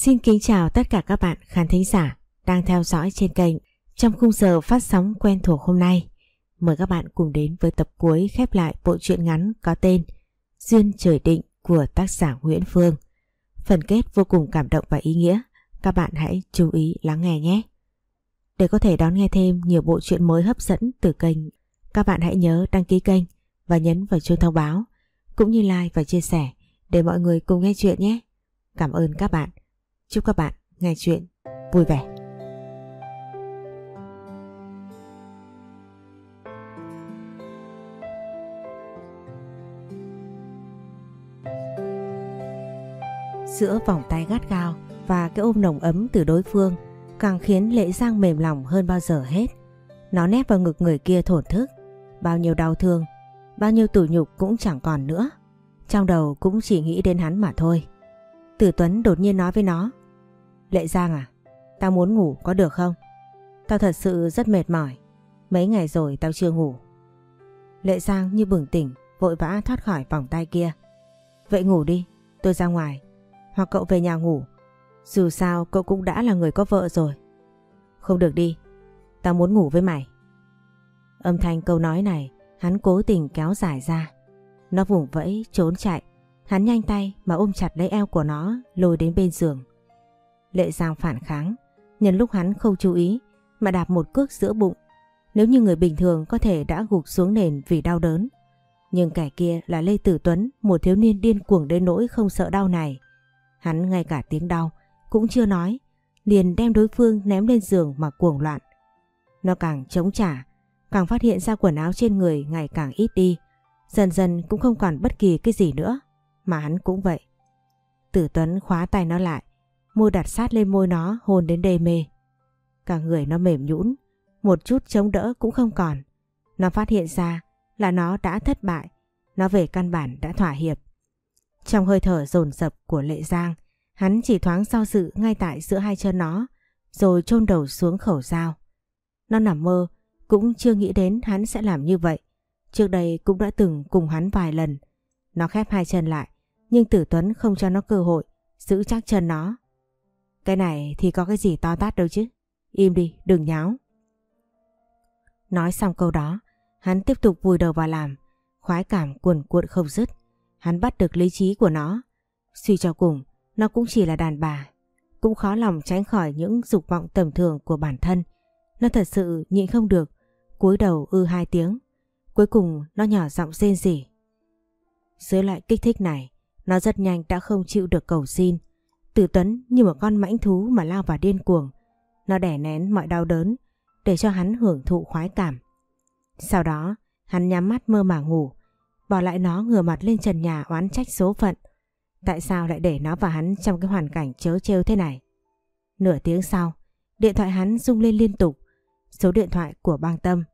Xin kính chào tất cả các bạn khán thính giả đang theo dõi trên kênh trong khung giờ phát sóng quen thuộc hôm nay. Mời các bạn cùng đến với tập cuối khép lại bộ truyện ngắn có tên Duyên Trời Định của tác giả Nguyễn Phương. Phần kết vô cùng cảm động và ý nghĩa. Các bạn hãy chú ý lắng nghe nhé. Để có thể đón nghe thêm nhiều bộ truyện mới hấp dẫn từ kênh, các bạn hãy nhớ đăng ký kênh và nhấn vào chuông thông báo, cũng như like và chia sẻ để mọi người cùng nghe chuyện nhé. Cảm ơn các bạn. Chúc các bạn nghe chuyện vui vẻ. Giữa vòng tay gắt gao và cái ôm nồng ấm từ đối phương càng khiến Lệ Giang mềm lòng hơn bao giờ hết. Nó nép vào ngực người kia thổn thức. Bao nhiêu đau thương, bao nhiêu tủi nhục cũng chẳng còn nữa. Trong đầu cũng chỉ nghĩ đến hắn mà thôi. Tử Tuấn đột nhiên nói với nó. Lệ Giang à, tao muốn ngủ có được không? Tao thật sự rất mệt mỏi. Mấy ngày rồi tao chưa ngủ. Lệ Giang như bừng tỉnh, vội vã thoát khỏi vòng tay kia. Vậy ngủ đi, tôi ra ngoài. Hoặc cậu về nhà ngủ. Dù sao cậu cũng đã là người có vợ rồi. Không được đi, tao muốn ngủ với mày. Âm thanh câu nói này hắn cố tình kéo dài ra. Nó vùng vẫy trốn chạy. Hắn nhanh tay mà ôm chặt lấy eo của nó lôi đến bên giường. Lệ Giang phản kháng, nhân lúc hắn không chú ý mà đạp một cước giữa bụng. Nếu như người bình thường có thể đã gục xuống nền vì đau đớn. Nhưng kẻ kia là Lê Tử Tuấn, một thiếu niên điên cuồng đến nỗi không sợ đau này. Hắn ngay cả tiếng đau cũng chưa nói, liền đem đối phương ném lên giường mà cuồng loạn. Nó càng chống trả, càng phát hiện ra quần áo trên người ngày càng ít đi. Dần dần cũng không còn bất kỳ cái gì nữa, mà hắn cũng vậy. Tử Tuấn khóa tay nó lại, môi đặt sát lên môi nó hôn đến đê mê. Cả người nó mềm nhũn, một chút chống đỡ cũng không còn. Nó phát hiện ra là nó đã thất bại, nó về căn bản đã thỏa hiệp. Trong hơi thở dồn dập của Lệ Giang, hắn chỉ thoáng do dự ngay tại giữa hai chân nó, rồi chôn đầu xuống khẩu dao. Nó nằm mơ, cũng chưa nghĩ đến hắn sẽ làm như vậy. Trước đây cũng đã từng cùng hắn vài lần. Nó khép hai chân lại, nhưng Tử Tuấn không cho nó cơ hội, giữ chắc chân nó. Cái này thì có cái gì to tát đâu chứ. Im đi, đừng nháo. Nói xong câu đó, hắn tiếp tục vùi đầu vào làm, khoái cảm cuồn cuộn không dứt. Hắn bắt được lý trí của nó. Suy cho cùng, nó cũng chỉ là đàn bà. Cũng khó lòng tránh khỏi những dục vọng tầm thường của bản thân. Nó thật sự nhịn không được, cúi đầu ư hai tiếng. Cuối cùng nó nhỏ giọng rên rỉ. Dưới lại kích thích này, nó rất nhanh đã không chịu được cầu xin. Tử Tuấn như một con mãnh thú mà lao vào điên cuồng. Nó đẻ nén mọi đau đớn để cho hắn hưởng thụ khoái cảm. Sau đó, hắn nhắm mắt mơ màng ngủ, bỏ lại nó ngửa mặt lên trần nhà oán trách số phận. Tại sao lại để nó và hắn trong cái hoàn cảnh chớ trêu thế này? Nửa tiếng sau, điện thoại hắn rung lên liên tục. Số điện thoại của bang tâm.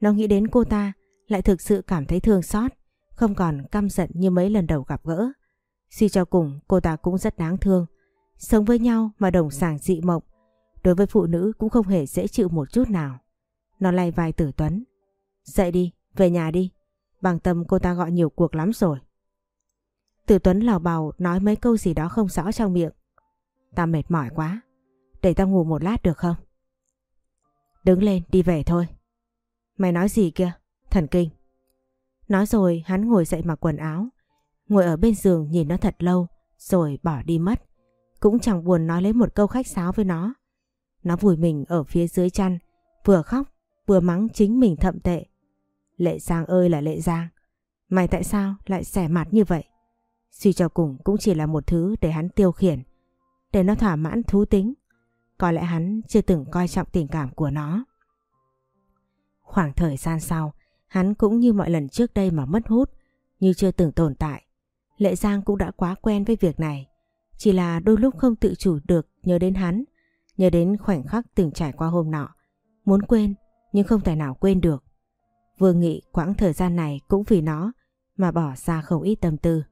Nó nghĩ đến cô ta, lại thực sự cảm thấy thương xót, không còn căm giận như mấy lần đầu gặp gỡ. Suy cho cùng, cô ta cũng rất đáng thương. Sống với nhau mà đồng sàng dị mộng, đối với phụ nữ cũng không hề dễ chịu một chút nào. Nó lay vai tử Tuấn. Dậy đi, về nhà đi. Bằng tâm cô ta gọi nhiều cuộc lắm rồi. Tử Tuấn lào bào nói mấy câu gì đó không rõ trong miệng. Ta mệt mỏi quá. Để tao ngủ một lát được không? Đứng lên đi về thôi. Mày nói gì kia? Thần kinh. Nói rồi hắn ngồi dậy mặc quần áo. Ngồi ở bên giường nhìn nó thật lâu rồi bỏ đi mất. Cũng chẳng buồn nói lấy một câu khách sáo với nó. Nó vùi mình ở phía dưới chăn, vừa khóc vừa mắng chính mình thậm tệ. Lệ Giang ơi là Lệ Giang, mày tại sao lại xẻ mặt như vậy? Suy cho cùng cũng chỉ là một thứ để hắn tiêu khiển, để nó thỏa mãn thú tính. Có lẽ hắn chưa từng coi trọng tình cảm của nó. Khoảng thời gian sau, hắn cũng như mọi lần trước đây mà mất hút, như chưa từng tồn tại. Lệ Giang cũng đã quá quen với việc này. Chỉ là đôi lúc không tự chủ được nhớ đến hắn, nhớ đến khoảnh khắc từng trải qua hôm nọ. Muốn quên, nhưng không thể nào quên được. Vương Nghị quãng thời gian này cũng vì nó mà bỏ ra không ít tâm tư.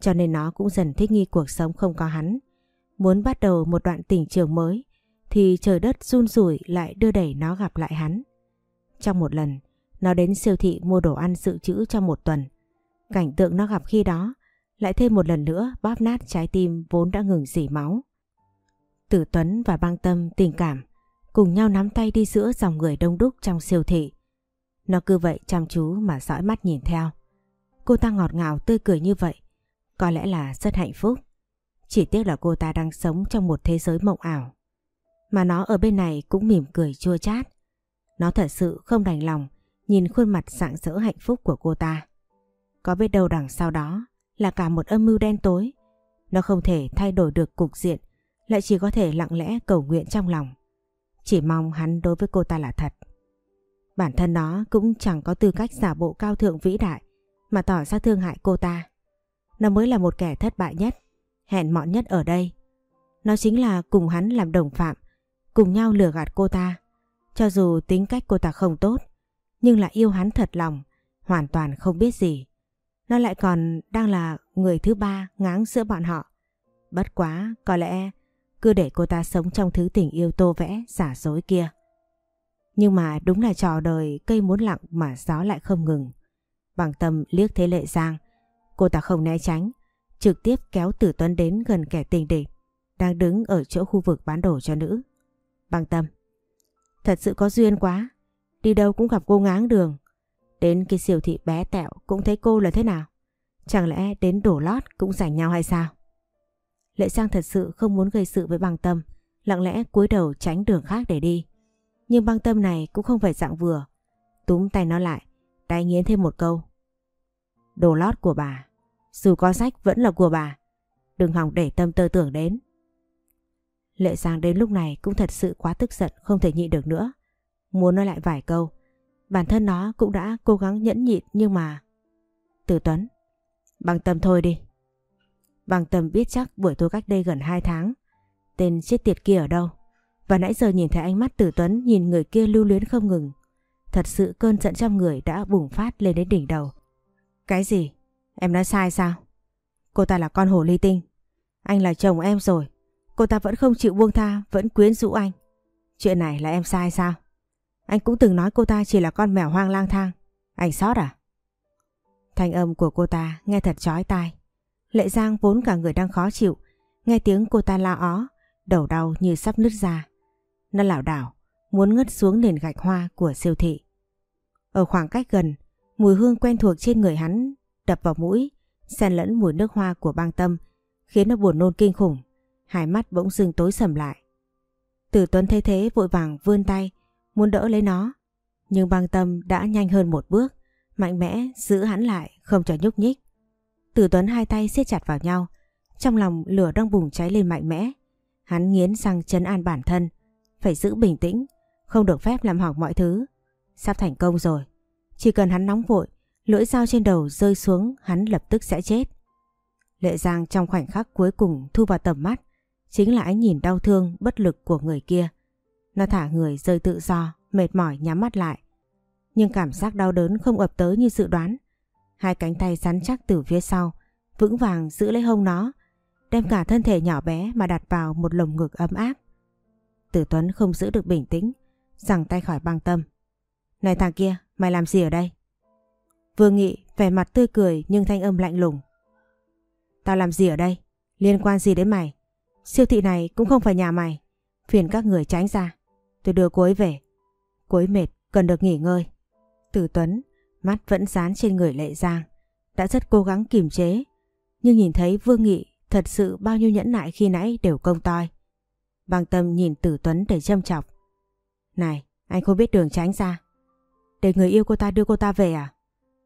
Cho nên nó cũng dần thích nghi cuộc sống không có hắn. Muốn bắt đầu một đoạn tình trường mới thì trời đất run rủi lại đưa đẩy nó gặp lại hắn. Trong một lần, nó đến siêu thị mua đồ ăn dự trữ cho một tuần. Cảnh tượng nó gặp khi đó lại thêm một lần nữa bóp nát trái tim vốn đã ngừng dỉ máu. Tử Tuấn và băng tâm tình cảm cùng nhau nắm tay đi giữa dòng người đông đúc trong siêu thị. Nó cứ vậy chăm chú mà dõi mắt nhìn theo. Cô ta ngọt ngào tươi cười như vậy, có lẽ là rất hạnh phúc. Chỉ tiếc là cô ta đang sống trong một thế giới mộng ảo. Mà nó ở bên này cũng mỉm cười chua chát. Nó thật sự không đành lòng nhìn khuôn mặt sạng sỡ hạnh phúc của cô ta. Có biết đâu đằng sau đó là cả một âm mưu đen tối. Nó không thể thay đổi được cục diện, lại chỉ có thể lặng lẽ cầu nguyện trong lòng. Chỉ mong hắn đối với cô ta là thật. Bản thân nó cũng chẳng có tư cách giả bộ cao thượng vĩ đại mà tỏ ra thương hại cô ta. Nó mới là một kẻ thất bại nhất, hẹn mọn nhất ở đây. Nó chính là cùng hắn làm đồng phạm, cùng nhau lừa gạt cô ta. Cho dù tính cách cô ta không tốt, nhưng lại yêu hắn thật lòng, hoàn toàn không biết gì. Nó lại còn đang là người thứ ba ngáng giữa bọn họ. Bất quá, có lẽ cứ để cô ta sống trong thứ tình yêu tô vẽ, giả dối kia. Nhưng mà đúng là trò đời cây muốn lặng mà gió lại không ngừng. Bằng tâm liếc thấy lệ giang, cô ta không né tránh, trực tiếp kéo tử tuấn đến gần kẻ tình địch, đang đứng ở chỗ khu vực bán đồ cho nữ. Bằng tâm, thật sự có duyên quá, đi đâu cũng gặp cô ngáng đường. Đến cái siêu thị bé tẹo cũng thấy cô là thế nào? Chẳng lẽ đến đổ lót cũng giành nhau hay sao? Lệ Giang thật sự không muốn gây sự với băng tâm, lặng lẽ cúi đầu tránh đường khác để đi. Nhưng băng tâm này cũng không phải dạng vừa. Túm tay nó lại, đáy nghiến thêm một câu. Đồ lót của bà, dù có sách vẫn là của bà. Đừng hòng để tâm tơ tưởng đến. Lệ Giang đến lúc này cũng thật sự quá tức giận không thể nhịn được nữa. Muốn nói lại vài câu. Bản thân nó cũng đã cố gắng nhẫn nhịn nhưng mà... Từ Tuấn, bằng tâm thôi đi. Bằng tâm biết chắc buổi tối cách đây gần 2 tháng. Tên chết tiệt kia ở đâu? Và nãy giờ nhìn thấy ánh mắt Tử Tuấn nhìn người kia lưu luyến không ngừng. Thật sự cơn giận trong người đã bùng phát lên đến đỉnh đầu. Cái gì? Em nói sai sao? Cô ta là con hồ ly tinh. Anh là chồng em rồi. Cô ta vẫn không chịu buông tha, vẫn quyến rũ anh. Chuyện này là em sai sao? Anh cũng từng nói cô ta chỉ là con mèo hoang lang thang. Anh sót à? Thanh âm của cô ta nghe thật chói tai. Lệ Giang vốn cả người đang khó chịu. Nghe tiếng cô ta la ó, đầu đau như sắp nứt ra. Nó lảo đảo, muốn ngất xuống nền gạch hoa của siêu thị. Ở khoảng cách gần, mùi hương quen thuộc trên người hắn đập vào mũi, xen lẫn mùi nước hoa của băng tâm, khiến nó buồn nôn kinh khủng. Hai mắt bỗng dưng tối sầm lại. Tử Tuấn thấy thế vội vàng vươn tay, muốn đỡ lấy nó. Nhưng băng tâm đã nhanh hơn một bước, mạnh mẽ giữ hắn lại, không cho nhúc nhích. Tử Tuấn hai tay siết chặt vào nhau, trong lòng lửa đang bùng cháy lên mạnh mẽ. Hắn nghiến răng chấn an bản thân, phải giữ bình tĩnh, không được phép làm hỏng mọi thứ. Sắp thành công rồi, chỉ cần hắn nóng vội, lưỡi dao trên đầu rơi xuống hắn lập tức sẽ chết. Lệ Giang trong khoảnh khắc cuối cùng thu vào tầm mắt, chính là ánh nhìn đau thương, bất lực của người kia. Nó thả người rơi tự do, mệt mỏi nhắm mắt lại. Nhưng cảm giác đau đớn không ập tới như dự đoán. Hai cánh tay rắn chắc từ phía sau, vững vàng giữ lấy hông nó, đem cả thân thể nhỏ bé mà đặt vào một lồng ngực ấm áp. Tử Tuấn không giữ được bình tĩnh, giằng tay khỏi băng tâm. Này thằng kia, mày làm gì ở đây? Vương Nghị vẻ mặt tươi cười nhưng thanh âm lạnh lùng. Tao làm gì ở đây? Liên quan gì đến mày? Siêu thị này cũng không phải nhà mày. Phiền các người tránh ra. Tôi đưa cô ấy về. Cô ấy mệt, cần được nghỉ ngơi. Tử Tuấn, mắt vẫn dán trên người Lệ Giang. Đã rất cố gắng kiềm chế. Nhưng nhìn thấy Vương Nghị thật sự bao nhiêu nhẫn nại khi nãy đều công toi. Bang tâm nhìn Tử Tuấn để châm chọc. Này, anh không biết đường tránh ra. Để người yêu cô ta đưa cô ta về à?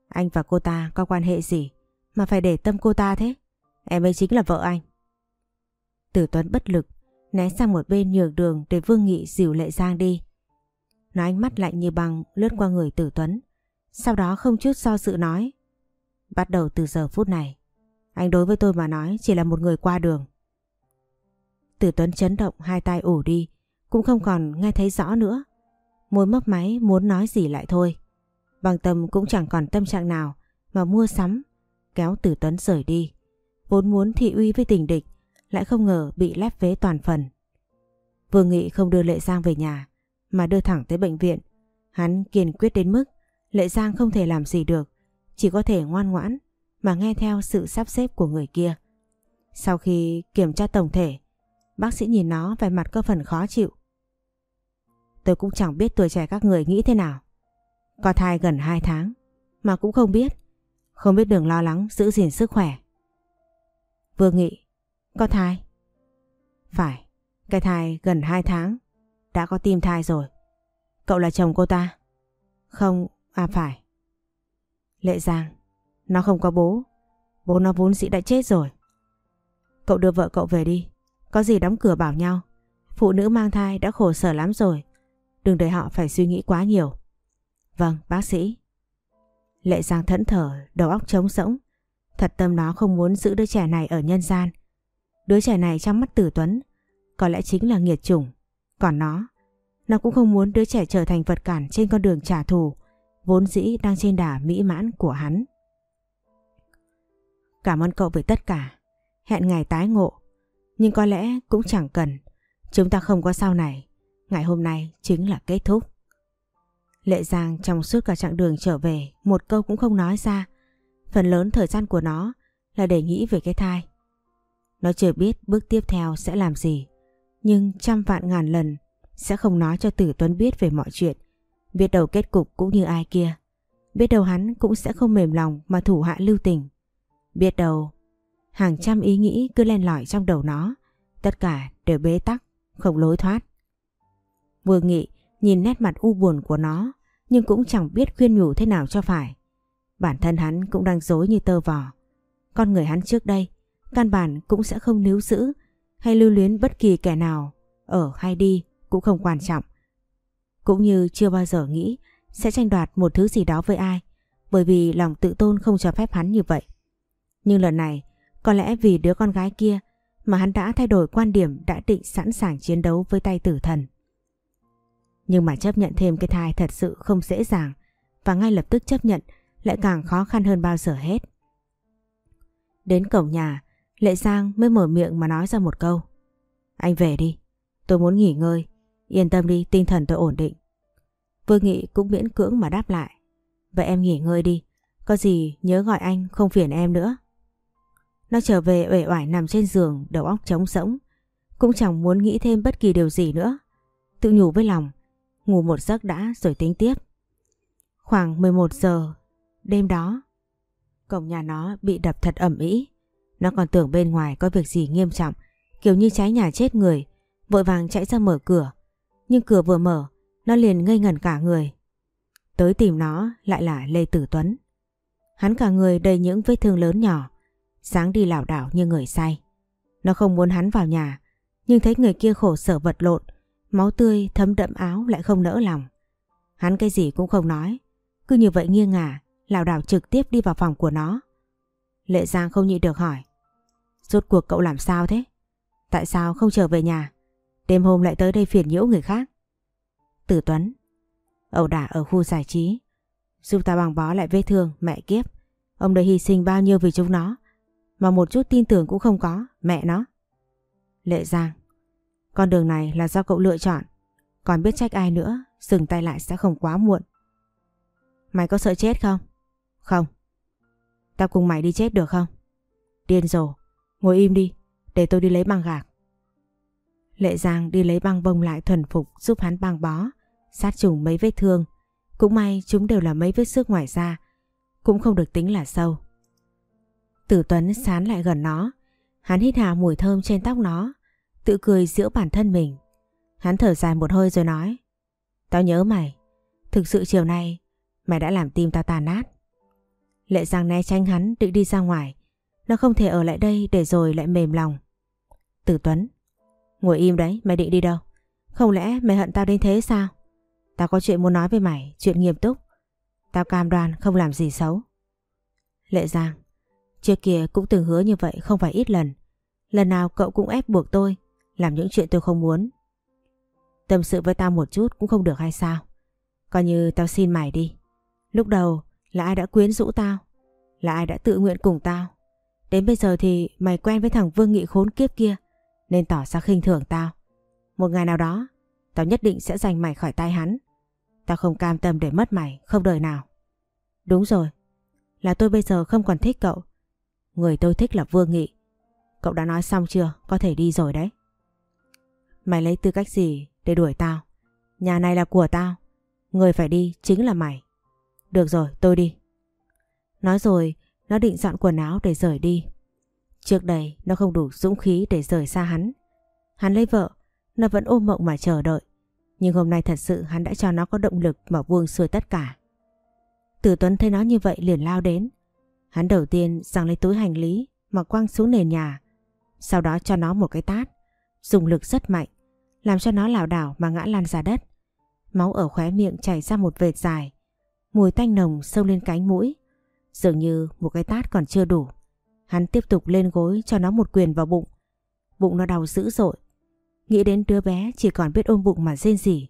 Anh và cô ta có quan hệ gì mà phải để tâm cô ta thế? Em ấy chính là vợ anh. Tử Tuấn bất lực, né sang một bên nhường đường để Vương Nghị dìu Lệ Giang đi. Nó ánh mắt lạnh như băng lướt qua người Tử Tuấn. Sau đó không chút do dự nói. Bắt đầu từ giờ phút này, anh đối với tôi mà nói chỉ là một người qua đường. Tử Tuấn chấn động hai tay ủ đi, cũng không còn nghe thấy rõ nữa. Môi mấp máy muốn nói gì lại thôi. Bằng tâm cũng chẳng còn tâm trạng nào mà mua sắm, kéo Tử Tuấn rời đi. Vốn muốn thị uy với tình địch, lại không ngờ bị lép vế toàn phần. Vương Nghị không đưa Lệ Giang về nhà, mà đưa thẳng tới bệnh viện. Hắn kiên quyết đến mức Lệ Giang không thể làm gì được, chỉ có thể ngoan ngoãn mà nghe theo sự sắp xếp của người kia. Sau khi kiểm tra tổng thể, bác sĩ nhìn nó vẻ mặt có phần khó chịu. Tôi cũng chẳng biết tuổi trẻ các người nghĩ thế nào. Có thai gần 2 tháng mà cũng không biết. Không biết đừng lo lắng giữ gìn sức khỏe. Vương Nghị, có thai? Phải, cái thai gần 2 tháng. Đã có tim thai rồi. Cậu là chồng cô ta? Không, à phải. Lệ Giang, nó không có bố. Bố nó vốn dĩ đã chết rồi. Cậu đưa vợ cậu về đi. Có gì đóng cửa bảo nhau. Phụ nữ mang thai đã khổ sở lắm rồi. Đừng để họ phải suy nghĩ quá nhiều. Vâng, bác sĩ. Lệ Giang thẫn thở, đầu óc trống rỗng. Thật tâm nó không muốn giữ đứa trẻ này ở nhân gian. Đứa trẻ này trong mắt Tử Tuấn có lẽ chính là nghiệt chủng. Còn nó, nó cũng không muốn đứa trẻ trở thành vật cản trên con đường trả thù vốn dĩ đang trên đà mỹ mãn của hắn. Cảm ơn cậu về tất cả. Hẹn ngày tái ngộ. Nhưng có lẽ cũng chẳng cần. Chúng ta không có sau này. Ngày hôm nay chính là kết thúc. Lệ Giang trong suốt cả chặng đường trở về một câu cũng không nói ra. Phần lớn thời gian của nó là để nghĩ về cái thai. Nó chưa biết bước tiếp theo sẽ làm gì. Nhưng trăm vạn ngàn lần sẽ không nói cho Tử Tuấn biết về mọi chuyện. Biết đầu kết cục cũng như ai kia. Biết đầu hắn cũng sẽ không mềm lòng mà thủ hạ lưu tình. Biết đầu, hàng trăm ý nghĩ cứ len lỏi trong đầu nó. Tất cả đều bế tắc, không lối thoát. vừa Nghị nhìn nét mặt u buồn của nó nhưng cũng chẳng biết khuyên nhủ thế nào cho phải. Bản thân hắn cũng đang dối như tơ vò. Con người hắn trước đây, căn bản cũng sẽ không níu giữ hay lưu luyến bất kỳ kẻ nào, ở hay đi cũng không quan trọng. Cũng như chưa bao giờ nghĩ sẽ tranh đoạt một thứ gì đó với ai, bởi vì lòng tự tôn không cho phép hắn như vậy. Nhưng lần này, có lẽ vì đứa con gái kia mà hắn đã thay đổi quan điểm đã định sẵn sàng chiến đấu với tay tử thần. Nhưng mà chấp nhận thêm cái thai thật sự không dễ dàng và ngay lập tức chấp nhận lại càng khó khăn hơn bao giờ hết. Đến cổng nhà, Lệ Giang mới mở miệng mà nói ra một câu. Anh về đi, tôi muốn nghỉ ngơi, yên tâm đi tinh thần tôi ổn định. Vương Nghị cũng miễn cưỡng mà đáp lại. Vậy em nghỉ ngơi đi, có gì nhớ gọi anh không phiền em nữa. Nó trở về uể oải nằm trên giường đầu óc trống rỗng, cũng chẳng muốn nghĩ thêm bất kỳ điều gì nữa. Tự nhủ với lòng, ngủ một giấc đã rồi tính tiếp. Khoảng 11 giờ đêm đó, cổng nhà nó bị đập thật ẩm ý. Nó còn tưởng bên ngoài có việc gì nghiêm trọng, kiểu như cháy nhà chết người, vội vàng chạy ra mở cửa. Nhưng cửa vừa mở, nó liền ngây ngẩn cả người. Tới tìm nó lại là Lê Tử Tuấn. Hắn cả người đầy những vết thương lớn nhỏ, sáng đi lảo đảo như người say. Nó không muốn hắn vào nhà, nhưng thấy người kia khổ sở vật lộn, máu tươi thấm đậm áo lại không nỡ lòng. Hắn cái gì cũng không nói, cứ như vậy nghiêng ngả, lảo đảo trực tiếp đi vào phòng của nó. Lệ Giang không nhịn được hỏi. Rốt cuộc cậu làm sao thế? Tại sao không trở về nhà? Đêm hôm lại tới đây phiền nhiễu người khác. Tử Tuấn, Ẩu đả ở khu giải trí Giúp ta bằng bó lại vết thương, mẹ kiếp Ông đã hy sinh bao nhiêu vì chúng nó Mà một chút tin tưởng cũng không có, Mẹ nó Lệ Giang, Con đường này là do cậu lựa chọn Còn biết trách ai nữa, Dừng tay lại sẽ không quá muộn Mày có sợ chết không? Không Tao cùng mày đi chết được không? Điên rồi. Ngồi im đi Để tôi đi lấy băng gạc Lệ Giang đi lấy băng bông lại thuần phục giúp hắn băng bó sát trùng mấy vết thương. Cũng may chúng đều là mấy vết xước ngoài da, cũng không được tính là sâu. Tử Tuấn sán lại gần nó, hắn hít hà mùi thơm trên tóc nó, tự cười giễu bản thân mình. Hắn thở dài một hơi rồi nói, tao nhớ mày, thực sự chiều nay mày đã làm tim tao tàn nát. Lệ Giang né tránh hắn định đi ra ngoài, nó không thể ở lại đây để rồi lại mềm lòng. Tử Tuấn, ngồi im đấy, mày định đi đâu? Không lẽ mày hận tao đến thế sao? Tao có chuyện muốn nói với mày, chuyện nghiêm túc. Tao cam đoan không làm gì xấu. Lệ Giang, trước kia cũng từng hứa như vậy không phải ít lần. Lần nào cậu cũng ép buộc tôi làm những chuyện tôi không muốn. Tâm sự với tao một chút cũng không được hay sao? Coi như tao xin mày đi. Lúc đầu là ai đã quyến rũ tao? Là ai đã tự nguyện cùng tao? Đến bây giờ thì mày quen với thằng Vương Nghị khốn kiếp kia nên tỏ ra khinh thường tao. Một ngày nào đó tao nhất định sẽ giành mày khỏi tay hắn. Tao không cam tâm để mất mày, không đời nào. Đúng rồi, là tôi bây giờ không còn thích cậu, Người tôi thích là Vương Nghị. Cậu đã nói xong chưa? Có thể đi rồi đấy. Mày lấy tư cách gì để đuổi tao? Nhà này là của tao. Người phải đi chính là mày. Được rồi, tôi đi. Nói rồi, nó định dọn quần áo để rời đi. Trước đây, nó không đủ dũng khí để rời xa hắn. Hắn lấy vợ, nó vẫn ôm mộng mà chờ đợi. Nhưng hôm nay thật sự hắn đã cho nó có động lực mà buông xuôi tất cả. Tử Tuấn thấy nó như vậy liền lao đến. Hắn đầu tiên giằng lấy túi hành lý mà quăng xuống nền nhà. Sau đó cho nó một cái tát, dùng lực rất mạnh, làm cho nó lảo đảo mà ngã lăn ra đất. Máu ở khóe miệng chảy ra một vệt dài, mùi tanh nồng sâu lên cánh mũi. Dường như một cái tát còn chưa đủ. Hắn tiếp tục lên gối cho nó một quyền vào bụng. Bụng nó đau dữ dội. Nghĩ đến đứa bé chỉ còn biết ôm bụng mà rên rỉ.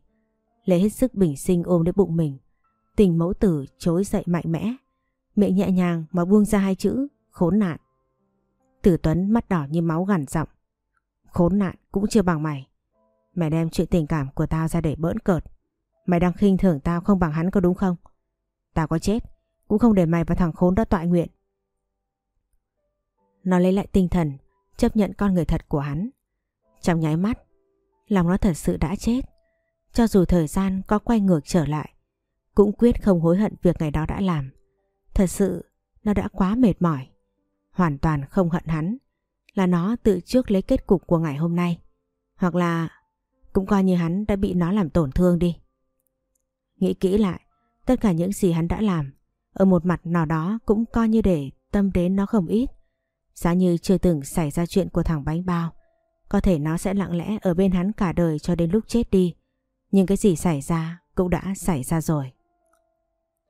Lấy hết sức bình sinh ôm lấy bụng mình. Tình mẫu tử chối dậy mạnh mẽ. Miệng nhẹ nhàng mà buông ra hai chữ, khốn nạn. Tử Tuấn mắt đỏ như máu gằn giọng. Khốn nạn cũng chưa bằng mày. Mày đem chuyện tình cảm của tao ra để bỡn cợt. Mày đang khinh thường tao không bằng hắn có đúng không? Tao có chết cũng không để mày và thằng khốn đó tọa nguyện. Nó lấy lại tinh thần, chấp nhận con người thật của hắn. Trong nháy mắt, lòng nó thật sự đã chết. Cho dù thời gian có quay ngược trở lại, cũng quyết không hối hận việc ngày đó đã làm. Thật sự, nó đã quá mệt mỏi. Hoàn toàn không hận hắn, là nó tự trước lấy kết cục của ngày hôm nay. Hoặc là cũng coi như hắn đã bị nó làm tổn thương đi. Nghĩ kỹ lại, tất cả những gì hắn đã làm, ở một mặt nào đó cũng coi như để tâm đến nó không ít. Giá như chưa từng xảy ra chuyện của thằng bánh bao, có thể nó sẽ lặng lẽ ở bên hắn cả đời cho đến lúc chết đi. Nhưng cái gì xảy ra cũng đã xảy ra rồi.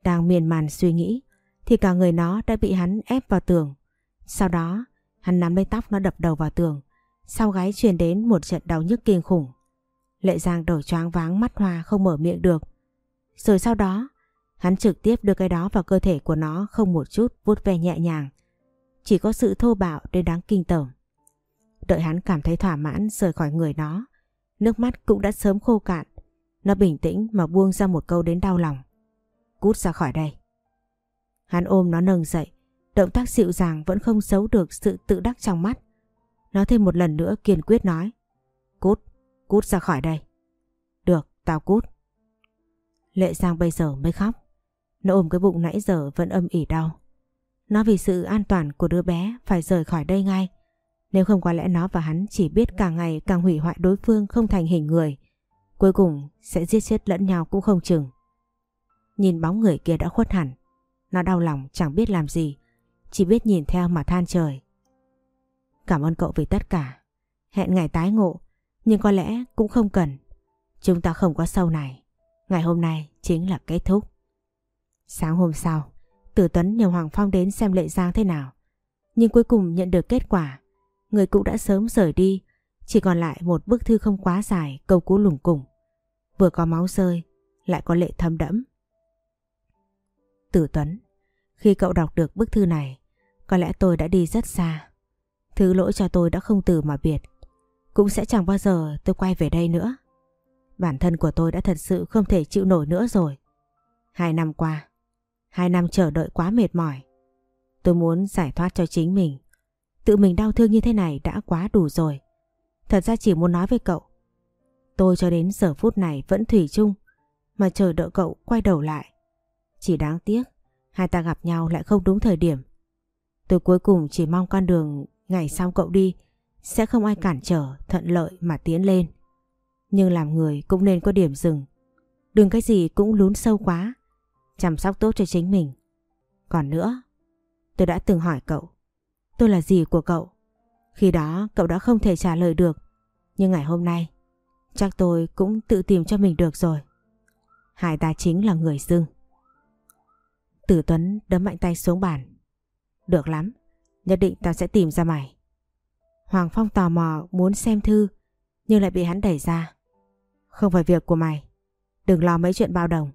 Đang miên man suy nghĩ, thì cả người nó đã bị hắn ép vào tường. Sau đó, hắn nắm lấy tóc nó đập đầu vào tường. Sau gáy truyền đến một trận đau nhức kinh khủng. Lệ Giang đổi choáng váng mắt hoa không mở miệng được. Rồi sau đó, hắn trực tiếp đưa cái đó vào cơ thể của nó không một chút vuốt ve nhẹ nhàng. Chỉ có sự thô bạo đến đáng kinh tởm. Đợi hắn cảm thấy thỏa mãn rời khỏi người nó, nước mắt cũng đã sớm khô cạn. Nó bình tĩnh mà buông ra một câu đến đau lòng. Cút ra khỏi đây. Hắn ôm nó nâng dậy, động tác dịu dàng vẫn không giấu được sự tự đắc trong mắt. Nó thêm một lần nữa kiên quyết nói. Cút, cút ra khỏi đây. Được, tao cút. Lệ Giang bây giờ mới khóc. Nó ôm cái bụng nãy giờ vẫn âm ỉ đau. Nó vì sự an toàn của đứa bé phải rời khỏi đây ngay. Nếu không có lẽ nó và hắn chỉ biết càng ngày càng hủy hoại đối phương không thành hình người. Cuối cùng sẽ giết chết lẫn nhau cũng không chừng. Nhìn bóng người kia đã khuất hẳn. Nó đau lòng chẳng biết làm gì. Chỉ biết nhìn theo mà than trời. Cảm ơn cậu vì tất cả. Hẹn ngày tái ngộ. Nhưng có lẽ cũng không cần. Chúng ta không có sau này. Ngày hôm nay chính là kết thúc. Sáng hôm sau, Tử Tuấn nhờ Hoàng Phong đến xem Lệ Giang thế nào. Nhưng cuối cùng nhận được kết quả. Người cũng đã sớm rời đi. Chỉ còn lại một bức thư không quá dài, câu cú lủng củng. Vừa có máu rơi, lại có lệ thâm đẫm. Tử Tuấn, khi cậu đọc được bức thư này, có lẽ tôi đã đi rất xa. Thứ lỗi cho tôi đã không từ mà biệt. Cũng sẽ chẳng bao giờ tôi quay về đây nữa. Bản thân của tôi đã thật sự không thể chịu nổi nữa rồi. Hai năm qua, hai năm chờ đợi quá mệt mỏi. Tôi muốn giải thoát cho chính mình. Tự mình đau thương như thế này đã quá đủ rồi. Thật ra chỉ muốn nói với cậu. Tôi cho đến giờ phút này vẫn thủy chung mà chờ đợi cậu quay đầu lại. Chỉ đáng tiếc, hai ta gặp nhau lại không đúng thời điểm. Tôi cuối cùng chỉ mong con đường ngày sau cậu đi sẽ không ai cản trở, thuận lợi mà tiến lên. Nhưng làm người cũng nên có điểm dừng. Đừng cái gì cũng lún sâu quá. Chăm sóc tốt cho chính mình. Còn nữa, tôi đã từng hỏi cậu. Tôi là gì của cậu? Khi đó cậu đã không thể trả lời được. Nhưng ngày hôm nay, chắc tôi cũng tự tìm cho mình được rồi. Hai ta chính là người dưng. Tử Tuấn đấm mạnh tay xuống bàn. Được lắm, nhất định tao sẽ tìm ra mày. Hoàng Phong tò mò muốn xem thư, nhưng lại bị hắn đẩy ra. Không phải việc của mày. Đừng lo mấy chuyện bao đồng.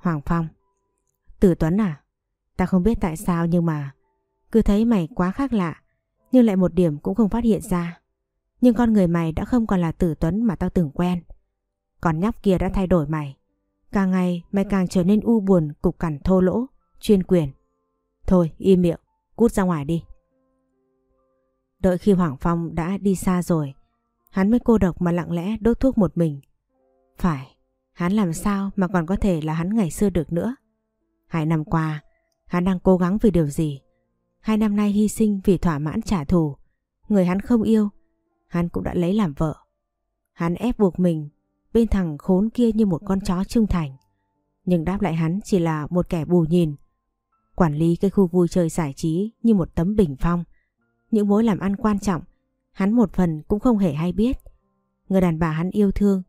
Hoàng Phong. Tử Tuấn à? Ta không biết tại sao nhưng mà cứ thấy mày quá khác lạ nhưng lại một điểm cũng không phát hiện ra. Nhưng con người mày đã không còn là Tử Tuấn mà tao từng quen. Còn nhóc kia đã thay đổi mày. Càng ngày mày càng trở nên u buồn, cục cằn thô lỗ, chuyên quyền. Thôi im miệng, cút ra ngoài đi. Đợi khi Hoàng Phong đã đi xa rồi, hắn mới cô độc mà lặng lẽ đốt thuốc một mình. Phải, hắn làm sao mà còn có thể là hắn ngày xưa được nữa. Hai năm qua, hắn đang cố gắng vì điều gì? Hai năm nay hy sinh vì thỏa mãn trả thù. Người hắn không yêu, hắn cũng đã lấy làm vợ. Hắn ép buộc mình bên thằng khốn kia như một con chó trung thành. Nhưng đáp lại hắn chỉ là một kẻ bù nhìn. Quản lý cái khu vui chơi giải trí như một tấm bình phong. Những mối làm ăn quan trọng, hắn một phần cũng không hề hay biết. Người đàn bà hắn yêu thương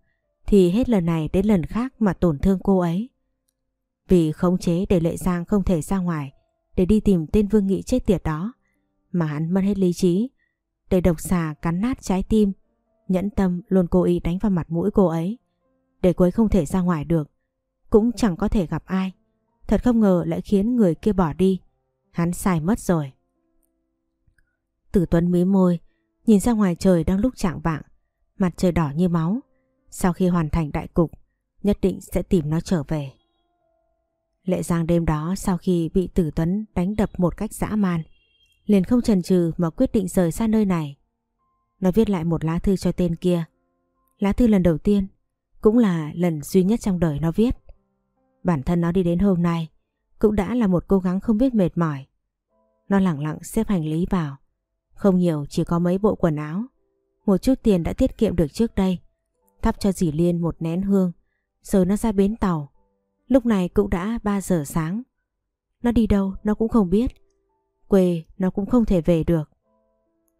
thì hết lần này đến lần khác mà tổn thương cô ấy. Vì khống chế để Lệ Giang không thể ra ngoài, để đi tìm tên Vương Nghị chết tiệt đó, mà hắn mất hết lý trí, để độc xà cắn nát trái tim, nhẫn tâm luôn cố ý đánh vào mặt mũi cô ấy. Để cô ấy không thể ra ngoài được, cũng chẳng có thể gặp ai. Thật không ngờ lại khiến người kia bỏ đi, hắn sai mất rồi. Tử Tuấn mí môi, nhìn ra ngoài trời đang lúc trạng vạng, mặt trời đỏ như máu sau khi hoàn thành đại cục nhất định sẽ tìm nó trở về Lệ Giang đêm đó sau khi bị Tử Tuấn đánh đập một cách dã man, liền không chần chừ mà quyết định rời xa nơi này. Nó viết lại một lá thư cho tên kia. Lá thư lần đầu tiên, cũng là lần duy nhất trong đời nó viết. Bản thân nó đi đến hôm nay cũng đã là một cố gắng không biết mệt mỏi. Nó lặng lặng xếp hành lý vào. Không nhiều chỉ có mấy bộ quần áo. Một chút tiền đã tiết kiệm được trước đây. Thắp cho dì Liên một nén hương. Rồi nó ra bến tàu Lúc này cũng đã 3 giờ sáng. Nó đi đâu nó cũng không biết. Quê nó cũng không thể về được.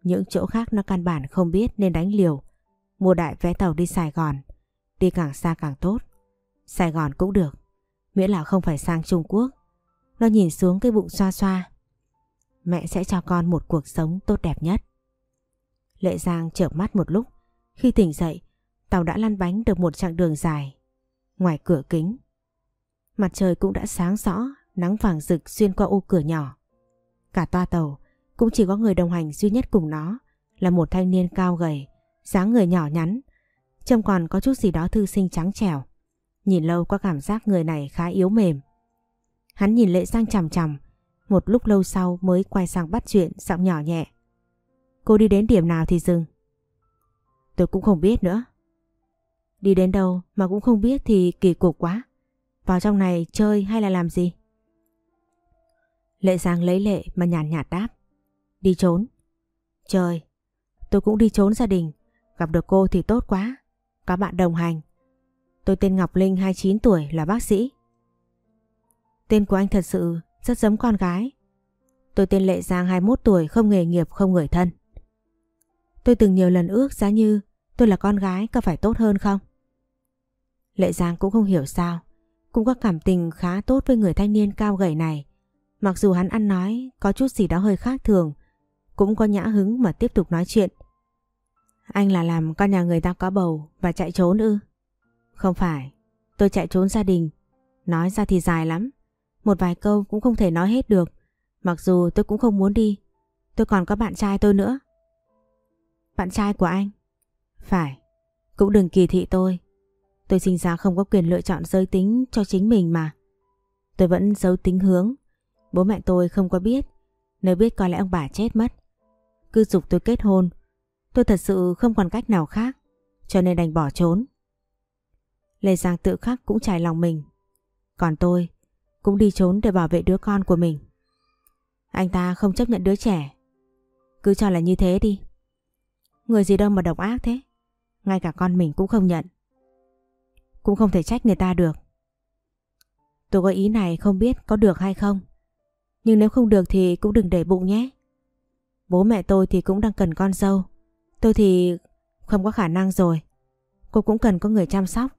Những chỗ khác nó căn bản không biết nên đánh liều. Mua đại vé tàu đi Sài Gòn. Đi càng xa càng tốt. Sài Gòn cũng được. Miễn là không phải sang Trung Quốc. Nó nhìn xuống cái bụng xoa xoa. Mẹ sẽ cho con một cuộc sống tốt đẹp nhất. Lệ Giang chợp mắt một lúc. Khi tỉnh dậy, tàu đã lăn bánh được một chặng đường dài. Ngoài cửa kính, Mặt trời cũng đã sáng rõ, nắng vàng rực xuyên qua ô cửa nhỏ. Cả toa tàu cũng chỉ có người đồng hành duy nhất cùng nó là một thanh niên cao gầy, dáng người nhỏ nhắn, trông còn có chút gì đó thư sinh trắng trẻo. Nhìn lâu có cảm giác người này khá yếu mềm. Hắn nhìn Lệ Giang chằm chằm, một lúc lâu sau mới quay sang bắt chuyện giọng nhỏ nhẹ. Cô đi đến điểm nào thì dừng? Tôi cũng không biết nữa. Đi đến đâu mà cũng không biết thì kỳ cục quá. Vào trong này chơi hay là làm gì? Lệ Giang lấy lệ mà nhàn nhạt, nhạt đáp. Đi trốn. trời, Tôi cũng đi trốn gia đình. Gặp được cô thì tốt quá. Có bạn đồng hành. Tôi tên Ngọc Linh 29 tuổi là bác sĩ. Tên của anh thật sự rất giống con gái. Tôi tên Lệ Giang 21 tuổi không nghề nghiệp không người thân. Tôi từng nhiều lần ước giá như tôi là con gái có phải tốt hơn không? Lệ Giang cũng không hiểu sao cũng có cảm tình khá tốt với người thanh niên cao gầy này. Mặc dù hắn ăn nói có chút gì đó hơi khác thường, cũng có nhã hứng mà tiếp tục nói chuyện. Anh là làm con nhà người ta có bầu và chạy trốn ư? Không phải, tôi chạy trốn gia đình. Nói ra thì dài lắm, một vài câu cũng không thể nói hết được. Mặc dù tôi cũng không muốn đi, tôi còn có bạn trai tôi nữa. Bạn trai của anh? Phải, cũng đừng kỳ thị tôi. Tôi sinh ra không có quyền lựa chọn giới tính cho chính mình mà. Tôi vẫn giấu tính hướng. Bố mẹ tôi không có biết. Nếu biết có lẽ ông bà chết mất. Cứ dục tôi kết hôn. Tôi thật sự không còn cách nào khác. Cho nên đành bỏ trốn. Lê Giang tự khắc cũng trải lòng mình. Còn tôi cũng đi trốn để bảo vệ đứa con của mình. Anh ta không chấp nhận đứa trẻ. Cứ cho là như thế đi. Người gì đâu mà độc ác thế. Ngay cả con mình cũng không nhận. Cũng không thể trách người ta được. Tôi có ý này không biết có được hay không, Nhưng nếu không được thì cũng đừng để bụng nhé. Bố mẹ tôi thì cũng đang cần con dâu, Tôi thì không có khả năng rồi. Cô cũng cần có người chăm sóc,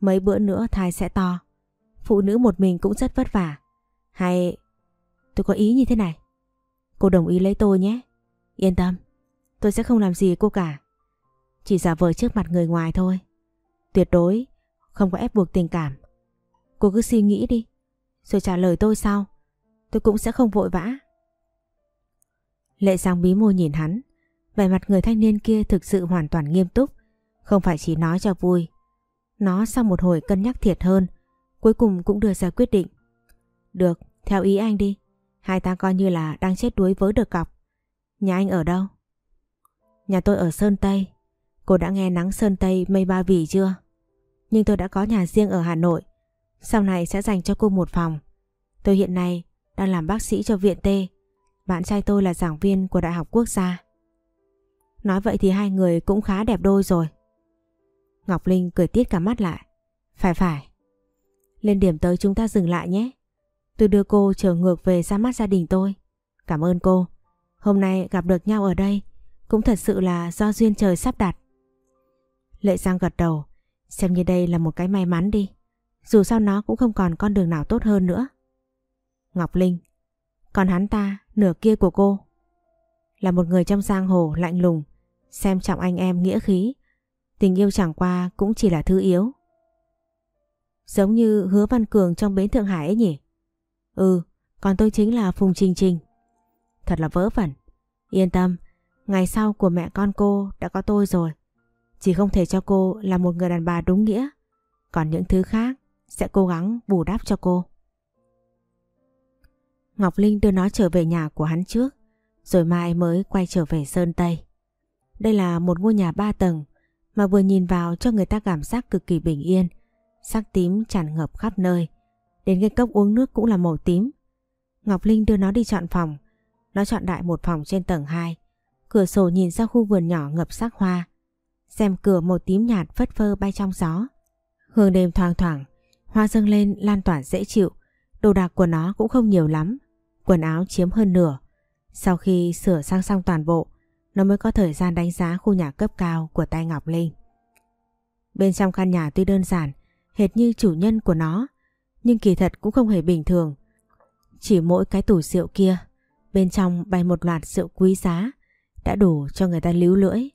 Mấy bữa nữa thai sẽ to. Phụ nữ một mình cũng rất vất vả. Hay, tôi có ý như thế này, Cô đồng ý lấy tôi nhé. Yên tâm, Tôi sẽ không làm gì cô cả, Chỉ giả vờ trước mặt người ngoài thôi. Tuyệt đối không có ép buộc tình cảm. Cô cứ suy nghĩ đi, rồi trả lời tôi sau. Tôi cũng sẽ không vội vã. Lệ Giang bí môi nhìn hắn, vẻ mặt người thanh niên kia thực sự hoàn toàn nghiêm túc, không phải chỉ nói cho vui. Nó sau một hồi cân nhắc thiệt hơn, cuối cùng cũng đưa ra quyết định. Được, theo ý anh đi, hai ta coi như là đang chết đuối với được cọc. Nhà anh ở đâu? Nhà tôi ở Sơn Tây. Cô đã nghe nắng Sơn Tây mây ba vì chưa? Nhưng tôi đã có nhà riêng ở Hà Nội. Sau này sẽ dành cho cô một phòng. Tôi hiện nay đang làm bác sĩ cho viện T. Bạn trai tôi là giảng viên của Đại học Quốc gia. Nói vậy thì hai người cũng khá đẹp đôi rồi. Ngọc Linh cười tiết cả mắt lại. Phải phải. Lên điểm tới chúng ta dừng lại nhé. Tôi đưa cô trở ngược về ra mắt gia đình tôi. Cảm ơn cô. Hôm nay gặp được nhau ở đây cũng thật sự là do duyên trời sắp đặt. Lệ Giang gật đầu, xem như đây là một cái may mắn đi. Dù sao nó cũng không còn con đường nào tốt hơn nữa. Ngọc Linh, còn hắn ta, nửa kia của cô. Là một người trong giang hồ lạnh lùng, xem trọng anh em nghĩa khí. Tình yêu chẳng qua cũng chỉ là thứ yếu. Giống như hứa Văn Cường trong bến Thượng Hải ấy nhỉ? Ừ, còn tôi chính là Phùng Trình Trình. Thật là vớ vẩn. Yên tâm, ngày sau của mẹ con cô đã có tôi rồi. Chỉ không thể cho cô là một người đàn bà đúng nghĩa. Còn những thứ khác sẽ cố gắng bù đắp cho cô. Ngọc Linh đưa nó trở về nhà của hắn trước, rồi mai mới quay trở về Sơn Tây. Đây là một ngôi nhà ba tầng mà vừa nhìn vào cho người ta cảm giác cực kỳ bình yên, sắc tím tràn ngập khắp nơi. Đến cái cốc uống nước cũng là màu tím. Ngọc Linh đưa nó đi chọn phòng. Nó chọn đại một phòng trên tầng 2. Cửa sổ nhìn ra khu vườn nhỏ ngập sắc hoa. Xem cửa màu tím nhạt phất phơ bay trong gió. Hương đêm thoang thoảng, hoa dâng lên lan tỏa dễ chịu. Đồ đạc của nó cũng không nhiều lắm. Quần áo chiếm hơn nửa. Sau khi sửa sang xong toàn bộ, nó mới có thời gian đánh giá khu nhà cấp cao của tay Ngọc Linh. Bên trong căn nhà tuy đơn giản, hệt như chủ nhân của nó, nhưng kỳ thật cũng không hề bình thường. Chỉ mỗi cái tủ rượu kia, bên trong bày một loạt rượu quý giá, đã đủ cho người ta líu lưỡi.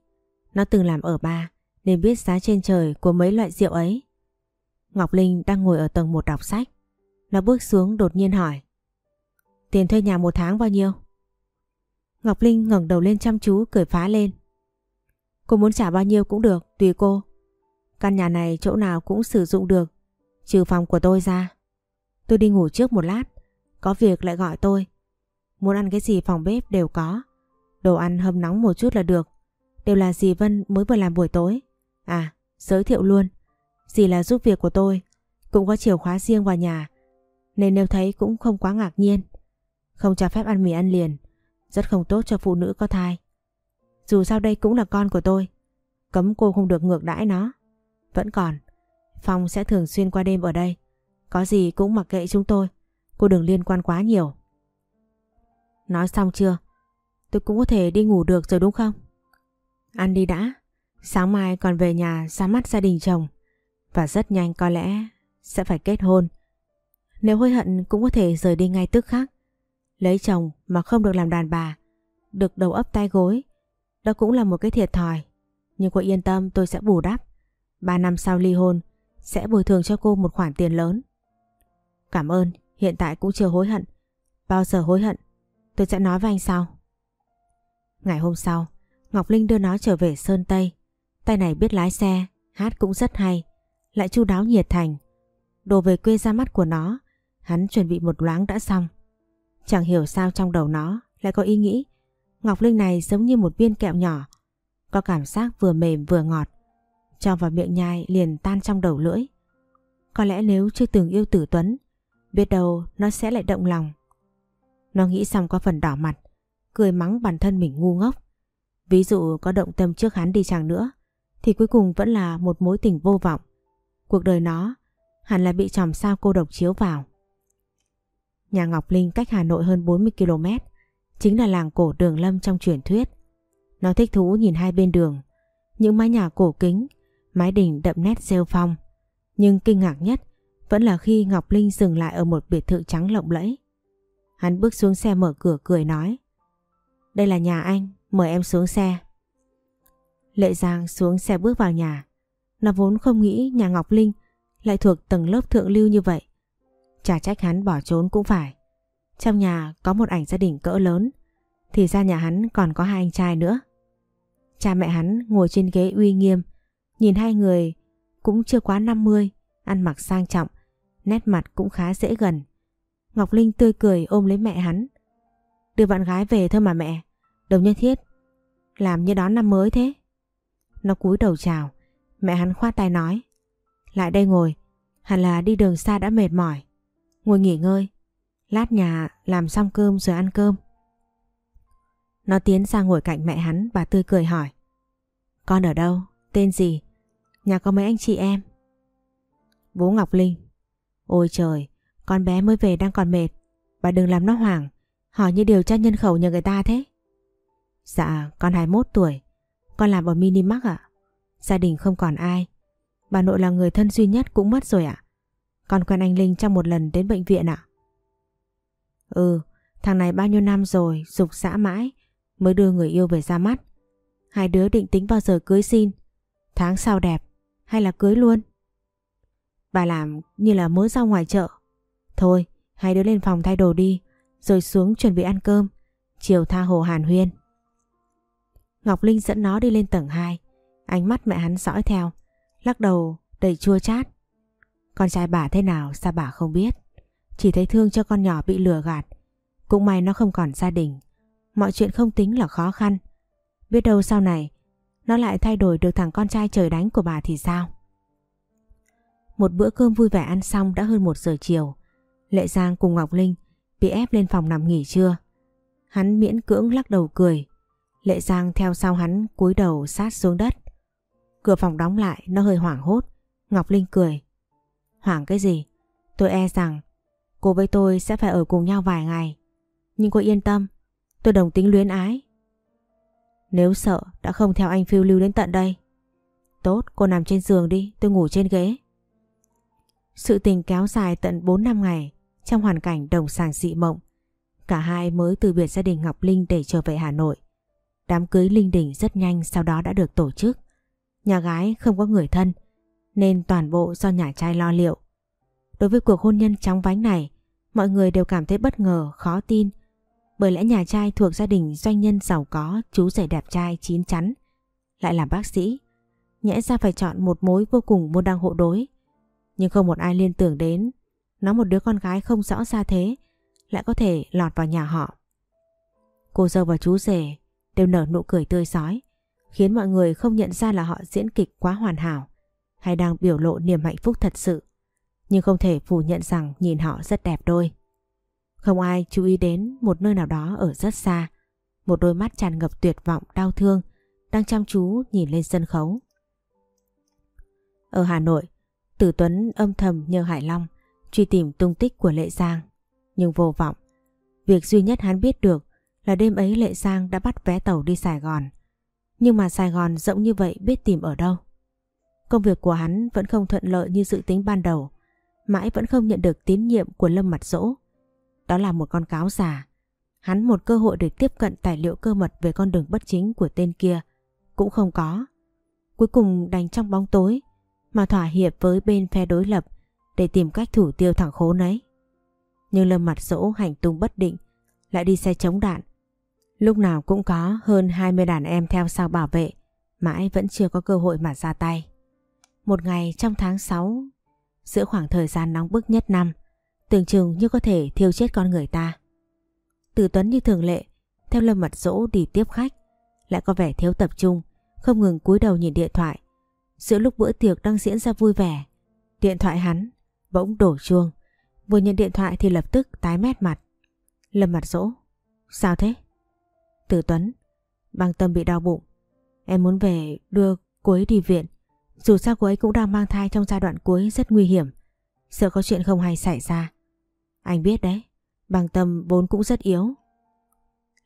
Nó từng làm ở ba, nên biết giá trên trời của mấy loại rượu ấy. Ngọc Linh đang ngồi ở tầng 1 đọc sách. Nó bước xuống đột nhiên hỏi. Tiền thuê nhà một tháng bao nhiêu? Ngọc Linh ngẩng đầu lên chăm chú cười phá lên. Cô muốn trả bao nhiêu cũng được, tùy cô. Căn nhà này chỗ nào cũng sử dụng được, trừ phòng của tôi ra. Tôi đi ngủ trước một lát, có việc lại gọi tôi. Muốn ăn cái gì phòng bếp đều có. Đồ ăn hâm nóng một chút là được. Đều là dì Vân mới vừa làm buổi tối. À, giới thiệu luôn. Dì là giúp việc của tôi, cũng có chìa khóa riêng vào nhà. Nên nếu thấy cũng không quá ngạc nhiên. Không cho phép ăn mì ăn liền, rất không tốt cho phụ nữ có thai. Dù sao đây cũng là con của tôi, cấm cô không được ngược đãi nó. Vẫn còn, Phong sẽ thường xuyên qua đêm ở đây. Có gì cũng mặc kệ chúng tôi, cô đừng liên quan quá nhiều. Nói xong chưa? Tôi cũng có thể đi ngủ được rồi đúng không? Ăn đi đã, sáng mai còn về nhà ra mắt gia đình chồng. Và rất nhanh có lẽ sẽ phải kết hôn. Nếu hối hận cũng có thể rời đi ngay tức khắc. Lấy chồng mà không được làm đàn bà, được đầu ấp tay gối, đó cũng là một cái thiệt thòi. Nhưng cô yên tâm tôi sẽ bù đắp. Ba năm sau ly hôn, sẽ bồi thường cho cô một khoản tiền lớn. Cảm ơn, hiện tại cũng chưa hối hận. Bao giờ hối hận, tôi sẽ nói với anh sau. Ngày hôm sau, Ngọc Linh đưa nó trở về Sơn Tây. Tay này biết lái xe, hát cũng rất hay, lại chu đáo nhiệt thành. Đồ về quê ra mắt của nó, hắn chuẩn bị một loáng đã xong. Chẳng hiểu sao trong đầu nó lại có ý nghĩ Ngọc Linh này giống như một viên kẹo nhỏ Có cảm giác vừa mềm vừa ngọt Cho vào miệng nhai liền tan trong đầu lưỡi Có lẽ nếu chưa từng yêu tử Tuấn Biết đâu nó sẽ lại động lòng Nó nghĩ xong có phần đỏ mặt Cười mắng bản thân mình ngu ngốc Ví dụ có động tâm trước hắn đi chăng nữa Thì cuối cùng vẫn là một mối tình vô vọng Cuộc đời nó hẳn là bị chòm sao cô độc chiếu vào Nhà Ngọc Linh cách Hà Nội hơn 40 km, chính là làng cổ Đường Lâm trong truyền thuyết. Nó thích thú nhìn hai bên đường, những mái nhà cổ kính, mái đình đậm nét rêu phong. Nhưng kinh ngạc nhất vẫn là khi Ngọc Linh dừng lại ở một biệt thự trắng lộng lẫy. Hắn bước xuống xe mở cửa cười nói Đây là nhà anh, mời em xuống xe. Lệ Giang xuống xe bước vào nhà. Nó vốn không nghĩ nhà Ngọc Linh lại thuộc tầng lớp thượng lưu như vậy. Chả trách hắn bỏ trốn cũng phải. Trong nhà có một ảnh gia đình cỡ lớn, thì ra nhà hắn còn có hai anh trai nữa. Cha mẹ hắn ngồi trên ghế uy nghiêm, nhìn hai người cũng chưa quá 50, ăn mặc sang trọng, nét mặt cũng khá dễ gần. Ngọc Linh tươi cười ôm lấy mẹ hắn. Đưa bạn gái về thôi mà mẹ, đồng nhân thiết làm như đón năm mới thế? Nó cúi đầu chào, mẹ hắn khoát tay nói. Lại đây ngồi, hẳn là đi đường xa đã mệt mỏi. Ngồi nghỉ ngơi, lát nhà làm xong cơm rồi ăn cơm. Nó tiến sang ngồi cạnh mẹ hắn và tươi cười hỏi. Con ở đâu? Tên gì? Nhà có mấy anh chị em? Bố Ngọc Linh. Ôi trời, con bé mới về đang còn mệt. Bà đừng làm nó hoảng, hỏi như điều tra nhân khẩu nhờ người ta thế. Dạ, con 21 tuổi. Con làm ở Minimax ạ. Gia đình không còn ai. Bà nội là người thân duy nhất cũng mất rồi ạ. Con quen anh Linh trong một lần đến bệnh viện ạ. Ừ, thằng này bao nhiêu năm rồi, dục xã mãi, mới đưa người yêu về ra mắt. Hai đứa định tính bao giờ cưới xin. Tháng sau đẹp, hay là cưới luôn? Bà làm như là mới ra ngoài chợ. Thôi, hai đứa lên phòng thay đồ đi, rồi xuống chuẩn bị ăn cơm. Chiều tha hồ hàn huyên. Ngọc Linh dẫn nó đi lên tầng 2. Ánh mắt mẹ hắn dõi theo, lắc đầu đầy chua chát. Con trai bà thế nào sao bà không biết. Chỉ thấy thương cho con nhỏ bị lừa gạt. Cũng may nó không còn gia đình. Mọi chuyện không tính là khó khăn. Biết đâu sau này nó lại thay đổi được thằng con trai trời đánh của bà thì sao? Một bữa cơm vui vẻ ăn xong đã hơn một giờ chiều. Lệ Giang cùng Ngọc Linh bị ép lên phòng nằm nghỉ trưa. Hắn miễn cưỡng lắc đầu cười. Lệ Giang theo sau hắn cúi đầu sát xuống đất. Cửa phòng đóng lại nó hơi hoảng hốt. Ngọc Linh cười. Hoảng cái gì? Tôi e rằng cô với tôi sẽ phải ở cùng nhau vài ngày. Nhưng cô yên tâm, tôi đồng tính luyến ái. Nếu sợ đã không theo anh phiêu lưu đến tận đây. Tốt, cô nằm trên giường đi, tôi ngủ trên ghế. Sự tình kéo dài tận 4 năm ngày trong hoàn cảnh đồng sàng dị mộng. Cả hai mới từ biệt gia đình Ngọc Linh để trở về Hà Nội. Đám cưới linh đình rất nhanh sau đó đã được tổ chức. Nhà gái không có người thân nên toàn bộ do nhà trai lo liệu. Đối với cuộc hôn nhân chóng vánh này, mọi người đều cảm thấy bất ngờ, khó tin. Bởi lẽ nhà trai thuộc gia đình doanh nhân giàu có, chú rể đẹp trai, chín chắn, lại làm bác sĩ. Nhẽ ra phải chọn một mối vô cùng môn đăng hộ đối. Nhưng không một ai liên tưởng đến, nó một đứa con gái không rõ ra thế, lại có thể lọt vào nhà họ. Cô dâu và chú rể đều nở nụ cười tươi giói, khiến mọi người không nhận ra là họ diễn kịch quá hoàn hảo hay đang biểu lộ niềm hạnh phúc thật sự. Nhưng không thể phủ nhận rằng nhìn họ rất đẹp đôi. Không ai chú ý đến một nơi nào đó ở rất xa, một đôi mắt tràn ngập tuyệt vọng đau thương đang chăm chú nhìn lên sân khấu. Ở Hà Nội, Tử Tuấn âm thầm nhờ Hải Long truy tìm tung tích của Lệ Giang, nhưng vô vọng. Việc duy nhất hắn biết được là đêm ấy Lệ Giang đã bắt vé tàu đi Sài Gòn. Nhưng mà Sài Gòn rộng như vậy biết tìm ở đâu. Công việc của hắn vẫn không thuận lợi như dự tính ban đầu. Mãi vẫn không nhận được tín nhiệm của Lâm Mặt Dỗ. Đó là một con cáo già Hắn một cơ hội để tiếp cận tài liệu cơ mật về con đường bất chính của tên kia. Cũng không có. Cuối cùng đành trong bóng tối, mà thỏa hiệp với bên phe đối lập để tìm cách thủ tiêu thằng khốn ấy. Nhưng Lâm Mặt Dỗ hành tung bất định, lại đi xe chống đạn. Lúc nào cũng có hơn 20 đàn em theo sau bảo vệ mãi vẫn chưa có cơ hội mà ra tay. Một ngày trong tháng 6, giữa khoảng thời gian nóng bức nhất năm, tưởng chừng như có thể thiêu chết con người ta. Từ Tuấn như thường lệ, theo lâm mặt dỗ đi tiếp khách, lại có vẻ thiếu tập trung, không ngừng cúi đầu nhìn điện thoại. Giữa lúc bữa tiệc đang diễn ra vui vẻ, điện thoại hắn bỗng đổ chuông. Vừa nhận điện thoại thì lập tức tái mét mặt. Lâm mặt dỗ. Sao thế? Từ Tuấn. Băng tâm bị đau bụng. Em muốn về đưa cô ấy đi viện. Dù sao cô ấy cũng đang mang thai trong giai đoạn cuối rất nguy hiểm. Sợ có chuyện không hay xảy ra. Anh biết đấy, Băng tâm vốn cũng rất yếu.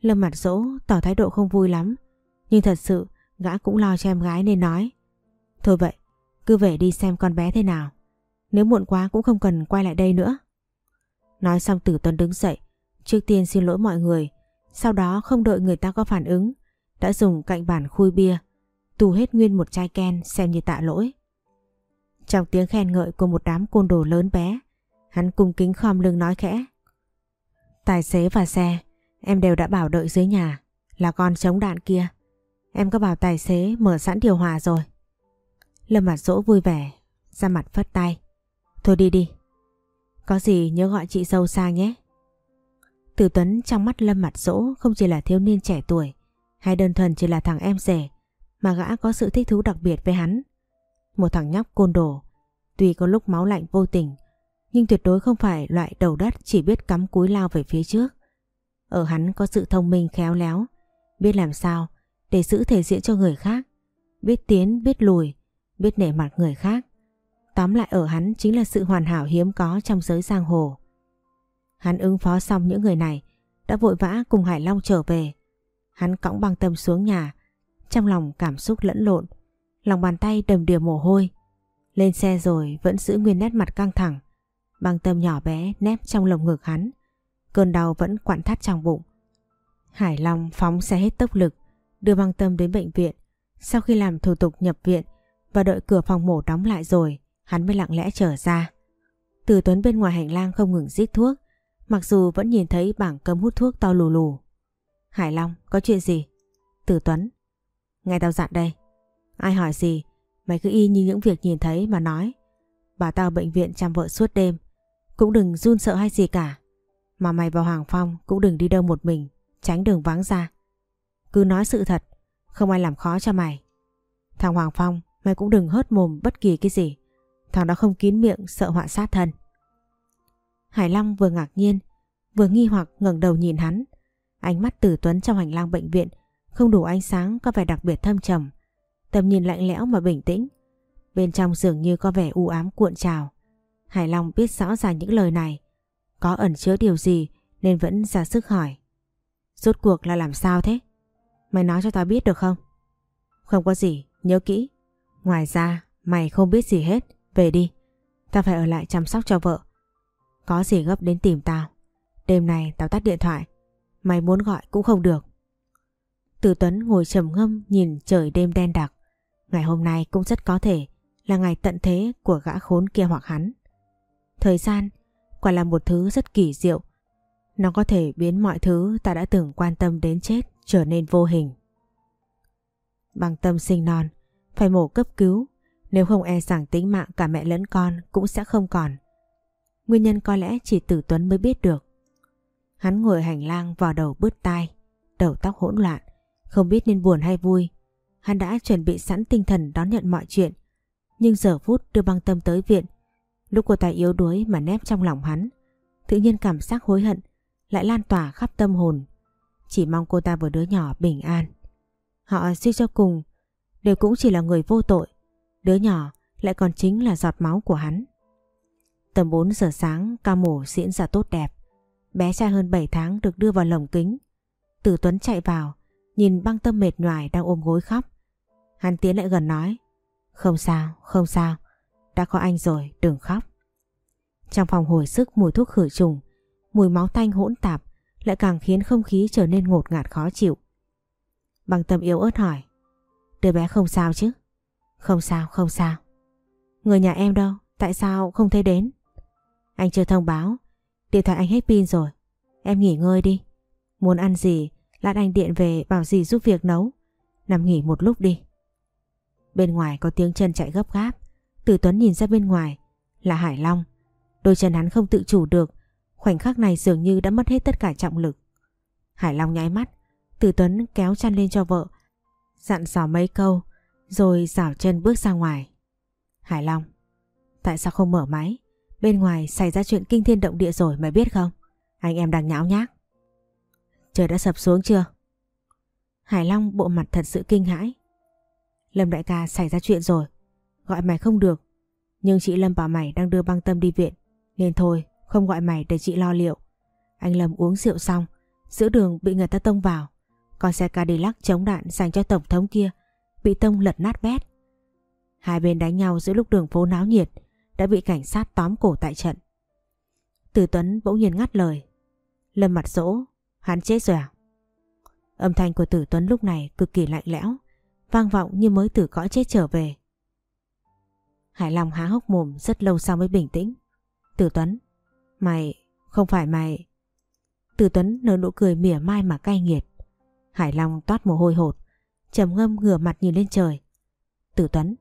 Lâm mặt dỗ tỏ thái độ không vui lắm. Nhưng thật sự gã cũng lo cho em gái nên nói. Thôi vậy, cứ về đi xem con bé thế nào. Nếu muộn quá cũng không cần quay lại đây nữa. Nói xong tử tuấn đứng dậy. Trước tiên xin lỗi mọi người. Sau đó không đợi người ta có phản ứng. Đã dùng cạnh bản khui bia tù hết nguyên một chai ken xem như tạ lỗi. Trong tiếng khen ngợi của một đám côn đồ lớn bé, hắn cung kính khom lưng nói khẽ. Tài xế và xe, em đều đã bảo đợi dưới nhà, là con chống đạn kia. Em có bảo tài xế mở sẵn điều hòa rồi. Lâm mặt dỗ vui vẻ, ra mặt phất tay. Thôi đi đi. Có gì nhớ gọi chị dâu sang nhé. Tử Tuấn trong mắt Lâm mặt dỗ không chỉ là thiếu niên trẻ tuổi, Hay đơn thuần chỉ là thằng em rể mà gã có sự thích thú đặc biệt với hắn. Một thằng nhóc côn đồ, tuy có lúc máu lạnh vô tình, nhưng tuyệt đối không phải loại đầu đất chỉ biết cắm cúi lao về phía trước. Ở hắn có sự thông minh khéo léo, biết làm sao để giữ thể diện cho người khác, biết tiến, biết lùi, biết nể mặt người khác. Tóm lại ở hắn chính là sự hoàn hảo hiếm có trong giới giang hồ. Hắn ứng phó xong những người này, đã vội vã cùng Hải Long trở về. Hắn cõng băng tâm xuống nhà, trong lòng cảm xúc lẫn lộn, lòng bàn tay đầm đìa mồ hôi. Lên xe rồi vẫn giữ nguyên nét mặt căng thẳng, băng tâm nhỏ bé nép trong lồng ngực hắn. Cơn đau vẫn quặn thắt trong bụng. Hải Long phóng xe hết tốc lực, đưa băng tâm đến bệnh viện. Sau khi làm thủ tục nhập viện và đợi cửa phòng mổ đóng lại rồi, hắn mới lặng lẽ trở ra. Từ Tuấn bên ngoài hành lang không ngừng rít thuốc, mặc dù vẫn nhìn thấy bảng cấm hút thuốc to lù lù. Hải Long, có chuyện gì? Tử Tuấn. Nghe tao dặn đây. Ai hỏi gì, mày cứ y như những việc nhìn thấy mà nói. Bà tao bệnh viện chăm vợ suốt đêm. Cũng đừng run sợ hay gì cả. Mà mày vào Hoàng Phong cũng đừng đi đâu một mình, tránh đường vắng ra. Cứ nói sự thật, không ai làm khó cho mày. Thằng Hoàng Phong, mày cũng đừng hớt mồm bất kỳ cái gì. Thằng đó không kín miệng sợ họa sát thân. Hải Long vừa ngạc nhiên, vừa nghi hoặc ngẩng đầu nhìn hắn. Ánh mắt tử tuấn trong hành lang bệnh viện không đủ ánh sáng có vẻ đặc biệt thâm trầm. Tầm nhìn lạnh lẽo mà bình tĩnh. Bên trong dường như có vẻ u ám cuộn trào. Hải Long biết rõ ràng những lời này. Có ẩn chứa điều gì nên vẫn ra sức hỏi. Rốt cuộc là làm sao thế? Mày nói cho tao biết được không? Không có gì, nhớ kỹ. Ngoài ra, mày không biết gì hết. Về đi. Tao phải ở lại chăm sóc cho vợ. Có gì gấp đến tìm tao. Đêm này tao tắt điện thoại. Mày muốn gọi cũng không được. Tử Tuấn ngồi trầm ngâm nhìn trời đêm đen đặc. Ngày hôm nay cũng rất có thể là ngày tận thế của gã khốn kia hoặc hắn. Thời gian quả là một thứ rất kỳ diệu. Nó có thể biến mọi thứ ta đã từng quan tâm đến chết trở nên vô hình. Bằng tâm sinh non, phải mổ cấp cứu, nếu không e rằng tính mạng cả mẹ lẫn con cũng sẽ không còn. Nguyên nhân có lẽ chỉ Tử Tuấn mới biết được. Hắn ngồi hành lang vào đầu bứt tai, đầu tóc hỗn loạn, không biết nên buồn hay vui. Hắn đã chuẩn bị sẵn tinh thần đón nhận mọi chuyện. Nhưng giờ phút đưa băng tâm tới viện, lúc cô ta yếu đuối mà nép trong lòng hắn, tự nhiên cảm giác hối hận lại lan tỏa khắp tâm hồn. Chỉ mong cô ta và đứa nhỏ bình an. Họ suy cho cùng, đều cũng chỉ là người vô tội. Đứa nhỏ lại còn chính là giọt máu của hắn. Tầm 4 giờ sáng ca mổ diễn ra tốt đẹp. Bé trai hơn 7 tháng được đưa vào lồng kính. Tử Tuấn chạy vào, nhìn băng tâm mệt nhoài đang ôm gối khóc. Hắn tiến lại gần nói, không sao, không sao, đã có anh rồi, đừng khóc. Trong phòng hồi sức mùi thuốc khử trùng, mùi máu tanh hỗn tạp lại càng khiến không khí trở nên ngột ngạt khó chịu. Băng tâm yếu ớt hỏi, đứa bé không sao chứ? Không sao, không sao. Người nhà em đâu, tại sao không thấy đến? Anh chưa thông báo, điện thoại anh hết pin rồi. Em nghỉ ngơi đi. Muốn ăn gì, lát anh điện về bảo gì giúp việc nấu. Nằm nghỉ một lúc đi. Bên ngoài có tiếng chân chạy gấp gáp. Tử Tuấn nhìn ra bên ngoài là Hải Long. Đôi chân hắn không tự chủ được. Khoảnh khắc này dường như đã mất hết tất cả trọng lực. Hải Long nháy mắt. Tử Tuấn kéo chăn lên cho vợ. Dặn dò mấy câu. Rồi rảo chân bước ra ngoài. Hải Long. Tại sao không mở máy? Bên ngoài xảy ra chuyện kinh thiên động địa rồi mày biết không? Anh em đang nháo nhác. Trời đã sập xuống chưa? Hải Long bộ mặt thật sự kinh hãi. Lâm đại ca xảy ra chuyện rồi. Gọi mày không được. Nhưng chị Lâm bảo mày đang đưa băng tâm đi viện. Nên thôi, không gọi mày để chị lo liệu. Anh Lâm uống rượu xong, giữa đường bị người ta tông vào. Còn xe Cadillac chống đạn dành cho tổng thống kia bị tông lật nát bét. Hai bên đánh nhau giữa lúc đường phố náo nhiệt đã bị cảnh sát tóm cổ tại trận. Từ Tuấn bỗng nhiên ngắt lời. Lâm mặt dỗ, hắn chết rồi à? Âm thanh của Tử Tuấn lúc này cực kỳ lạnh lẽo, vang vọng như mới từ cõi chết trở về. Hải Long há hốc mồm rất lâu sau mới bình tĩnh. Tử Tuấn, mày, không phải mày... Tử Tuấn nở nụ cười mỉa mai mà cay nghiệt. Hải Long toát mồ hôi hột, trầm ngâm ngửa mặt nhìn lên trời. Tử Tuấn,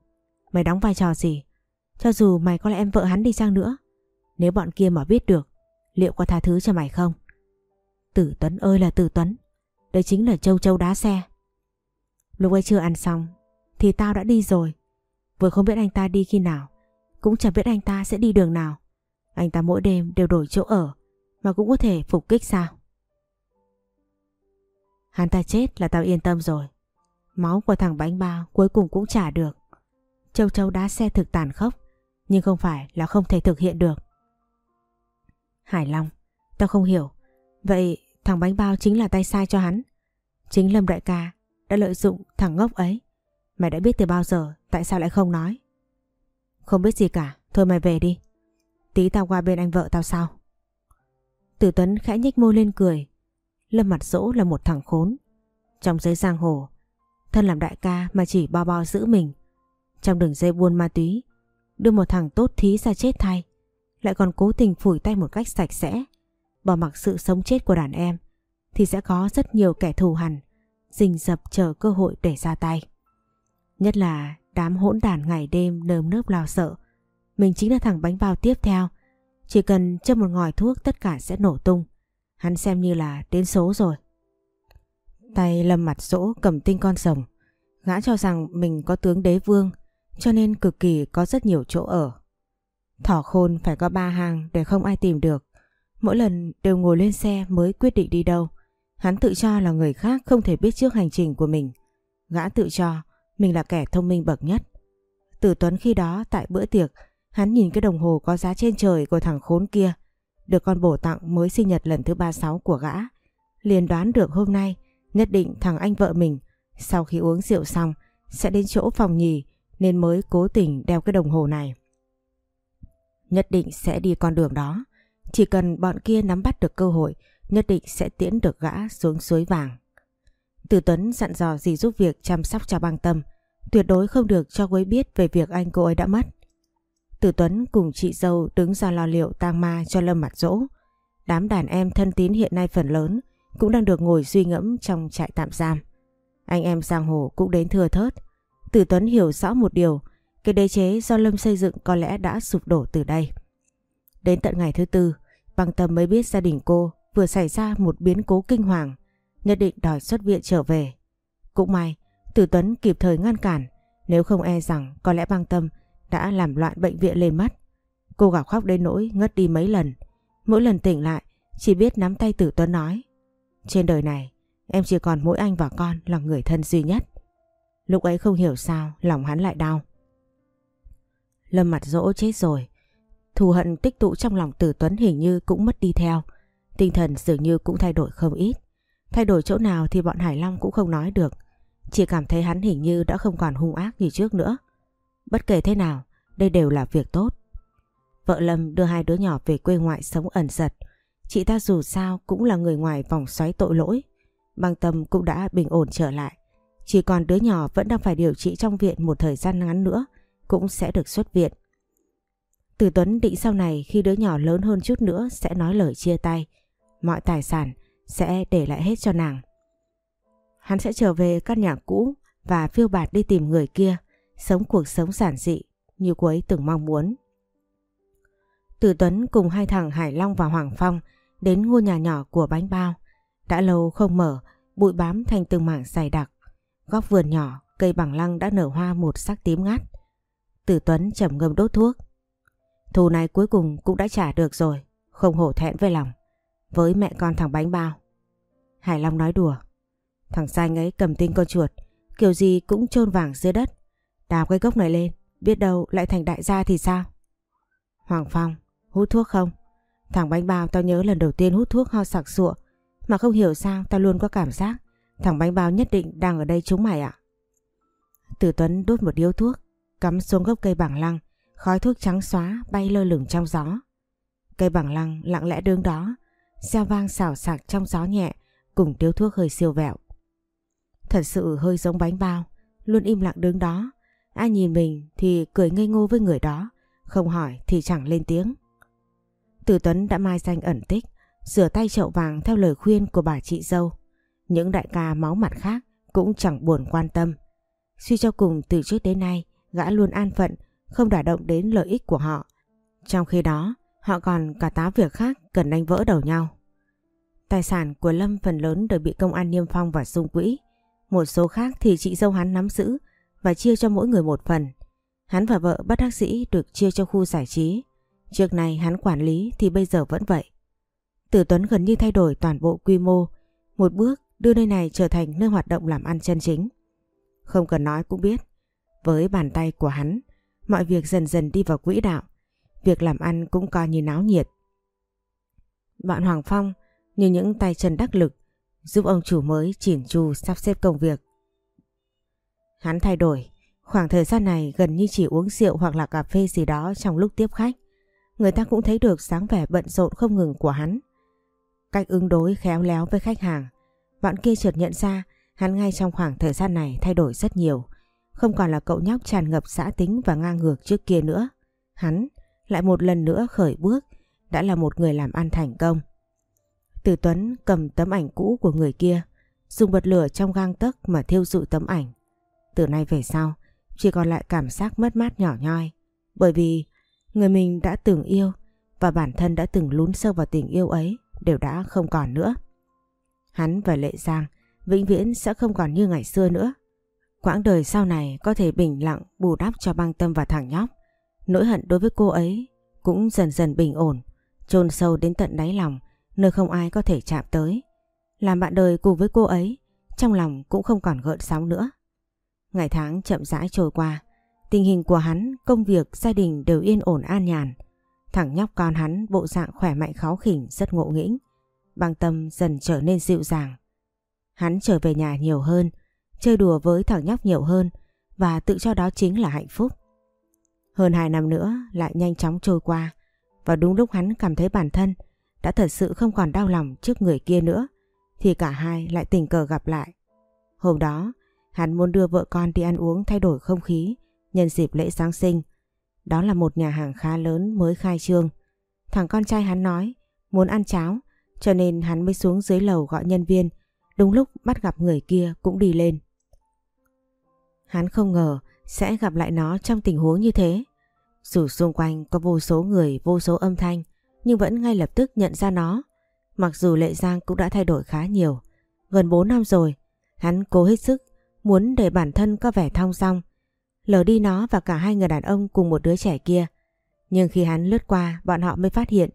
mày đóng vai trò gì? Cho dù mày có là em vợ hắn đi chăng nữa Nếu bọn kia mà biết được Liệu có tha thứ cho mày không Tử Tuấn ơi là Tử Tuấn Đây chính là châu châu đá xe Lúc ấy chưa ăn xong thì tao đã đi rồi. Vừa không biết anh ta đi khi nào, cũng chẳng biết anh ta sẽ đi đường nào. Anh ta mỗi đêm đều đổi chỗ ở mà cũng có thể phục kích sao? Hắn ta chết là tao yên tâm rồi. Máu của thằng bánh bao cuối cùng cũng trả được. Châu Châu đá xe thực tàn khốc, nhưng không phải là không thể thực hiện được. Hải Long, tao không hiểu. Vậy thằng bánh bao chính là tay sai cho hắn. Chính Lâm Đại ca đã lợi dụng thằng ngốc ấy. Mày đã biết từ bao giờ, tại sao lại không nói? Không biết gì cả, thôi mày về đi. Tí tao qua bên anh vợ tao sau. Tử Tuấn khẽ nhếch môi lên cười. Lâm mặt dỗ là một thằng khốn. Trong giới giang hồ, thân làm đại ca mà chỉ bao bao giữ mình. Trong đường dây buôn ma túy, đưa một thằng tốt thí ra chết thay. Lại còn cố tình phủi tay một cách sạch sẽ. Bỏ mặc sự sống chết của đàn em, thì sẽ có rất nhiều kẻ thù hằn, rình rập chờ cơ hội để ra tay. Nhất là đám hỗn đàn ngày đêm nơm nớp lo sợ. Mình chính là thằng bánh bao tiếp theo. Chỉ cần châm một ngòi thuốc tất cả sẽ nổ tung. Hắn xem như là đến số rồi. Tay lâm mặt sỗ cầm tinh con rồng. Gã cho rằng mình có tướng đế vương cho nên cực kỳ có rất nhiều chỗ ở. Thỏ khôn phải có ba hàng để không ai tìm được. Mỗi lần đều ngồi lên xe mới quyết định đi đâu. Hắn tự cho là người khác không thể biết trước hành trình của mình. Gã tự cho mình là kẻ thông minh bậc nhất. Tử Tuấn khi đó tại bữa tiệc, hắn nhìn cái đồng hồ có giá trên trời của thằng khốn kia, được con bổ tặng mới sinh nhật lần thứ 36 của gã. Liền đoán được hôm nay nhất định thằng anh vợ mình sau khi uống rượu xong sẽ đến chỗ phòng nhì nên mới cố tình đeo cái đồng hồ này. Nhất định sẽ đi con đường đó. Chỉ cần bọn kia nắm bắt được cơ hội nhất định sẽ tiễn được gã xuống suối vàng. Từ Tuấn dặn dò gì giúp việc chăm sóc cho băng tâm, tuyệt đối không được cho cô ấy biết về việc anh cô ấy đã mất. Từ Tuấn cùng chị dâu đứng ra lo liệu tang ma cho Lâm mặt dỗ. Đám đàn em thân tín hiện nay phần lớn cũng đang được ngồi suy ngẫm trong trại tạm giam. Anh em giang hồ cũng đến thưa thớt. Tử Tuấn hiểu rõ một điều, cái đế chế do Lâm xây dựng có lẽ đã sụp đổ từ đây. Đến tận ngày thứ tư, Bằng tâm mới biết gia đình cô vừa xảy ra một biến cố kinh hoàng, nhất định đòi xuất viện trở về. Cũng may, Tử Tuấn kịp thời ngăn cản, nếu không e rằng có lẽ Bằng tâm đã làm loạn bệnh viện lên mắt. Cô gào khóc đến nỗi ngất đi mấy lần. Mỗi lần tỉnh lại, chỉ biết nắm tay Tử Tuấn nói. Trên đời này, em chỉ còn mỗi anh và con là người thân duy nhất. Lúc ấy không hiểu sao, lòng hắn lại đau. Lâm mặt dỗ chết rồi. Thù hận tích tụ trong lòng Tử Tuấn hình như cũng mất đi theo. Tinh thần dường như cũng thay đổi không ít. Thay đổi chỗ nào thì bọn Hải Long cũng không nói được. Chỉ cảm thấy hắn hình như đã không còn hung ác như trước nữa. Bất kể thế nào, đây đều là việc tốt. Vợ Lâm đưa hai đứa nhỏ về quê ngoại sống ẩn giật. Chị ta dù sao cũng là người ngoài vòng xoáy tội lỗi. Băng tâm cũng đã bình ổn trở lại. Chỉ còn đứa nhỏ vẫn đang phải điều trị trong viện một thời gian ngắn nữa cũng sẽ được xuất viện. Từ Tuấn định sau này khi đứa nhỏ lớn hơn chút nữa sẽ nói lời chia tay. Mọi tài sản sẽ để lại hết cho nàng. Hắn sẽ trở về căn nhà cũ và phiêu bạt đi tìm người kia, sống cuộc sống giản dị như cô ấy từng mong muốn. Từ Tuấn cùng hai thằng Hải Long và Hoàng Phong đến ngôi nhà nhỏ của bánh bao. Đã lâu không mở, bụi bám thành từng mảng dày đặc. Góc vườn nhỏ, cây bằng lăng đã nở hoa một sắc tím ngắt. Tử Tuấn trầm ngâm đốt thuốc. Thù này cuối cùng cũng đã trả được rồi, không hổ thẹn với lòng. Với mẹ con thằng bánh bao. Hải Long nói đùa. Thằng xanh ấy cầm tinh con chuột, kiểu gì cũng chôn vàng dưới đất. Đào cái gốc này lên, biết đâu lại thành đại gia thì sao? Hoàng Phong, hút thuốc không? Thằng bánh bao tao nhớ lần đầu tiên hút thuốc ho sặc sụa, mà không hiểu sao tao luôn có cảm giác thằng bánh bao nhất định đang ở đây chúng mày ạ. Tử Tuấn đốt một điếu thuốc, cắm xuống gốc cây bảng lăng, khói thuốc trắng xóa bay lơ lửng trong gió. Cây bảng lăng lặng lẽ đứng đó, gieo vang xào sạc trong gió nhẹ cùng điếu thuốc hơi siêu vẹo. Thật sự hơi giống bánh bao, luôn im lặng đứng đó. Ai nhìn mình thì cười ngây ngô với người đó, không hỏi thì chẳng lên tiếng. Tử Tuấn đã mai danh ẩn tích, rửa tay chậu vàng theo lời khuyên của bà chị dâu. Những đại ca máu mặt khác cũng chẳng buồn quan tâm. Suy cho cùng từ trước đến nay, gã luôn an phận, không đả động đến lợi ích của họ. Trong khi đó, họ còn cả tá việc khác cần đánh vỡ đầu nhau. Tài sản của Lâm phần lớn đều bị công an niêm phong và xung quỹ. Một số khác thì chị dâu hắn nắm giữ và chia cho mỗi người một phần. Hắn và vợ bất đắc sĩ được chia cho khu giải trí. Trước này hắn quản lý thì bây giờ vẫn vậy. Tử Tuấn gần như thay đổi toàn bộ quy mô, một bước đưa nơi này trở thành nơi hoạt động làm ăn chân chính. Không cần nói cũng biết, với bàn tay của hắn, mọi việc dần dần đi vào quỹ đạo, việc làm ăn cũng coi như náo nhiệt. Bạn Hoàng Phong như những tay chân đắc lực giúp ông chủ mới chỉn chu sắp xếp công việc. Hắn thay đổi, khoảng thời gian này gần như chỉ uống rượu hoặc là cà phê gì đó trong lúc tiếp khách. Người ta cũng thấy được sáng vẻ bận rộn không ngừng của hắn. Cách ứng đối khéo léo với khách hàng bọn kia chợt nhận ra hắn ngay trong khoảng thời gian này thay đổi rất nhiều. Không còn là cậu nhóc tràn ngập xã tính và ngang ngược trước kia nữa. Hắn lại một lần nữa khởi bước đã là một người làm ăn thành công. Từ Tuấn cầm tấm ảnh cũ của người kia, dùng bật lửa trong gang tấc mà thiêu dụi tấm ảnh. Từ nay về sau, chỉ còn lại cảm giác mất mát nhỏ nhoi. Bởi vì người mình đã từng yêu và bản thân đã từng lún sâu vào tình yêu ấy đều đã không còn nữa. Hắn và Lệ Giang vĩnh viễn sẽ không còn như ngày xưa nữa. Quãng đời sau này có thể bình lặng bù đắp cho băng tâm và thằng nhóc. Nỗi hận đối với cô ấy cũng dần dần bình ổn, chôn sâu đến tận đáy lòng, nơi không ai có thể chạm tới. Làm bạn đời cùng với cô ấy, trong lòng cũng không còn gợn sóng nữa. Ngày tháng chậm rãi trôi qua, tình hình của hắn, công việc, gia đình đều yên ổn an nhàn. Thằng nhóc con hắn bộ dạng khỏe mạnh khó khỉnh rất ngộ nghĩnh. Băng tâm dần trở nên dịu dàng. Hắn trở về nhà nhiều hơn, chơi đùa với thằng nhóc nhiều hơn và tự cho đó chính là hạnh phúc. Hơn 2 năm nữa lại nhanh chóng trôi qua và đúng lúc hắn cảm thấy bản thân đã thật sự không còn đau lòng trước người kia nữa thì cả hai lại tình cờ gặp lại. Hôm đó hắn muốn đưa vợ con đi ăn uống thay đổi không khí nhân dịp lễ Giáng sinh. Đó là một nhà hàng khá lớn mới khai trương. Thằng con trai hắn nói muốn ăn cháo cho nên hắn mới xuống dưới lầu gọi nhân viên đúng lúc bắt gặp người kia cũng đi lên. Hắn không ngờ sẽ gặp lại nó trong tình huống như thế. Dù xung quanh có vô số người, vô số âm thanh, nhưng vẫn ngay lập tức nhận ra nó. Mặc dù Lệ Giang cũng đã thay đổi khá nhiều. Gần 4 năm rồi, hắn cố hết sức, muốn để bản thân có vẻ thong song, lờ đi nó và cả hai người đàn ông cùng một đứa trẻ kia. Nhưng khi hắn lướt qua, bọn họ mới phát hiện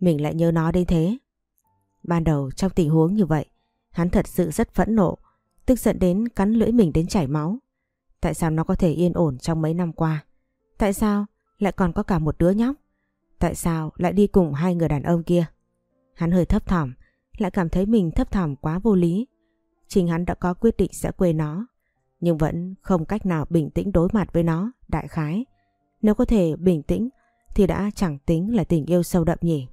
mình lại nhớ nó đến thế. Ban đầu trong tình huống như vậy, hắn thật sự rất phẫn nộ, tức giận đến cắn lưỡi mình đến chảy máu. Tại sao nó có thể yên ổn trong mấy năm qua? Tại sao lại còn có cả một đứa nhóc? Tại sao lại đi cùng hai người đàn ông kia? Hắn hơi thấp thỏm, lại cảm thấy mình thấp thỏm quá vô lý. Chính hắn đã có quyết định sẽ quê nó, nhưng vẫn không cách nào bình tĩnh đối mặt với nó, đại khái. Nếu có thể bình tĩnh thì đã chẳng tính là tình yêu sâu đậm nhỉ.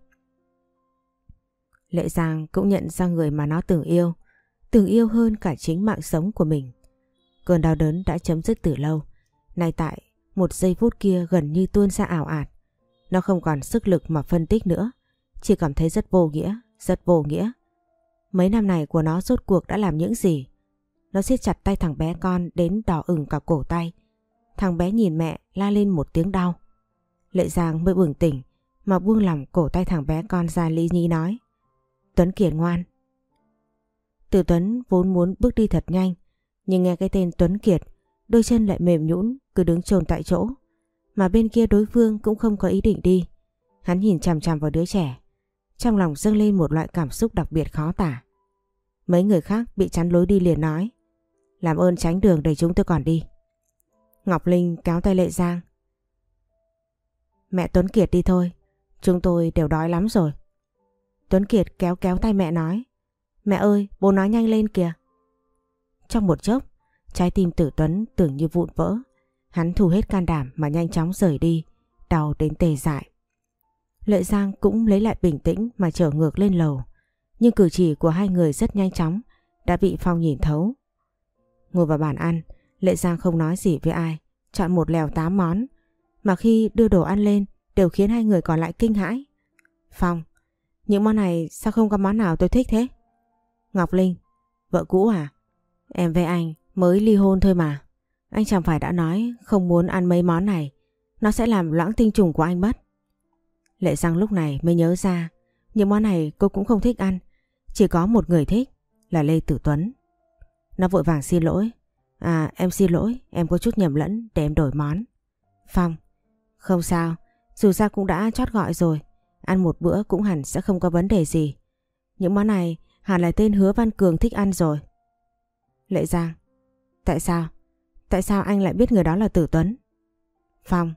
Lệ Giang cũng nhận ra người mà nó từng yêu, từng yêu hơn cả chính mạng sống của mình. Cơn đau đớn đã chấm dứt từ lâu. Nay tại một giây phút kia gần như tuôn ra ảo ạt. Nó không còn sức lực mà phân tích nữa. Chỉ cảm thấy rất vô nghĩa, rất vô nghĩa. Mấy năm này của nó rốt cuộc đã làm những gì? Nó siết chặt tay thằng bé con đến đỏ ửng cả cổ tay. Thằng bé nhìn mẹ la lên một tiếng đau. Lệ Giang mới bừng tỉnh mà buông lỏng cổ tay thằng bé con ra Ly Nhi nói. Tuấn Kiệt ngoan. Từ Tuấn vốn muốn bước đi thật nhanh nhưng nghe cái tên Tuấn Kiệt, đôi chân lại mềm nhũn cứ đứng trồn tại chỗ. Mà bên kia đối phương cũng không có ý định đi. Hắn nhìn chằm chằm vào đứa trẻ. Trong lòng dâng lên một loại cảm xúc đặc biệt khó tả. Mấy người khác bị chắn lối đi liền nói. Làm ơn tránh đường để chúng tôi còn đi. Ngọc Linh kéo tay Lệ Giang. Mẹ Tuấn Kiệt đi thôi. Chúng tôi đều đói lắm rồi. Tuấn Kiệt kéo kéo tay mẹ nói. Mẹ ơi, bố nói nhanh lên kìa. Trong một chốc, trái tim tử Tuấn tưởng như vụn vỡ. Hắn thu hết can đảm mà nhanh chóng rời đi, đau đến tề dại. Lợi Giang cũng lấy lại bình tĩnh mà trở ngược lên lầu. Nhưng cử chỉ của hai người rất nhanh chóng, đã bị Phong nhìn thấu. Ngồi vào bàn ăn, Lệ Giang không nói gì với ai, chọn một lèo tám món. Mà khi đưa đồ ăn lên đều khiến hai người còn lại kinh hãi. Phong, những món này sao không có món nào tôi thích thế? Ngọc Linh, vợ cũ à? Em với anh mới ly hôn thôi mà. Anh chẳng phải đã nói không muốn ăn mấy món này. Nó sẽ làm loãng tinh trùng của anh mất. Lệ Giang lúc này mới nhớ ra những món này cô cũng không thích ăn. Chỉ có một người thích là Lê Tử Tuấn. Nó vội vàng xin lỗi. À em xin lỗi, em có chút nhầm lẫn để em đổi món. Phong, không sao, dù sao cũng đã chót gọi rồi. Ăn một bữa cũng hẳn sẽ không có vấn đề gì. Những món này hẳn là tên Hứa Văn Cường thích ăn rồi. Lệ Giang, tại sao? Tại sao anh lại biết người đó là Tử Tuấn? Phong,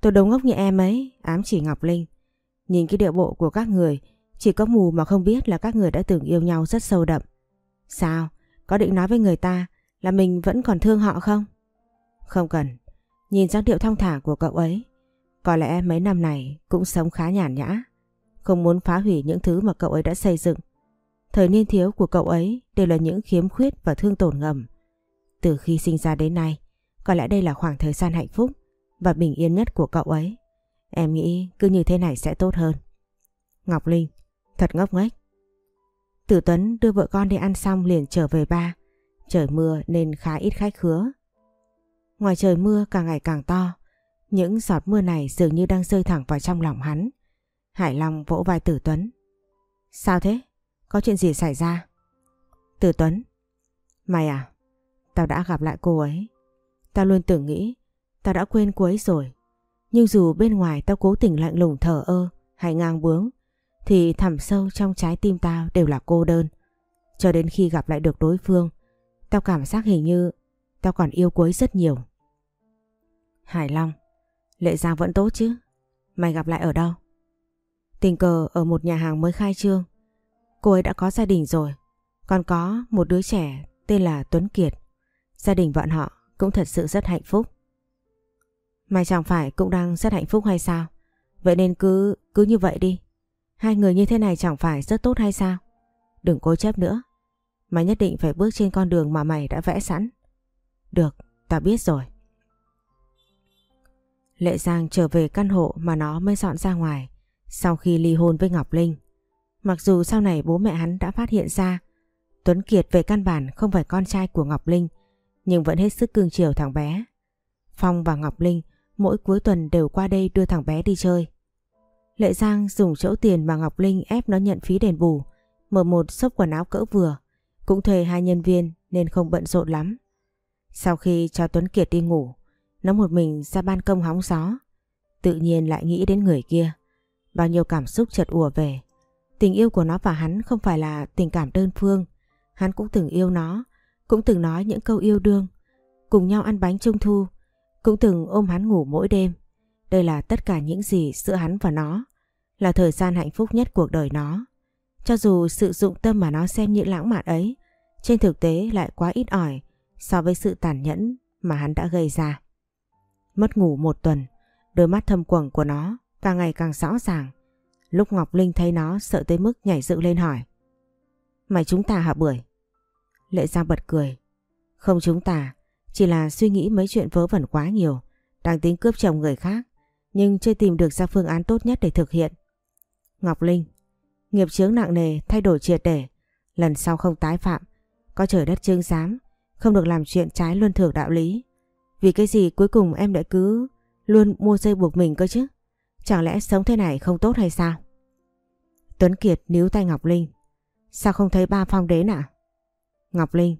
tôi đâu ngốc như em ấy, ám chỉ Ngọc Linh. Nhìn cái điệu bộ của các người, chỉ có mù mà không biết là các người đã từng yêu nhau rất sâu đậm. Sao? Có định nói với người ta là mình vẫn còn thương họ không? Không cần. Nhìn dáng điệu thong thả của cậu ấy, có lẽ mấy năm này cũng sống khá nhàn nhã. Không muốn phá hủy những thứ mà cậu ấy đã xây dựng. Thời niên thiếu của cậu ấy đều là những khiếm khuyết và thương tổn ngầm. Từ khi sinh ra đến nay, có lẽ đây là khoảng thời gian hạnh phúc và bình yên nhất của cậu ấy. Em nghĩ cứ như thế này sẽ tốt hơn. Ngọc Linh, thật ngốc nghếch. Tử Tuấn đưa vợ con đi ăn xong liền trở về ba. Trời mưa nên khá ít khách khứa. Ngoài trời mưa càng ngày càng to. Những giọt mưa này dường như đang rơi thẳng vào trong lòng hắn. Hải Long vỗ vai Tử Tuấn. Sao thế? Có chuyện gì xảy ra? Tử Tuấn. Mày à? Tao đã gặp lại cô ấy. Tao luôn tưởng nghĩ tao đã quên cô ấy rồi. Nhưng dù bên ngoài tao cố tình lạnh lùng thở ơ hay ngang bướng thì thẳm sâu trong trái tim tao đều là cô đơn. Cho đến khi gặp lại được đối phương, tao cảm giác hình như tao còn yêu cô ấy rất nhiều. Hải Long, Lệ Giang vẫn tốt chứ? Mày gặp lại ở đâu? Tình cờ ở một nhà hàng mới khai trương. Cô ấy đã có gia đình rồi, còn có một đứa trẻ tên là Tuấn Kiệt. Gia đình bọn họ cũng thật sự rất hạnh phúc. Mày chẳng phải cũng đang rất hạnh phúc hay sao? Vậy nên cứ cứ như vậy đi. Hai người như thế này chẳng phải rất tốt hay sao? Đừng cố chấp nữa. Mày nhất định phải bước trên con đường mà mày đã vẽ sẵn. Được, tao biết rồi. Lệ Giang trở về căn hộ mà nó mới dọn ra ngoài sau khi ly hôn với Ngọc Linh. Mặc dù sau này bố mẹ hắn đã phát hiện ra Tuấn Kiệt về căn bản không phải con trai của Ngọc Linh nhưng vẫn hết sức cương chiều thằng bé. Phong và Ngọc Linh mỗi cuối tuần đều qua đây đưa thằng bé đi chơi. Lệ Giang dùng chỗ tiền mà Ngọc Linh ép nó nhận phí đền bù, mở một shop quần áo cỡ vừa, cũng thuê hai nhân viên nên không bận rộn lắm. Sau khi cho Tuấn Kiệt đi ngủ, nó một mình ra ban công hóng gió, tự nhiên lại nghĩ đến người kia. Bao nhiêu cảm xúc chợt ùa về. Tình yêu của nó và hắn không phải là tình cảm đơn phương, hắn cũng từng yêu nó, cũng từng nói những câu yêu đương, cùng nhau ăn bánh trung thu, cũng từng ôm hắn ngủ mỗi đêm. Đây là tất cả những gì giữa hắn và nó, là thời gian hạnh phúc nhất cuộc đời nó. Cho dù sự dụng tâm mà nó xem như lãng mạn ấy, trên thực tế lại quá ít ỏi so với sự tàn nhẫn mà hắn đã gây ra. Mất ngủ một tuần, đôi mắt thâm quầng của nó càng ngày càng rõ ràng. Lúc Ngọc Linh thấy nó sợ tới mức nhảy dựng lên hỏi. Mày chúng ta hả bưởi? Lệ Giang bật cười. Không chúng ta, chỉ là suy nghĩ mấy chuyện vớ vẩn quá nhiều, đang tính cướp chồng người khác, nhưng chưa tìm được ra phương án tốt nhất để thực hiện. Ngọc Linh, nghiệp chướng nặng nề thay đổi triệt để, lần sau không tái phạm, có trời đất trương giám, không được làm chuyện trái luân thường đạo lý. Vì cái gì cuối cùng em lại cứ luôn mua dây buộc mình cơ chứ? Chẳng lẽ sống thế này không tốt hay sao? Tuấn Kiệt níu tay Ngọc Linh. Sao không thấy ba Phong đến ạ? Ngọc Linh,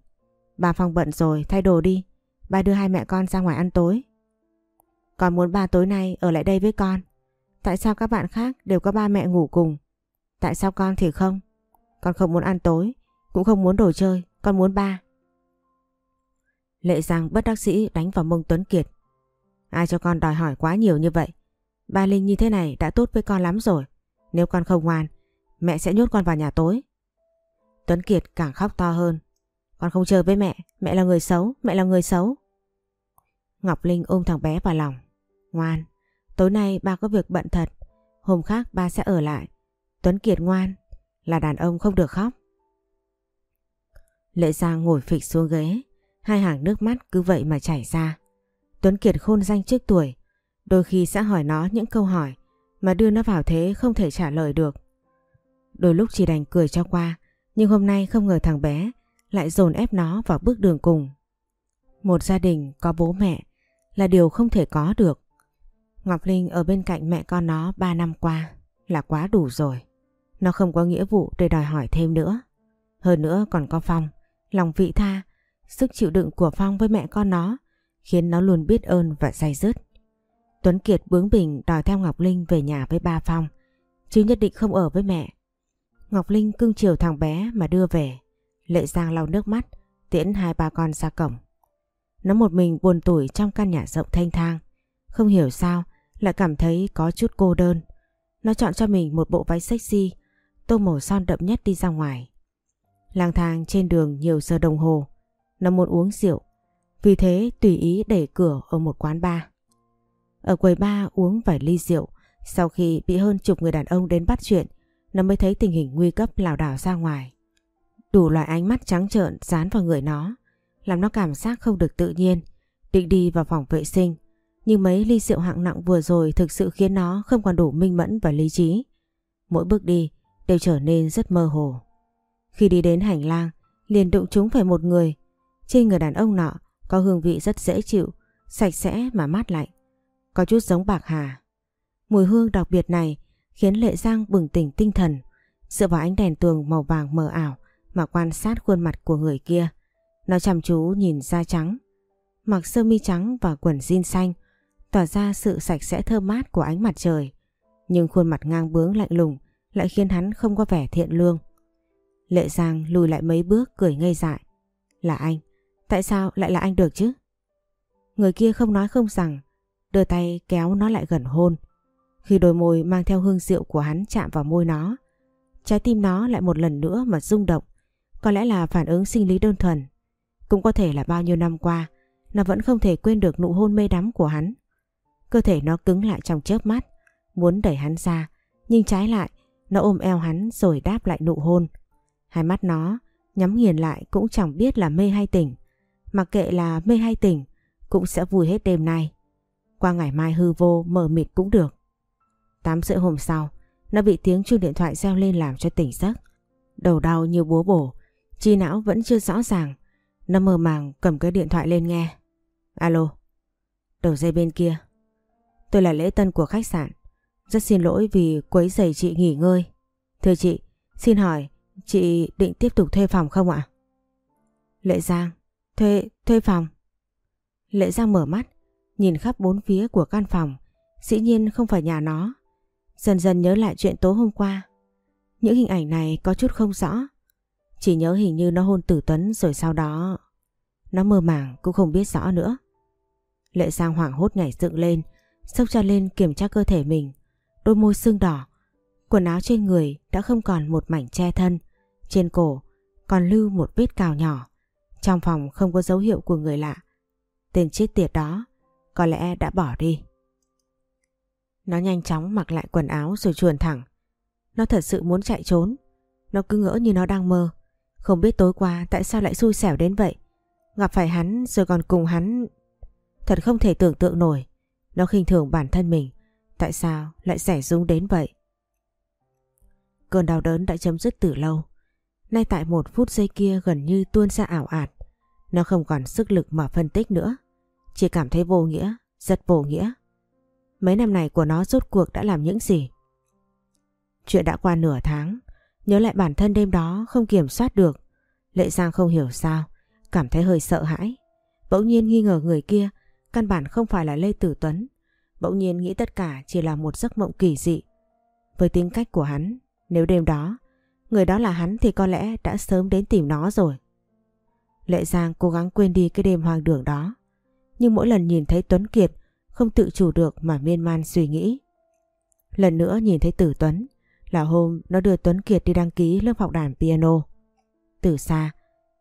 ba Phong bận rồi, thay đồ đi. Ba đưa hai mẹ con ra ngoài ăn tối. Con muốn ba tối nay ở lại đây với con. Tại sao các bạn khác đều có ba mẹ ngủ cùng? Tại sao con thì không? Con không muốn ăn tối, cũng không muốn đồ chơi, con muốn ba. Lệ Giang bất đắc sĩ đánh vào mông Tuấn Kiệt. Ai cho con đòi hỏi quá nhiều như vậy? Ba Linh như thế này đã tốt với con lắm rồi. Nếu con không ngoan, mẹ sẽ nhốt con vào nhà tối. Tuấn Kiệt càng khóc to hơn. Con không chơi với mẹ, mẹ là người xấu, mẹ là người xấu. Ngọc Linh ôm thằng bé vào lòng. Ngoan, tối nay ba có việc bận thật, hôm khác ba sẽ ở lại. Tuấn Kiệt ngoan, là đàn ông không được khóc. Lệ Giang ngồi phịch xuống ghế, hai hàng nước mắt cứ vậy mà chảy ra. Tuấn Kiệt khôn danh trước tuổi, đôi khi sẽ hỏi nó những câu hỏi mà đưa nó vào thế không thể trả lời được. Đôi lúc chỉ đành cười cho qua, nhưng hôm nay không ngờ thằng bé lại dồn ép nó vào bước đường cùng. Một gia đình có bố mẹ là điều không thể có được. Ngọc Linh ở bên cạnh mẹ con nó 3 năm qua là quá đủ rồi. Nó không có nghĩa vụ để đòi hỏi thêm nữa. Hơn nữa còn có Phong, Lòng vị tha, sức chịu đựng của Phong với mẹ con nó khiến nó luôn biết ơn và say dứt. Tuấn Kiệt bướng bỉnh đòi theo Ngọc Linh về nhà với ba Phong, chứ nhất định không ở với mẹ. Ngọc Linh cưng chiều thằng bé mà đưa về. Lệ Giang lau nước mắt, tiễn hai ba con ra cổng. Nó một mình buồn tủi trong căn nhà rộng thanh thang. Không hiểu sao, lại cảm thấy có chút cô đơn. Nó chọn cho mình một bộ váy sexy, tô màu son đậm nhất đi ra ngoài. Lang thang trên đường nhiều giờ đồng hồ, nó muốn uống rượu, vì thế tùy ý đẩy cửa ở một quán bar. Ở quầy bar uống vài ly rượu, sau khi bị hơn chục người đàn ông đến bắt chuyện, nó mới thấy tình hình nguy cấp lảo đảo ra ngoài. Đủ loại ánh mắt trắng trợn dán vào người nó, làm nó cảm giác không được tự nhiên, định đi vào phòng vệ sinh. Nhưng mấy ly rượu hạng nặng vừa rồi thực sự khiến nó không còn đủ minh mẫn và lý trí. Mỗi bước đi đều trở nên rất mơ hồ. Khi đi đến hành lang, liền đụng chúng phải một người. Trên người đàn ông nọ có hương vị rất dễ chịu, sạch sẽ mà mát lạnh. Có chút giống bạc hà. Mùi hương đặc biệt này khiến Lệ Giang bừng tỉnh tinh thần. Dựa vào ánh đèn tường màu vàng mờ ảo mà quan sát khuôn mặt của người kia. Nó chăm chú nhìn da trắng. Mặc sơ mi trắng và quần jean xanh tỏa ra sự sạch sẽ thơm mát của ánh mặt trời. Nhưng khuôn mặt ngang bướng lạnh lùng lại khiến hắn không có vẻ thiện lương. Lệ Giang lùi lại mấy bước cười ngây dại. Là anh, tại sao lại là anh được chứ? Người kia không nói không rằng, đưa tay kéo nó lại gần hôn. Khi đôi môi mang theo hương rượu của hắn chạm vào môi nó, trái tim nó lại một lần nữa mà rung động. Có lẽ là phản ứng sinh lý đơn thuần. Cũng có thể là bao nhiêu năm qua, nó vẫn không thể quên được nụ hôn mê đắm của hắn. Cơ thể nó cứng lại trong chớp mắt, muốn đẩy hắn ra, nhưng trái lại, nó ôm eo hắn rồi đáp lại nụ hôn. Hai mắt nó nhắm nghiền lại cũng chẳng biết là mê hay tỉnh. Mặc kệ là mê hay tỉnh, cũng sẽ vui hết đêm nay. Qua ngày mai hư vô mở mịt cũng được. 8 rưỡi hôm sau, nó bị tiếng chuông điện thoại reo lên làm cho tỉnh giấc. Đầu đau như búa bổ, chi não vẫn chưa rõ ràng. Nó mơ màng cầm cái điện thoại lên nghe. Alo. Đầu dây bên kia. Tôi là lễ tân của khách sạn. Rất xin lỗi vì quấy giày chị nghỉ ngơi. Thưa chị, xin hỏi chị định tiếp tục thuê phòng không ạ? Lệ Giang, thuê, thuê phòng. Lệ Giang mở mắt, nhìn khắp bốn phía của căn phòng. Dĩ nhiên không phải nhà nó. Dần dần nhớ lại chuyện tối hôm qua. Những hình ảnh này có chút không rõ. Chỉ nhớ hình như nó hôn tử Tuấn rồi sau đó... Nó mơ màng cũng không biết rõ nữa. Lệ Giang hoảng hốt nhảy dựng lên, sốc cha lên kiểm tra cơ thể mình. Đôi môi sưng đỏ, quần áo trên người đã không còn một mảnh che thân. Trên cổ còn lưu một vết cào nhỏ. Trong phòng không có dấu hiệu của người lạ. Tên chết tiệt đó, có lẽ đã bỏ đi. Nó nhanh chóng mặc lại quần áo rồi chuồn thẳng. Nó thật sự muốn chạy trốn. Nó cứ ngỡ như nó đang mơ. Không biết tối qua tại sao lại xui xẻo đến vậy. Gặp phải hắn rồi còn cùng hắn... Thật không thể tưởng tượng nổi. Nó khinh thường bản thân mình. Tại sao lại rẻ rung đến vậy? Cơn đau đớn đã chấm dứt từ lâu. Nay tại một phút giây kia gần như tuôn ra ảo ạt. Nó không còn sức lực mà phân tích nữa. Chỉ cảm thấy vô nghĩa, rất vô nghĩa. Mấy năm này của nó rốt cuộc đã làm những gì? Chuyện đã qua nửa tháng, nhớ lại bản thân đêm đó không kiểm soát được. Lệ Giang không hiểu sao, cảm thấy hơi sợ hãi. Bỗng nhiên nghi ngờ người kia, căn bản không phải là Lê Tử Tuấn. Bỗng nhiên nghĩ tất cả chỉ là một giấc mộng kỳ dị. Với tính cách của hắn, nếu đêm đó, người đó là hắn thì có lẽ đã sớm đến tìm nó rồi. Lệ Giang cố gắng quên đi cái đêm hoang đường đó. Nhưng mỗi lần nhìn thấy Tuấn Kiệt không tự chủ được mà miên man suy nghĩ. Lần nữa nhìn thấy Tử Tuấn là hôm nó đưa Tuấn Kiệt đi đăng ký lớp học đàn piano. Từ xa,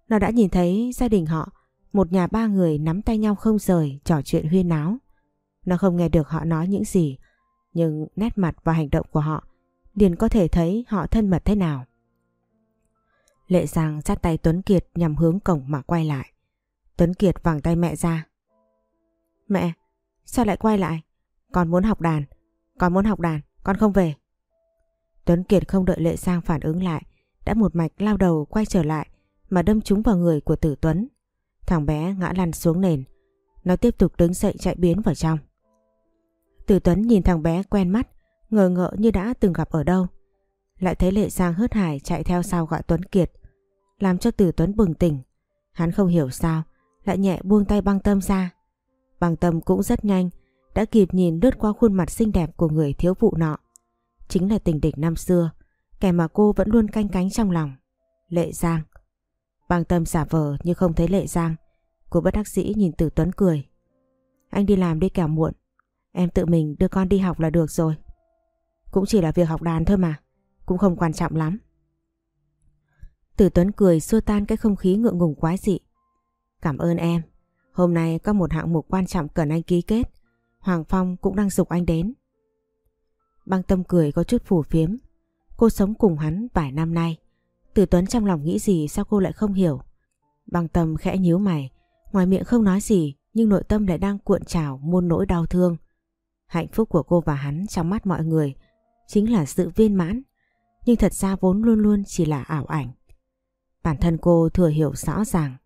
nó đã nhìn thấy gia đình họ, một nhà ba người nắm tay nhau không rời trò chuyện huyên náo. Nó không nghe được họ nói những gì, nhưng nét mặt và hành động của họ liền có thể thấy họ thân mật thế nào. Lệ Giang dắt tay Tuấn Kiệt nhằm hướng cổng mà quay lại. Tuấn Kiệt vàng tay mẹ ra. Mẹ, sao lại quay lại? Con muốn học đàn. Con muốn học đàn, con không về. Tuấn Kiệt không đợi Lệ Giang phản ứng lại, đã một mạch lao đầu quay trở lại mà đâm trúng vào người của Tử Tuấn. Thằng bé ngã lăn xuống nền. Nó tiếp tục đứng dậy chạy biến vào trong. Tử Tuấn nhìn thằng bé quen mắt, ngờ ngợ như đã từng gặp ở đâu. Lại thấy Lệ Giang hớt hải chạy theo sau gọi Tuấn Kiệt, làm cho Tử Tuấn bừng tỉnh, Hắn không hiểu sao, lại nhẹ buông tay băng tâm ra. Băng tâm cũng rất nhanh, đã kịp nhìn lướt qua khuôn mặt xinh đẹp của người thiếu phụ nọ. Chính là tình địch năm xưa, kẻ mà cô vẫn luôn canh cánh trong lòng. Lệ Giang. Băng tâm giả vờ như không thấy Lệ Giang. Cô bất đắc dĩ nhìn Tử Tuấn cười. Anh đi làm đi kẻo muộn. Em tự mình đưa con đi học là được rồi. Cũng chỉ là việc học đàn thôi mà. Cũng không quan trọng lắm. Tử Tuấn cười xua tan cái không khí ngượng ngùng quái dị. Cảm ơn em. Hôm nay có một hạng mục quan trọng cần anh ký kết. Hoàng Phong cũng đang dục anh đến. Băng tâm cười có chút phủ phiếm. Cô sống cùng hắn vài năm nay. Tử Tuấn trong lòng nghĩ gì sao cô lại không hiểu. Băng tâm khẽ nhíu mày. Ngoài miệng không nói gì, nhưng nội tâm lại đang cuộn trào, muôn nỗi đau thương. Hạnh phúc của cô và hắn trong mắt mọi người chính là sự viên mãn. Nhưng thật ra vốn luôn luôn chỉ là ảo ảnh. Bản thân cô thừa hiểu rõ ràng.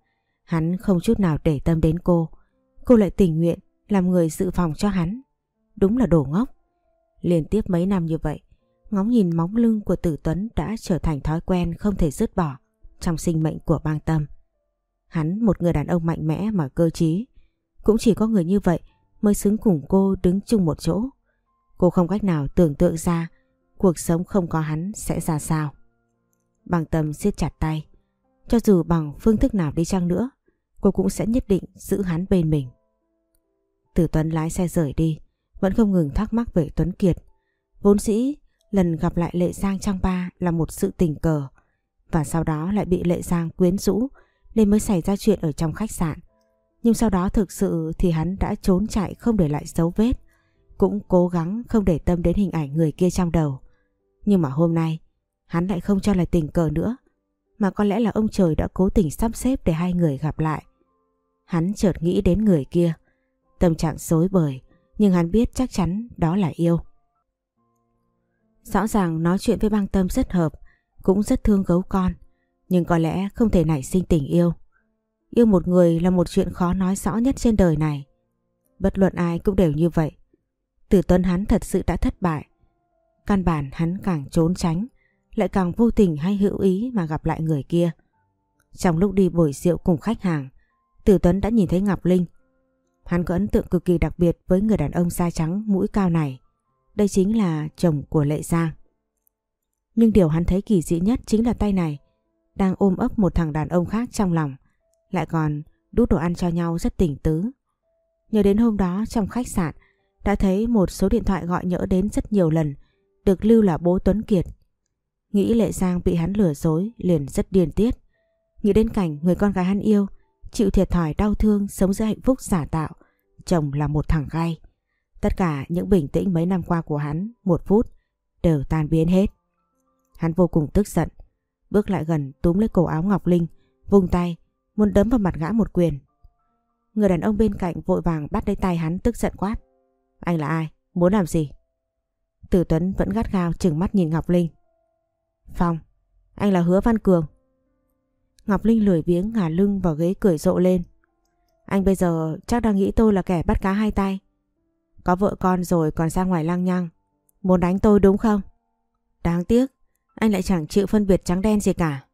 Hắn không chút nào để tâm đến cô. Cô lại tình nguyện làm người dự phòng cho hắn. Đúng là đồ ngốc. Liên tiếp mấy năm như vậy, ngóng nhìn móng lưng của tử Tuấn đã trở thành thói quen không thể dứt bỏ trong sinh mệnh của bang tâm. Hắn một người đàn ông mạnh mẽ mà cơ trí. Cũng chỉ có người như vậy mới xứng cùng cô đứng chung một chỗ. Cô không cách nào tưởng tượng ra cuộc sống không có hắn sẽ ra sao. Bằng tâm siết chặt tay. Cho dù bằng phương thức nào đi chăng nữa, cô cũng sẽ nhất định giữ hắn bên mình. Tử Tuấn lái xe rời đi, vẫn không ngừng thắc mắc về Tuấn Kiệt. Vốn dĩ, lần gặp lại Lệ Giang trong ba là một sự tình cờ, và sau đó lại bị Lệ Giang quyến rũ nên mới xảy ra chuyện ở trong khách sạn. Nhưng sau đó thực sự thì hắn đã trốn chạy không để lại dấu vết, cũng cố gắng không để tâm đến hình ảnh người kia trong đầu. Nhưng mà hôm nay, hắn lại không cho là tình cờ nữa, mà có lẽ là ông trời đã cố tình sắp xếp để hai người gặp lại. Hắn chợt nghĩ đến người kia, tâm trạng xối bời, nhưng hắn biết chắc chắn đó là yêu. Rõ ràng nói chuyện với băng tâm rất hợp, cũng rất thương gấu con, nhưng có lẽ không thể nảy sinh tình yêu. Yêu một người là một chuyện khó nói rõ nhất trên đời này. Bất luận ai cũng đều như vậy. Tử tuấn hắn thật sự đã thất bại. Căn bản hắn càng trốn tránh, lại càng vô tình hay hữu ý mà gặp lại người kia. Trong lúc đi buổi rượu cùng khách hàng, Tử Tuấn đã nhìn thấy Ngọc Linh. Hắn có ấn tượng cực kỳ đặc biệt với người đàn ông da trắng mũi cao này. Đây chính là chồng của Lệ Giang. Nhưng điều hắn thấy kỳ dị nhất chính là tay này đang ôm ấp một thằng đàn ông khác trong lòng, lại còn đút đồ ăn cho nhau rất tỉnh tứ. Nhớ đến hôm đó trong khách sạn đã thấy một số điện thoại gọi nhỡ đến rất nhiều lần, được lưu là bố Tuấn Kiệt. Nghĩ Lệ Giang bị hắn lừa dối liền rất điên tiết. Nghĩ đến cảnh người con gái hắn yêu, chịu thiệt thòi đau thương sống giữa hạnh phúc giả tạo, chồng là một thằng gai. Tất cả những bình tĩnh mấy năm qua của hắn, một phút, đều tan biến hết. Hắn vô cùng tức giận, bước lại gần túm lấy cổ áo Ngọc Linh, vung tay, muốn đấm vào mặt gã một quyền. Người đàn ông bên cạnh vội vàng bắt lấy tay hắn tức giận quát. Anh là ai? Muốn làm gì? Tử Tuấn vẫn gắt gao chừng mắt nhìn Ngọc Linh. Phong, anh là Hứa Văn Cường. Ngọc Linh lười biếng ngả lưng vào ghế cười rộ lên. Anh bây giờ chắc đang nghĩ tôi là kẻ bắt cá hai tay. Có vợ con rồi còn ra ngoài lang nhăng. Muốn đánh tôi đúng không? Đáng tiếc, anh lại chẳng chịu phân biệt trắng đen gì cả.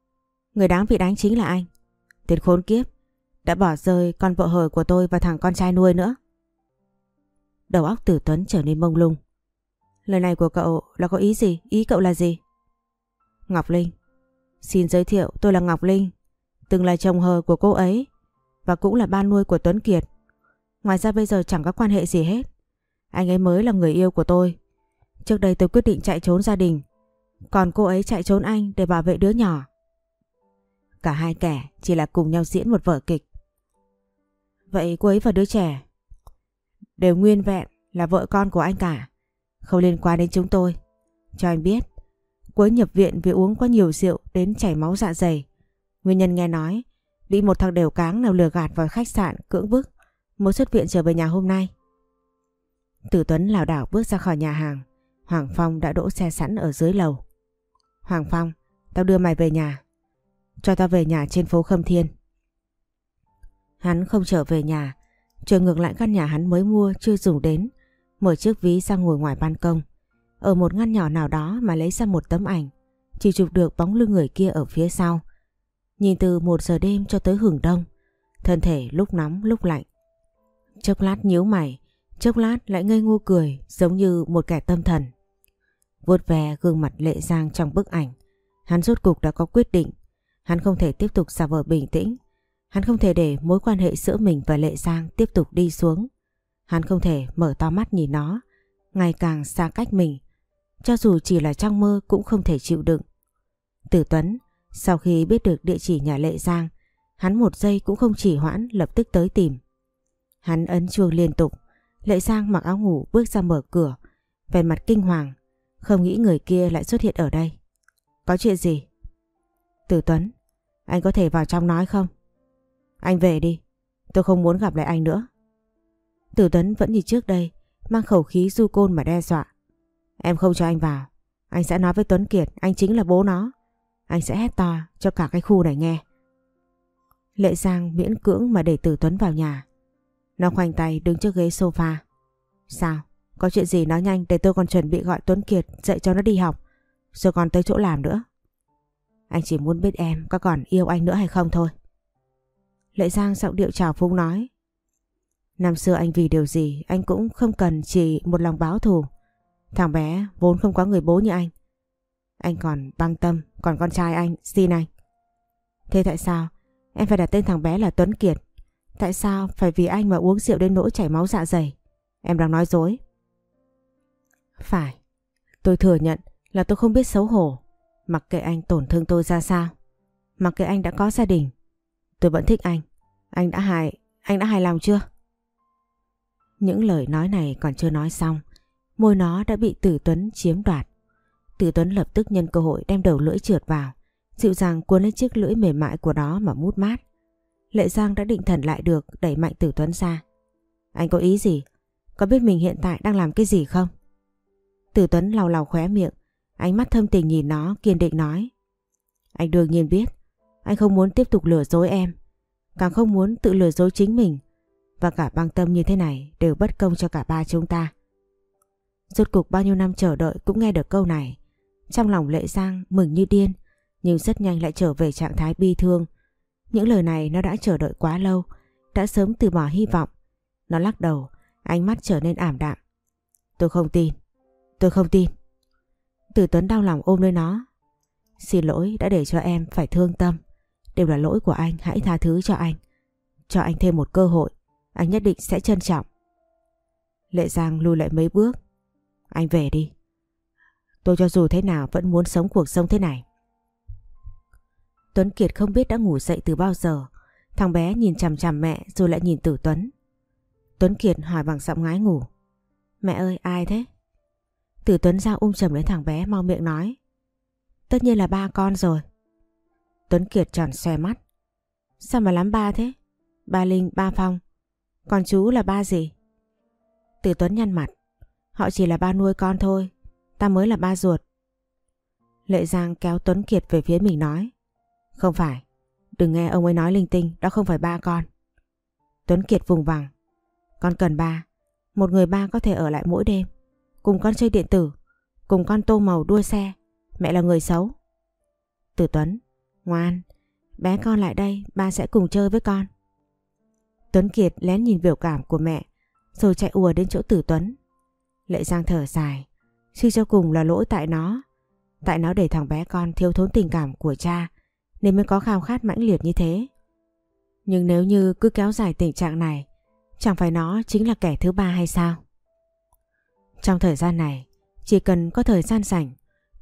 Người đáng bị đánh chính là anh. Tiền khốn kiếp, đã bỏ rơi con vợ hời của tôi và thằng con trai nuôi nữa. Đầu óc tử tuấn trở nên mông lung. Lời này của cậu là có ý gì? Ý cậu là gì? Ngọc Linh. Xin giới thiệu, tôi là Ngọc Linh. Từng là chồng hờ của cô ấy và cũng là ba nuôi của Tuấn Kiệt. Ngoài ra bây giờ chẳng có quan hệ gì hết. Anh ấy mới là người yêu của tôi. Trước đây tôi quyết định chạy trốn gia đình. Còn cô ấy chạy trốn anh để bảo vệ đứa nhỏ. Cả hai kẻ chỉ là cùng nhau diễn một vở kịch. Vậy cô ấy và đứa trẻ đều nguyên vẹn là vợ con của anh cả. Không liên quan đến chúng tôi. Cho anh biết, cuối nhập viện vì uống quá nhiều rượu đến chảy máu dạ dày. Nguyên nhân nghe nói bị một thằng đều cáng nào lừa gạt vào khách sạn cưỡng bức mới xuất viện trở về nhà hôm nay. Tử Tuấn lảo đảo bước ra khỏi nhà hàng. Hoàng Phong đã đỗ xe sẵn ở dưới lầu. Hoàng Phong, tao đưa mày về nhà. Cho tao về nhà trên phố Khâm Thiên. Hắn không trở về nhà, trở ngược lại căn nhà hắn mới mua chưa dùng đến, mở chiếc ví ra ngồi ngoài ban công. Ở một ngăn nhỏ nào đó mà lấy ra một tấm ảnh, chỉ chụp được bóng lưng người kia ở phía sau. Nhìn từ một giờ đêm cho tới hưởng đông, thân thể lúc nóng lúc lạnh. Chốc lát nhíu mày, chốc lát lại ngây ngô cười giống như một kẻ tâm thần. Vuốt về gương mặt lệ giang trong bức ảnh, hắn rốt cục đã có quyết định. Hắn không thể tiếp tục giả vờ bình tĩnh. Hắn không thể để mối quan hệ giữa mình và Lệ Giang tiếp tục đi xuống. Hắn không thể mở to mắt nhìn nó, ngày càng xa cách mình. Cho dù chỉ là trong mơ cũng không thể chịu đựng. Tử Tuấn, sau khi biết được địa chỉ nhà Lệ Giang, hắn một giây cũng không chỉ hoãn lập tức tới tìm. Hắn ấn chuông liên tục, Lệ Giang mặc áo ngủ bước ra mở cửa, vẻ mặt kinh hoàng, không nghĩ người kia lại xuất hiện ở đây. Có chuyện gì? Tử Tuấn, anh có thể vào trong nói không? Anh về đi, tôi không muốn gặp lại anh nữa. Tử Tuấn vẫn như trước đây, mang khẩu khí du côn mà đe dọa. Em không cho anh vào, anh sẽ nói với Tuấn Kiệt anh chính là bố nó. Anh sẽ hét to cho cả cái khu này nghe. Lệ Giang miễn cưỡng mà để Tử Tuấn vào nhà. Nó khoanh tay đứng trước ghế sofa. Sao? Có chuyện gì nói nhanh để tôi còn chuẩn bị gọi Tuấn Kiệt dạy cho nó đi học. Rồi còn tới chỗ làm nữa. Anh chỉ muốn biết em có còn yêu anh nữa hay không thôi. Lệ Giang giọng điệu trào phúng nói. Năm xưa anh vì điều gì anh cũng không cần chỉ một lòng báo thù. Thằng bé vốn không có người bố như anh. Anh còn băng tâm, còn con trai anh, xin anh. Thế tại sao em phải đặt tên thằng bé là Tuấn Kiệt? Tại sao phải vì anh mà uống rượu đến nỗi chảy máu dạ dày? Em đang nói dối. Phải, tôi thừa nhận là tôi không biết xấu hổ. Mặc kệ anh tổn thương tôi ra sao. Mặc kệ anh đã có gia đình. Tôi vẫn thích anh. Anh đã hài, anh đã hài lòng chưa? Những lời nói này còn chưa nói xong. Môi nó đã bị Tử Tuấn chiếm đoạt. Tử Tuấn lập tức nhân cơ hội đem đầu lưỡi trượt vào. Dịu dàng cuốn lên chiếc lưỡi mềm mại của nó mà mút mát. Lệ Giang đã định thần lại được đẩy mạnh Tử Tuấn ra. Anh có ý gì? Có biết mình hiện tại đang làm cái gì không? Tử Tuấn lau lau khóe miệng, ánh mắt thâm tình nhìn nó kiên định nói. Anh đương nhiên biết, anh không muốn tiếp tục lừa dối em, càng không muốn tự lừa dối chính mình. Và cả băng tâm như thế này đều bất công cho cả ba chúng ta. Rốt cục bao nhiêu năm chờ đợi cũng nghe được câu này. Trong lòng Lệ Giang mừng như điên, nhưng rất nhanh lại trở về trạng thái bi thương. Những lời này nó đã chờ đợi quá lâu, đã sớm từ bỏ hy vọng. Nó lắc đầu, ánh mắt trở nên ảm đạm. Tôi không tin, tôi không tin. Tử Tuấn đau lòng ôm lấy nó. Xin lỗi đã để cho em phải thương tâm. Đều là lỗi của anh, hãy tha thứ cho anh. Cho anh thêm một cơ hội, anh nhất định sẽ trân trọng. Lệ Giang lùi lại mấy bước. Anh về đi. Tôi cho dù thế nào vẫn muốn sống cuộc sống thế này. Tuấn Kiệt không biết đã ngủ dậy từ bao giờ. Thằng bé nhìn chằm chằm mẹ rồi lại nhìn Tử Tuấn. Tuấn Kiệt hỏi bằng giọng ngái ngủ. Mẹ ơi ai thế? Tử Tuấn ra ôm chầm lấy thằng bé mau miệng nói. Tất nhiên là ba con rồi. Tuấn Kiệt tròn xoe mắt. Sao mà lắm ba thế? Ba Linh, ba Phong. Còn chú là ba gì? Tử Tuấn nhăn mặt. Họ chỉ là ba nuôi con thôi. Ta mới là ba ruột. Lệ Giang kéo Tuấn Kiệt về phía mình nói. Không phải. Đừng nghe ông ấy nói linh tinh. Đó không phải ba con. Tuấn Kiệt vùng vằng. Con cần ba. Một người ba có thể ở lại mỗi đêm. Cùng con chơi điện tử. Cùng con tô màu đua xe. Mẹ là người xấu. Tử Tuấn. Ngoan. Bé con lại đây. Ba sẽ cùng chơi với con. Tuấn Kiệt lén nhìn biểu cảm của mẹ. Rồi chạy ùa đến chỗ Tử Tuấn. Lệ Giang thở dài. Suy cho cùng là lỗi tại nó. Tại nó để thằng bé con thiếu thốn tình cảm của cha, nên mới có khao khát mãnh liệt như thế. Nhưng nếu như cứ kéo dài tình trạng này, chẳng phải nó chính là kẻ thứ ba hay sao? Trong thời gian này, chỉ cần có thời gian rảnh,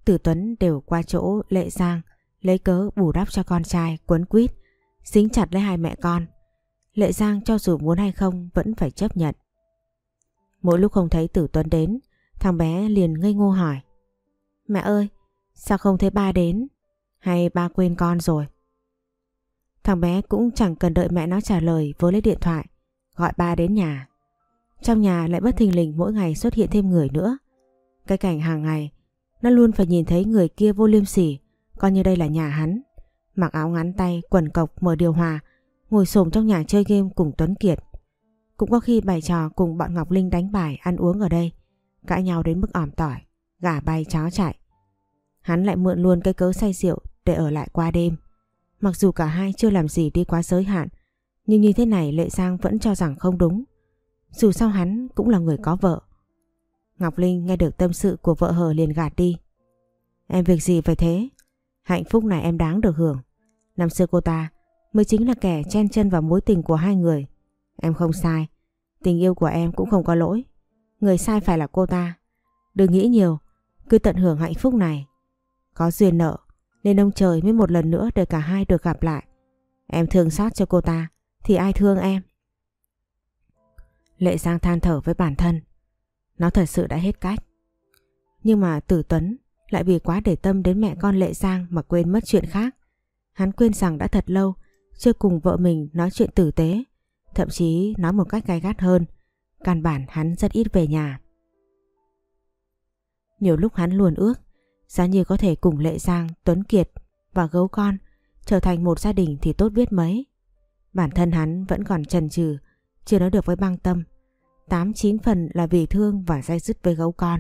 Tử Tuấn đều qua chỗ Lệ Giang lấy cớ bù đắp cho con trai quấn quýt, dính chặt lấy hai mẹ con. Lệ Giang cho dù muốn hay không vẫn phải chấp nhận. Mỗi lúc không thấy Tử Tuấn đến Thằng bé liền ngây ngô hỏi. Mẹ ơi Sao không thấy ba đến? Hay ba quên con rồi? Thằng bé cũng chẳng cần đợi mẹ nó trả lời Với lấy điện thoại Gọi ba đến nhà. Trong nhà lại bất thình lình mỗi ngày xuất hiện thêm người nữa. Cái cảnh hàng ngày Nó luôn phải nhìn thấy người kia vô liêm sỉ Coi như đây là nhà hắn. Mặc áo ngắn tay, quần cộc, mở điều hòa Ngồi xổm trong nhà chơi game cùng Tuấn Kiệt Cũng có khi bày trò cùng bọn Ngọc Linh đánh bài ăn uống ở đây Cãi nhau đến mức ỏm tỏi Gà bay chó chạy Hắn lại mượn luôn cái cớ say rượu Để ở lại qua đêm Mặc dù cả hai chưa làm gì đi quá giới hạn, nhưng như thế này Lệ Giang vẫn cho rằng không đúng. Dù sao hắn cũng là người có vợ. Ngọc Linh nghe được tâm sự của vợ hờ liền gạt đi. Em việc gì phải thế? Hạnh phúc này em đáng được hưởng. Năm xưa cô ta mới chính là kẻ chen chân vào mối tình của hai người. Em không sai. Tình yêu của em cũng không có lỗi. Người sai phải là cô ta. Đừng nghĩ nhiều. Cứ tận hưởng hạnh phúc này. Có duyên nợ. Nên ông trời mới một lần nữa để cả hai được gặp lại. Em thương xót cho cô ta. Thì ai thương em? Lệ Giang than thở với bản thân. Nó thật sự đã hết cách. Nhưng mà Tử Tuấn lại vì quá để tâm đến mẹ con Lệ Giang mà quên mất chuyện khác. Hắn quên rằng đã thật lâu chưa cùng vợ mình nói chuyện tử tế, thậm chí nói một cách gai gắt hơn. Căn bản hắn rất ít về nhà. Nhiều lúc hắn luôn ước, giá như có thể cùng Lệ Giang, Tuấn Kiệt và gấu con trở thành một gia đình thì tốt biết mấy. Bản thân hắn vẫn còn chần chừ, chưa nói được với băng tâm. Tám chín phần là vì thương và dây dứt với gấu con.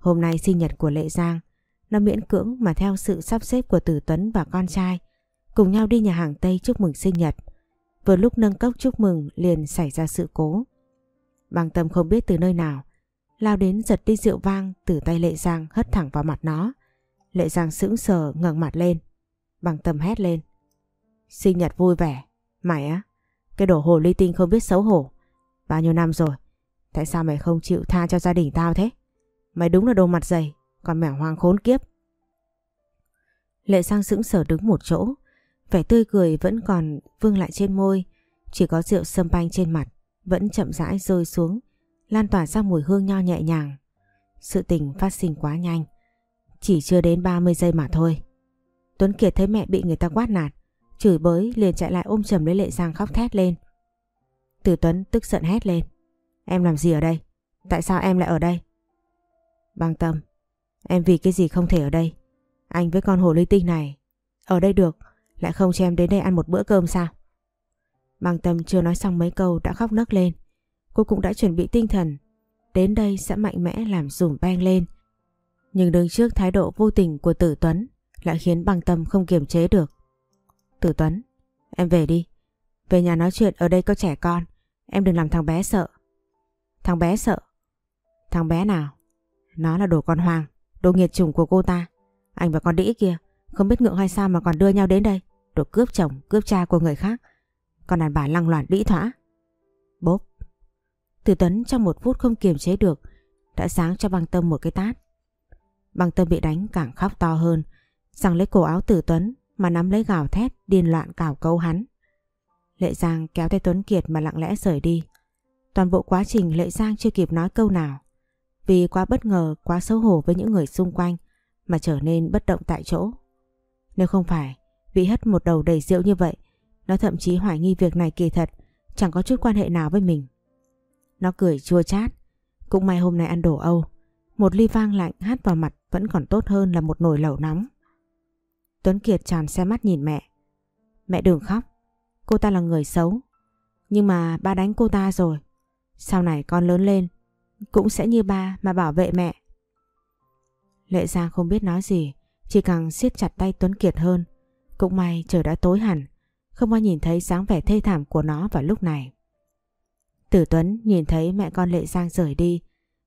Hôm nay sinh nhật của Lệ Giang, nó miễn cưỡng mà theo sự sắp xếp của Tử Tuấn và con trai, cùng nhau đi nhà hàng Tây chúc mừng sinh nhật. Vừa lúc nâng cốc chúc mừng liền xảy ra sự cố. bằng tâm không biết từ nơi nào, lao đến giật đi rượu vang từ tay Lệ Giang hất thẳng vào mặt nó. Lệ Giang sững sờ ngẩng mặt lên. bằng tâm hét lên. Sinh nhật vui vẻ. Mày á? Cái đồ hồ ly tinh không biết xấu hổ. Bao nhiêu năm rồi? Tại sao mày không chịu tha cho gia đình tao thế? Mày đúng là đồ mặt dày, còn mẻo hoang khốn kiếp. Lệ sang sững sờ đứng một chỗ, vẻ tươi cười vẫn còn vương lại trên môi, chỉ có rượu sâm panh trên mặt, vẫn chậm rãi rơi xuống, lan tỏa ra mùi hương nho nhẹ nhàng. Sự tình phát sinh quá nhanh, chỉ chưa đến 30 giây mà thôi. Tuấn Kiệt thấy mẹ bị người ta quát nạt, chửi bới liền chạy lại ôm chầm lấy Lệ Giang khóc thét lên. Từ Tuấn tức giận hét lên. Em làm gì ở đây? Tại sao em lại ở đây? Băng tâm, em vì cái gì không thể ở đây? Anh với con hồ ly tinh này, ở đây được, lại không cho em đến đây ăn một bữa cơm sao? Bằng tâm chưa nói xong mấy câu đã khóc nấc lên. Cô cũng đã chuẩn bị tinh thần, đến đây sẽ mạnh mẽ làm rủm beng lên. Nhưng đứng trước thái độ vô tình của tử Tuấn lại khiến Bằng tâm không kiềm chế được. Tử Tuấn, em về đi. Về nhà nói chuyện ở đây có trẻ con, em đừng làm thằng bé sợ. Thằng bé sợ? Thằng bé nào? Nó là đồ con Hoàng, đồ nghiệt chủng của cô ta. Anh và con đĩ kia, không biết ngượng hay sao mà còn đưa nhau đến đây. Đồ cướp chồng, cướp cha của người khác. Còn đàn bà lăng loạn đĩ thỏa. Bốp. Từ Tuấn trong một phút không kiềm chế được, đã sáng cho băng tâm một cái tát. Băng tâm bị đánh càng khóc to hơn, rằng lấy cổ áo Tử Tuấn mà nắm lấy gào thét điên loạn cào câu hắn. Lệ Giang kéo tay Tuấn Kiệt mà lặng lẽ rời đi. Toàn bộ quá trình Lệ Giang chưa kịp nói câu nào. Vì quá bất ngờ, quá xấu hổ với những người xung quanh mà trở nên bất động tại chỗ. Nếu không phải bị hất một đầu đầy rượu như vậy, nó thậm chí hoài nghi việc này kỳ thật chẳng có chút quan hệ nào với mình. Nó cười chua chát, cũng may hôm nay ăn đồ Âu. Một ly vang lạnh hát vào mặt vẫn còn tốt hơn là một nồi lẩu nóng. Tuấn Kiệt tràn xe mắt nhìn mẹ. Mẹ đừng khóc, cô ta là người xấu. Nhưng mà ba đánh cô ta rồi. Sau này con lớn lên, cũng sẽ như ba mà bảo vệ mẹ. Lệ Giang không biết nói gì, chỉ càng siết chặt tay Tuấn Kiệt hơn. Cũng may trời đã tối hẳn, không ai nhìn thấy dáng vẻ thê thảm của nó vào lúc này. Tử Tuấn nhìn thấy mẹ con Lệ Giang rời đi,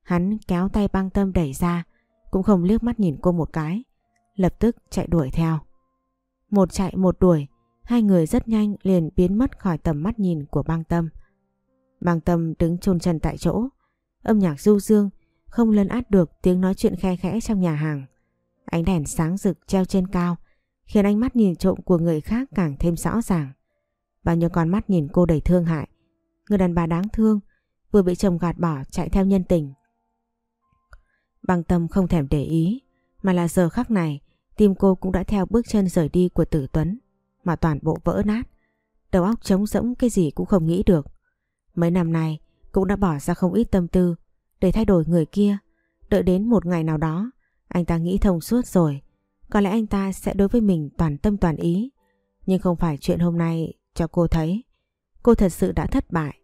hắn kéo tay băng tâm đẩy ra, cũng không liếc mắt nhìn cô một cái, lập tức chạy đuổi theo. Một chạy một đuổi, hai người rất nhanh liền biến mất khỏi tầm mắt nhìn của băng tâm. Băng tâm đứng chôn chân tại chỗ, âm nhạc du dương không lấn át được tiếng nói chuyện khe khẽ trong nhà hàng. Ánh đèn sáng rực treo trên cao khiến ánh mắt nhìn trộm của người khác càng thêm rõ ràng. Bao nhiêu con mắt nhìn cô đầy thương hại. Người đàn bà đáng thương vừa bị chồng gạt bỏ chạy theo nhân tình. Băng tâm không thèm để ý mà là giờ khắc này tim cô cũng đã theo bước chân rời đi của tử Tuấn mà toàn bộ vỡ nát. Đầu óc trống rỗng cái gì cũng không nghĩ được. Mấy năm nay cũng đã bỏ ra không ít tâm tư để thay đổi người kia. Đợi đến một ngày nào đó, anh ta nghĩ thông suốt rồi. Có lẽ anh ta sẽ đối với mình toàn tâm toàn ý. Nhưng không phải chuyện hôm nay cho cô thấy. Cô thật sự đã thất bại.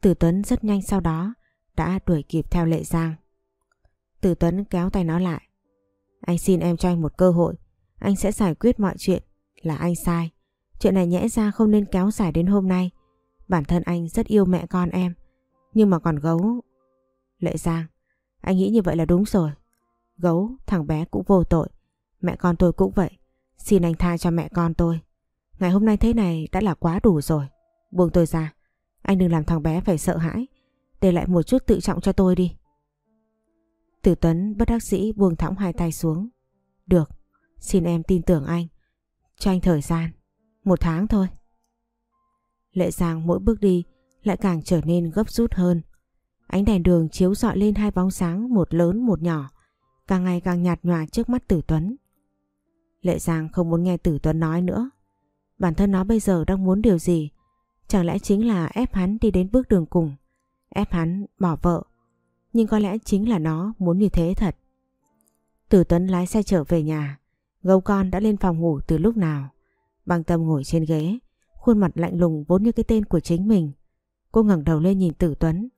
Tử Tuấn rất nhanh sau đó đã đuổi kịp theo Lệ Giang. Tử Tuấn kéo tay nó lại. Anh xin em cho anh một cơ hội. Anh sẽ giải quyết mọi chuyện là anh sai. Chuyện này nhẽ ra không nên kéo dài đến hôm nay. Bản thân anh rất yêu mẹ con em. Nhưng mà còn gấu... Lệ Giang, anh nghĩ như vậy là đúng rồi. Gấu, thằng bé cũng vô tội. Mẹ con tôi cũng vậy. Xin anh tha cho mẹ con tôi. Ngày hôm nay thế này đã là quá đủ rồi. Buông tôi ra. Anh đừng làm thằng bé phải sợ hãi. Để lại một chút tự trọng cho tôi đi. Tử Tuấn bất đắc dĩ buông thõng hai tay xuống. Được, xin em tin tưởng anh. Cho anh thời gian. Một tháng thôi. Lệ Giang mỗi bước đi lại càng trở nên gấp rút hơn. Ánh đèn đường chiếu rọi lên hai bóng sáng một lớn một nhỏ, càng ngày càng nhạt nhòa trước mắt Tử Tuấn. Lệ Giang không muốn nghe Tử Tuấn nói nữa. Bản thân nó bây giờ đang muốn điều gì? Chẳng lẽ chính là ép hắn đi đến bước đường cùng, ép hắn bỏ vợ. Nhưng có lẽ chính là nó muốn như thế thật. Tử Tuấn lái xe trở về nhà, gấu con đã lên phòng ngủ từ lúc nào. Băng tâm ngồi trên ghế, khuôn mặt lạnh lùng vốn như cái tên của chính mình. Cô ngẩng đầu lên nhìn Tử Tuấn.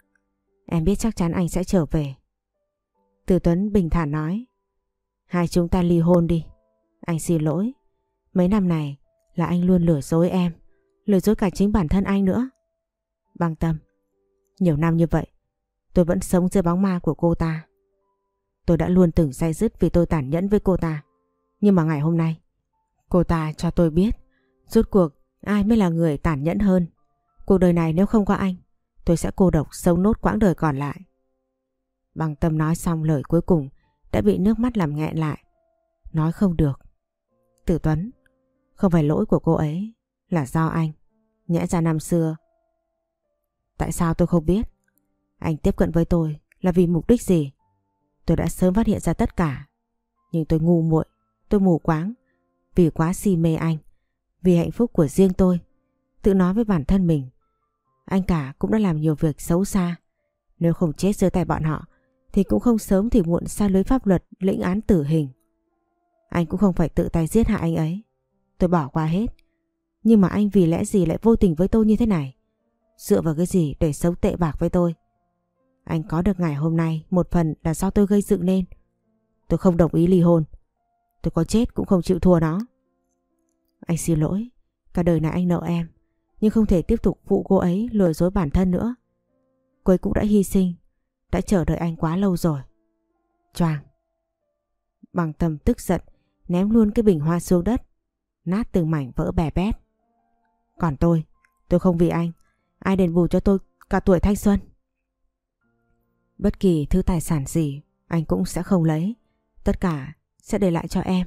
Em biết chắc chắn anh sẽ trở về. Tử Tuấn bình thản nói. Hai chúng ta ly hôn đi. Anh xin lỗi. Mấy năm này là anh luôn lừa dối em. Lừa dối cả chính bản thân anh nữa. Băng tâm. Nhiều năm như vậy, tôi vẫn sống dưới bóng ma của cô ta. Tôi đã luôn từng say dứt vì tôi tàn nhẫn với cô ta. Nhưng mà ngày hôm nay, cô ta cho tôi biết, rốt cuộc ai mới là người tàn nhẫn hơn. Cuộc đời này nếu không có anh, tôi sẽ cô độc sống nốt quãng đời còn lại. Bằng tâm nói xong lời cuối cùng đã bị nước mắt làm nghẹn lại. Nói không được. Tử Tuấn, không phải lỗi của cô ấy, là do anh. Nhẽ ra năm xưa. Tại sao tôi không biết? Anh tiếp cận với tôi là vì mục đích gì? Tôi đã sớm phát hiện ra tất cả. Nhưng tôi ngu muội, tôi mù quáng. Vì quá si mê anh. Vì hạnh phúc của riêng tôi. Tự nói với bản thân mình. Anh cả cũng đã làm nhiều việc xấu xa. Nếu không chết dưới tay bọn họ thì cũng không sớm thì muộn xa lưới pháp luật lĩnh án tử hình. Anh cũng không phải tự tay giết hại anh ấy. Tôi bỏ qua hết. Nhưng mà anh vì lẽ gì lại vô tình với tôi như thế này? Dựa vào cái gì để xấu tệ bạc với tôi? Anh có được ngày hôm nay một phần là do tôi gây dựng nên. Tôi không đồng ý ly hôn. Tôi có chết cũng không chịu thua nó. Anh xin lỗi. Cả đời này anh nợ em. Nhưng không thể tiếp tục phụ cô ấy lừa dối bản thân nữa. Cô ấy cũng đã hy sinh. Đã chờ đợi anh quá lâu rồi. Choàng. Bằng tâm tức giận ném luôn cái bình hoa xuống đất. Nát từng mảnh vỡ bè bét. Còn tôi, tôi không vì anh. Ai đền bù cho tôi cả tuổi thanh xuân. Bất kỳ thứ tài sản gì anh cũng sẽ không lấy. Tất cả sẽ để lại cho em.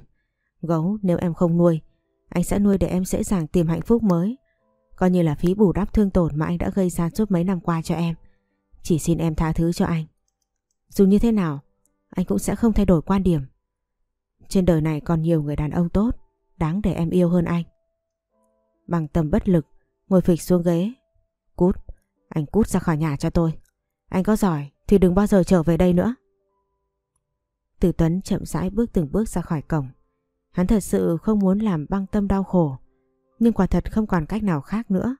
Gấu nếu em không nuôi, anh sẽ nuôi để em dễ dàng tìm hạnh phúc mới. Coi như là phí bù đắp thương tổn mà anh đã gây ra suốt mấy năm qua cho em. Chỉ xin em tha thứ cho anh. Dù như thế nào, anh cũng sẽ không thay đổi quan điểm. Trên đời này còn nhiều người đàn ông tốt, đáng để em yêu hơn anh. Bằng tầm bất lực, ngồi phịch xuống ghế. Cút, anh cút ra khỏi nhà cho tôi. Anh có giỏi thì đừng bao giờ trở về đây nữa. Tử Tuấn chậm rãi bước từng bước ra khỏi cổng. Hắn thật sự không muốn làm băng tâm đau khổ, nhưng quả thật không còn cách nào khác nữa.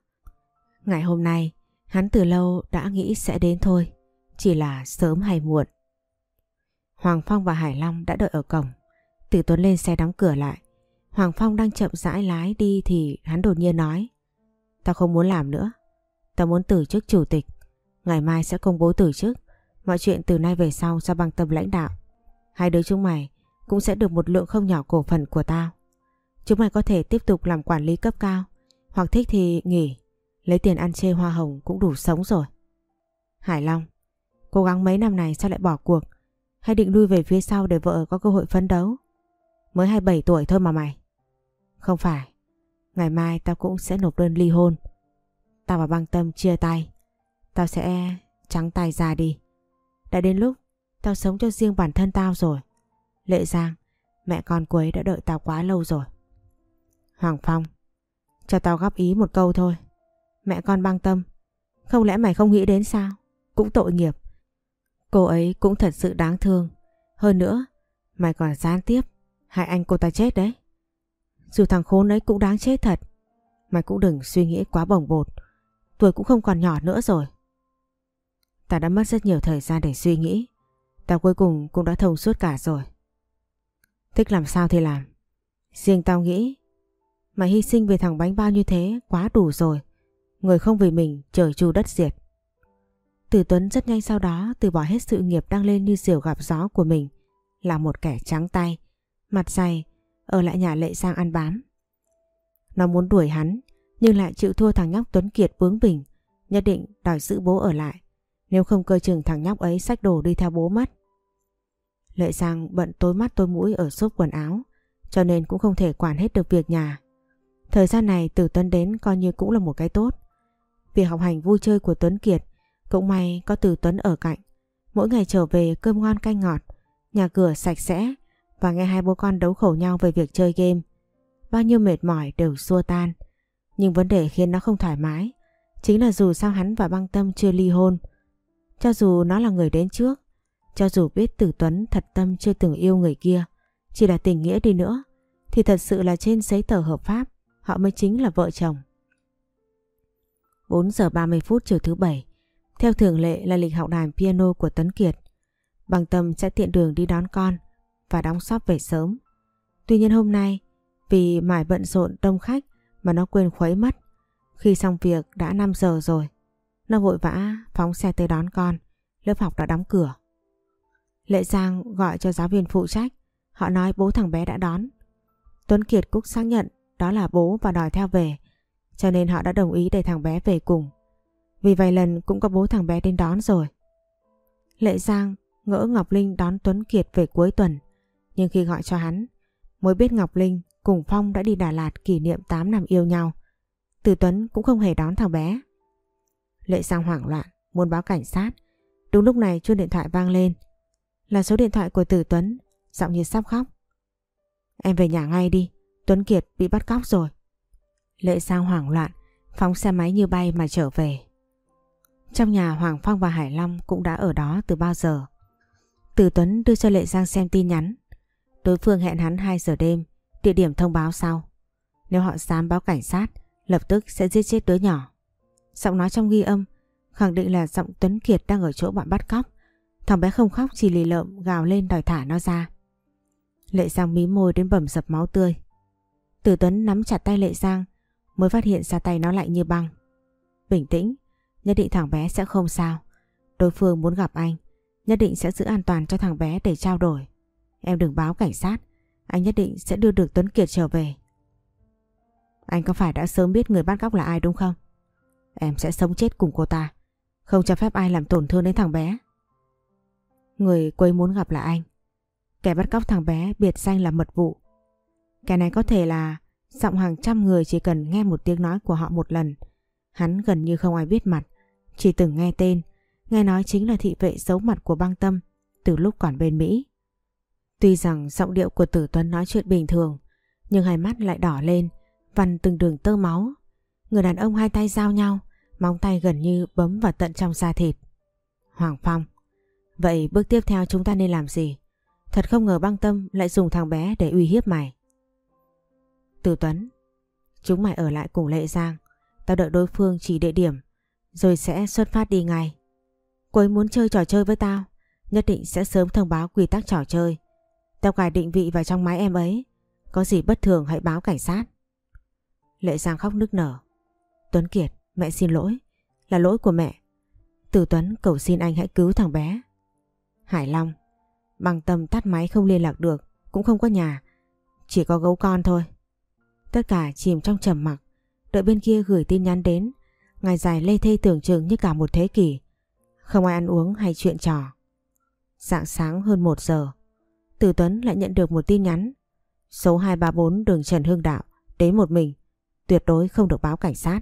Ngày hôm nay, hắn từ lâu đã nghĩ sẽ đến thôi, chỉ là sớm hay muộn. Hoàng Phong và Hải Long đã đợi ở cổng. Tử Tuấn lên xe đóng cửa lại. Hoàng Phong đang chậm rãi lái đi thì hắn đột nhiên nói. Tao không muốn làm nữa. Tao muốn từ chức chủ tịch. Ngày mai sẽ công bố từ chức. Mọi chuyện từ nay về sau do băng tâm lãnh đạo. Hai đứa chúng mày cũng sẽ được một lượng không nhỏ cổ phần của tao. Chúng mày có thể tiếp tục làm quản lý cấp cao. Hoặc thích thì nghỉ. Lấy tiền ăn chê hoa hồng cũng đủ sống rồi. Hải Long, cố gắng mấy năm này sao lại bỏ cuộc? Hay định lui về phía sau để vợ có cơ hội phấn đấu? Mới 27 tuổi thôi mà mày. Không phải. Ngày mai tao cũng sẽ nộp đơn ly hôn. Tao và băng tâm chia tay. Tao sẽ trắng tay ra đi. Đã đến lúc tao sống cho riêng bản thân tao rồi. Lệ Giang, mẹ con cô ấy đã đợi tao quá lâu rồi. Hoàng Phong, cho tao góp ý một câu thôi. Mẹ con băng tâm, không lẽ mày không nghĩ đến sao? Cũng tội nghiệp. Cô ấy cũng thật sự đáng thương. Hơn nữa, mày còn gián tiếp hại anh cô ta chết đấy. Dù thằng khốn ấy cũng đáng chết thật. Mày cũng đừng suy nghĩ quá bồng bột. Tuổi cũng không còn nhỏ nữa rồi. Ta đã mất rất nhiều thời gian để suy nghĩ. Ta cuối cùng cũng đã thông suốt cả rồi. Thích làm sao thì làm. Riêng tao nghĩ mày hy sinh về thằng bánh bao như thế quá đủ rồi. Người không vì mình trời chu đất diệt. từ Tuấn rất nhanh sau đó từ bỏ hết sự nghiệp đang lên như diều gặp gió của mình. Là một kẻ trắng tay, mặt dày, ở lại nhà Lệ Giang ăn bám. Nó muốn đuổi hắn, nhưng lại chịu thua thằng nhóc Tuấn Kiệt bướng bỉnh, nhất định đòi giữ bố ở lại. Nếu không cơ chừng thằng nhóc ấy xách đồ đi theo bố mất. Lệ Giang bận tối mắt tối mũi ở xốp quần áo, cho nên cũng không thể quản hết được việc nhà. Thời gian này từ Tuấn đến coi như cũng là một cái tốt. Việc học hành vui chơi của Tuấn Kiệt cũng may có từ Tuấn ở cạnh. Mỗi ngày trở về cơm ngon canh ngọt, nhà cửa sạch sẽ và nghe hai bố con đấu khẩu nhau về việc chơi game. Bao nhiêu mệt mỏi đều xua tan. Nhưng vấn đề khiến nó không thoải mái chính là dù sao hắn và băng tâm chưa ly hôn. Cho dù nó là người đến trước, cho dù biết Tử Tuấn thật tâm chưa từng yêu người kia, chỉ là tình nghĩa đi nữa, thì thật sự là trên giấy tờ hợp pháp, họ mới chính là vợ chồng. 4 giờ 30 phút chiều thứ bảy, theo thường lệ là lịch học đàn piano của Tuấn Kiệt. Bằng tâm sẽ tiện đường đi đón con và đóng shop về sớm. Tuy nhiên hôm nay, vì mải bận rộn đông khách mà nó quên khuấy mất. Khi xong việc đã 5 giờ rồi. Nó vội vã phóng xe tới đón con. Lớp học đã đóng cửa. Lệ Giang gọi cho giáo viên phụ trách. Họ nói bố thằng bé đã đón. Tuấn Kiệt cũng xác nhận đó là bố và đòi theo về. Cho nên họ đã đồng ý để thằng bé về cùng. Vì vài lần cũng có bố thằng bé đến đón rồi. Lệ Giang ngỡ Ngọc Linh đón Tuấn Kiệt về cuối tuần. Nhưng khi gọi cho hắn, mới biết Ngọc Linh cùng Phong đã đi Đà Lạt kỷ niệm 8 năm yêu nhau. Từ Tuấn cũng không hề đón thằng bé. Lệ Giang hoảng loạn, muốn báo cảnh sát. Đúng lúc này chuông điện thoại vang lên. Là số điện thoại của Tử Tuấn, giọng như sắp khóc. Em về nhà ngay đi, Tuấn Kiệt bị bắt cóc rồi. Lệ Giang hoảng loạn, phóng xe máy như bay mà trở về. Trong nhà Hoàng Phong và Hải Long cũng đã ở đó từ bao giờ. Tử Tuấn đưa cho Lệ Giang xem tin nhắn. Đối phương hẹn hắn 2 giờ đêm, địa điểm thông báo sau. Nếu họ dám báo cảnh sát, lập tức sẽ giết chết đứa nhỏ. Giọng nói trong ghi âm khẳng định là giọng Tuấn Kiệt đang ở chỗ bọn bắt cóc. Thằng bé không khóc chỉ lì lợm gào lên đòi thả nó ra. Lệ Giang mí môi đến bầm dập máu tươi. Tử Tuấn nắm chặt tay Lệ Giang mới phát hiện ra tay nó lạnh như băng. Bình tĩnh, nhất định thằng bé sẽ không sao. Đối phương muốn gặp anh, nhất định sẽ giữ an toàn cho thằng bé để trao đổi. Em đừng báo cảnh sát, anh nhất định sẽ đưa được Tuấn Kiệt trở về. Anh có phải đã sớm biết người bắt cóc là ai đúng không? Em sẽ sống chết cùng cô ta. Không cho phép ai làm tổn thương đến thằng bé. Người quấy muốn gặp là anh. Kẻ bắt cóc thằng bé biệt danh là mật vụ. Kẻ này có thể là giọng hàng trăm người chỉ cần nghe một tiếng nói của họ một lần. Hắn gần như không ai biết mặt. Chỉ từng nghe tên. Nghe nói chính là thị vệ xấu mặt của băng tâm từ lúc còn bên Mỹ. Tuy rằng giọng điệu của tử tuấn nói chuyện bình thường nhưng hai mắt lại đỏ lên vằn từng đường tơ máu. Người đàn ông hai tay giao nhau, móng tay gần như bấm vào tận trong da thịt. Hoàng Phong, vậy bước tiếp theo chúng ta nên làm gì? Thật không ngờ băng tâm lại dùng thằng bé để uy hiếp mày. Từ Tuấn, chúng mày ở lại cùng Lệ Giang, tao đợi đối phương chỉ địa điểm, rồi sẽ xuất phát đi ngay. Cô ấy muốn chơi trò chơi với tao, nhất định sẽ sớm thông báo quy tắc trò chơi. Tao cài định vị vào trong máy em ấy, có gì bất thường hãy báo cảnh sát. Lệ Giang khóc nức nở. Tuấn Kiệt, mẹ xin lỗi. Là lỗi của mẹ. Từ Tuấn cầu xin anh hãy cứu thằng bé. Hải Long, bằng tâm tắt máy không liên lạc được, cũng không có nhà. Chỉ có gấu con thôi. Tất cả chìm trong trầm mặc, đợi bên kia gửi tin nhắn đến. Ngày dài lê thê tưởng chừng như cả một thế kỷ. Không ai ăn uống hay chuyện trò. Dạng sáng hơn 1 giờ, từ Tuấn lại nhận được một tin nhắn. Số 234 đường Trần Hưng Đạo, đến một mình. Tuyệt đối không được báo cảnh sát.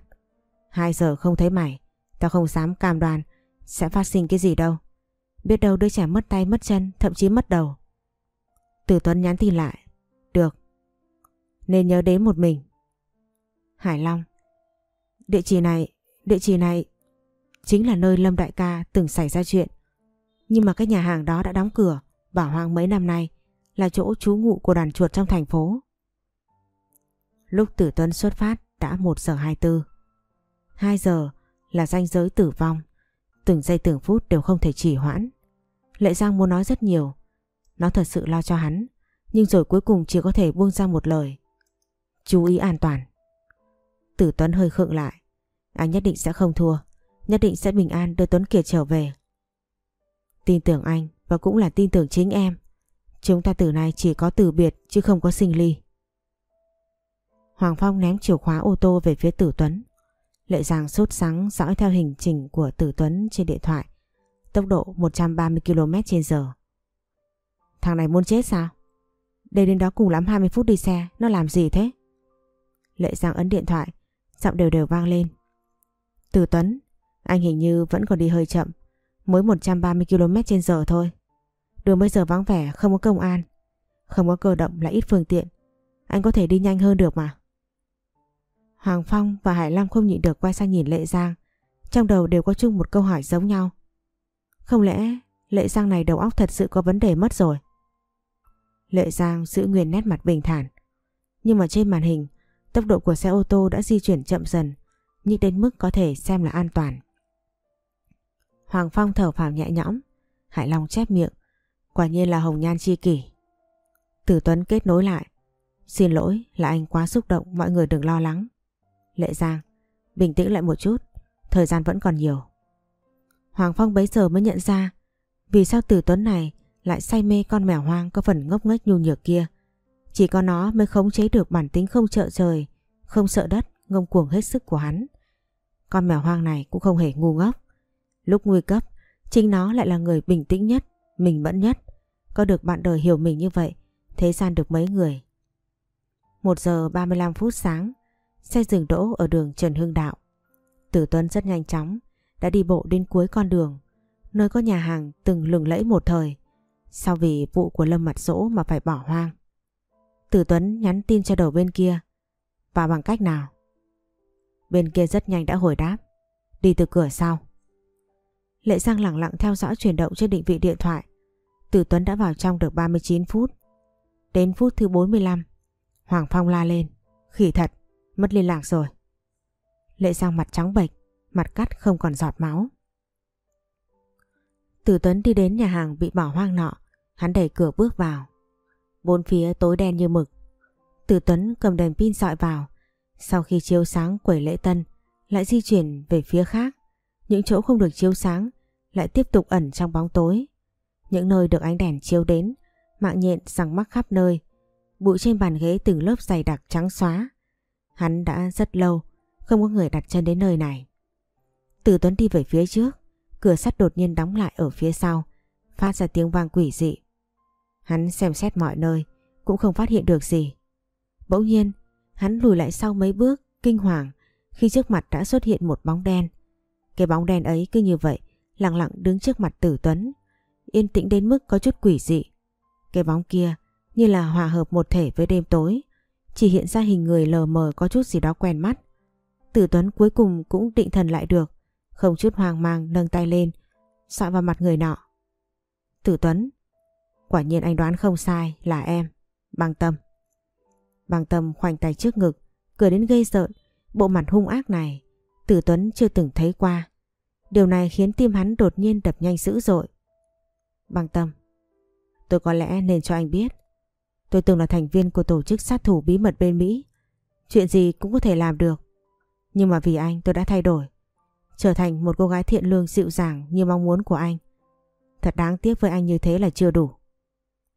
Hai giờ không thấy mày, tao không dám cam đoan sẽ phát sinh cái gì đâu. Biết đâu đứa trẻ mất tay mất chân, thậm chí mất đầu. Tử Tuấn nhắn tin lại. Được. Nên nhớ đến một mình. Hải Long. Địa chỉ này, địa chỉ này chính là nơi Lâm Đại ca từng xảy ra chuyện. Nhưng mà cái nhà hàng đó đã đóng cửa, bảo hoang mấy năm nay là chỗ trú ngụ của đàn chuột trong thành phố. Lúc Tử Tuấn xuất phát đã 1 giờ 24. 2 giờ là ranh giới tử vong. Từng giây từng phút đều không thể trì hoãn. Lệ Giang muốn nói rất nhiều. Nó thật sự lo cho hắn. Nhưng rồi cuối cùng chỉ có thể buông ra một lời. chú ý an toàn. Tử Tuấn hơi khựng lại. Anh nhất định sẽ không thua, nhất định sẽ bình an đưa Tuấn Kiệt trở về. Tin tưởng anh và cũng là tin tưởng chính em. Chúng ta từ nay chỉ có từ biệt chứ không có sinh ly. Hoàng Phong ném chìa khóa ô tô về phía Tử Tuấn. Lệ Giang sốt sắng dõi theo hình trình của Tử Tuấn trên điện thoại. Tốc độ 130 km h Thằng này muốn chết sao? Đây đến đó cùng lắm 20 phút đi xe, nó làm gì thế? Lệ Giang ấn điện thoại, giọng đều đều vang lên. Tử Tuấn, anh hình như vẫn còn đi hơi chậm, mới 130 km h thôi. Đường bây giờ vắng vẻ, không có công an, không có cơ động là ít phương tiện. Anh có thể đi nhanh hơn được mà. Hoàng Phong và Hải Lam không nhịn được quay sang nhìn Lệ Giang. Trong đầu đều có chung một câu hỏi giống nhau. Không lẽ Lệ Giang này đầu óc thật sự có vấn đề mất rồi? Lệ Giang giữ nguyên nét mặt bình thản. Nhưng mà trên màn hình, tốc độ của xe ô tô đã di chuyển chậm dần, nhưng đến mức có thể xem là an toàn. Hoàng Phong thở phào nhẹ nhõm, Hải Long chép miệng. Quả nhiên là hồng nhan chi kỷ. Tử Tuấn kết nối lại. Xin lỗi là anh quá xúc động, mọi người đừng lo lắng. Lệ Giang, bình tĩnh lại một chút, thời gian vẫn còn nhiều. Hoàng Phong bấy giờ mới nhận ra vì sao Tử Tuấn này lại say mê con mèo hoang có phần ngốc nghếch nhu nhược kia. Chỉ có nó mới khống chế được bản tính không trợ trời, không sợ đất, ngông cuồng hết sức của hắn. Con mèo hoang này cũng không hề ngu ngốc. Lúc nguy cấp, chính nó lại là người bình tĩnh nhất, mình mẫn nhất. Có được bạn đời hiểu mình như vậy, thế gian được mấy người. 1 giờ 35 phút sáng, xe dừng đỗ ở đường Trần Hưng Đạo. Tử Tuấn rất nhanh chóng, đã đi bộ đến cuối con đường, nơi có nhà hàng từng lừng lẫy một thời, sau vì vụ của Lâm Mặt Dỗ mà phải bỏ hoang. Tử Tuấn nhắn tin cho đầu bên kia, và bằng cách nào? Bên kia rất nhanh đã hồi đáp, đi từ cửa sau. Lệ Giang lặng lặng theo dõi chuyển động trên định vị điện thoại. Tử Tuấn đã vào trong được 39 phút. Đến phút thứ 45, Hoàng Phong la lên. Khỉ thật, mất liên lạc rồi. Lệ Giang mặt trắng bệch, mặt cắt không còn giọt máu. Tử Tuấn đi đến nhà hàng bị bỏ hoang nọ, hắn đẩy cửa bước vào. Bốn phía tối đen như mực. Tử Tuấn cầm đèn pin dọi vào, sau khi chiếu sáng quẩy lễ tân, lại di chuyển về phía khác. Những chỗ không được chiếu sáng lại tiếp tục ẩn trong bóng tối. Những nơi được ánh đèn chiếu đến, mạng nhện rằng mắc khắp nơi. Bụi trên bàn ghế từng lớp dày đặc trắng xóa. Hắn đã rất lâu không có người đặt chân đến nơi này. Tử Tuấn đi về phía trước, cửa sắt đột nhiên đóng lại ở phía sau, phát ra tiếng vang quỷ dị. Hắn xem xét mọi nơi, cũng không phát hiện được gì. Bỗng nhiên, hắn lùi lại sau mấy bước, kinh hoàng, khi trước mặt đã xuất hiện một bóng đen. Cái bóng đen ấy cứ như vậy, lặng lặng đứng trước mặt tử tuấn, yên tĩnh đến mức có chút quỷ dị. Cái bóng kia như là hòa hợp một thể với đêm tối, chỉ hiện ra hình người lờ mờ có chút gì đó quen mắt. Tử Tuấn cuối cùng cũng định thần lại được, không chút hoang mang nâng tay lên, sọ vào mặt người nọ. Tử Tuấn, quả nhiên anh đoán không sai là em, bằng tâm. Bằng tâm khoanh tay trước ngực, cười đến gây rợn, bộ mặt hung ác này, Tử Tuấn chưa từng thấy qua. Điều này khiến tim hắn đột nhiên đập nhanh dữ dội băng tâm, tôi có lẽ nên cho anh biết. Tôi từng là thành viên của tổ chức sát thủ bí mật bên Mỹ. Chuyện gì cũng có thể làm được. Nhưng mà vì anh tôi đã thay đổi. Trở thành một cô gái thiện lương dịu dàng như mong muốn của anh. Thật đáng tiếc với anh như thế là chưa đủ.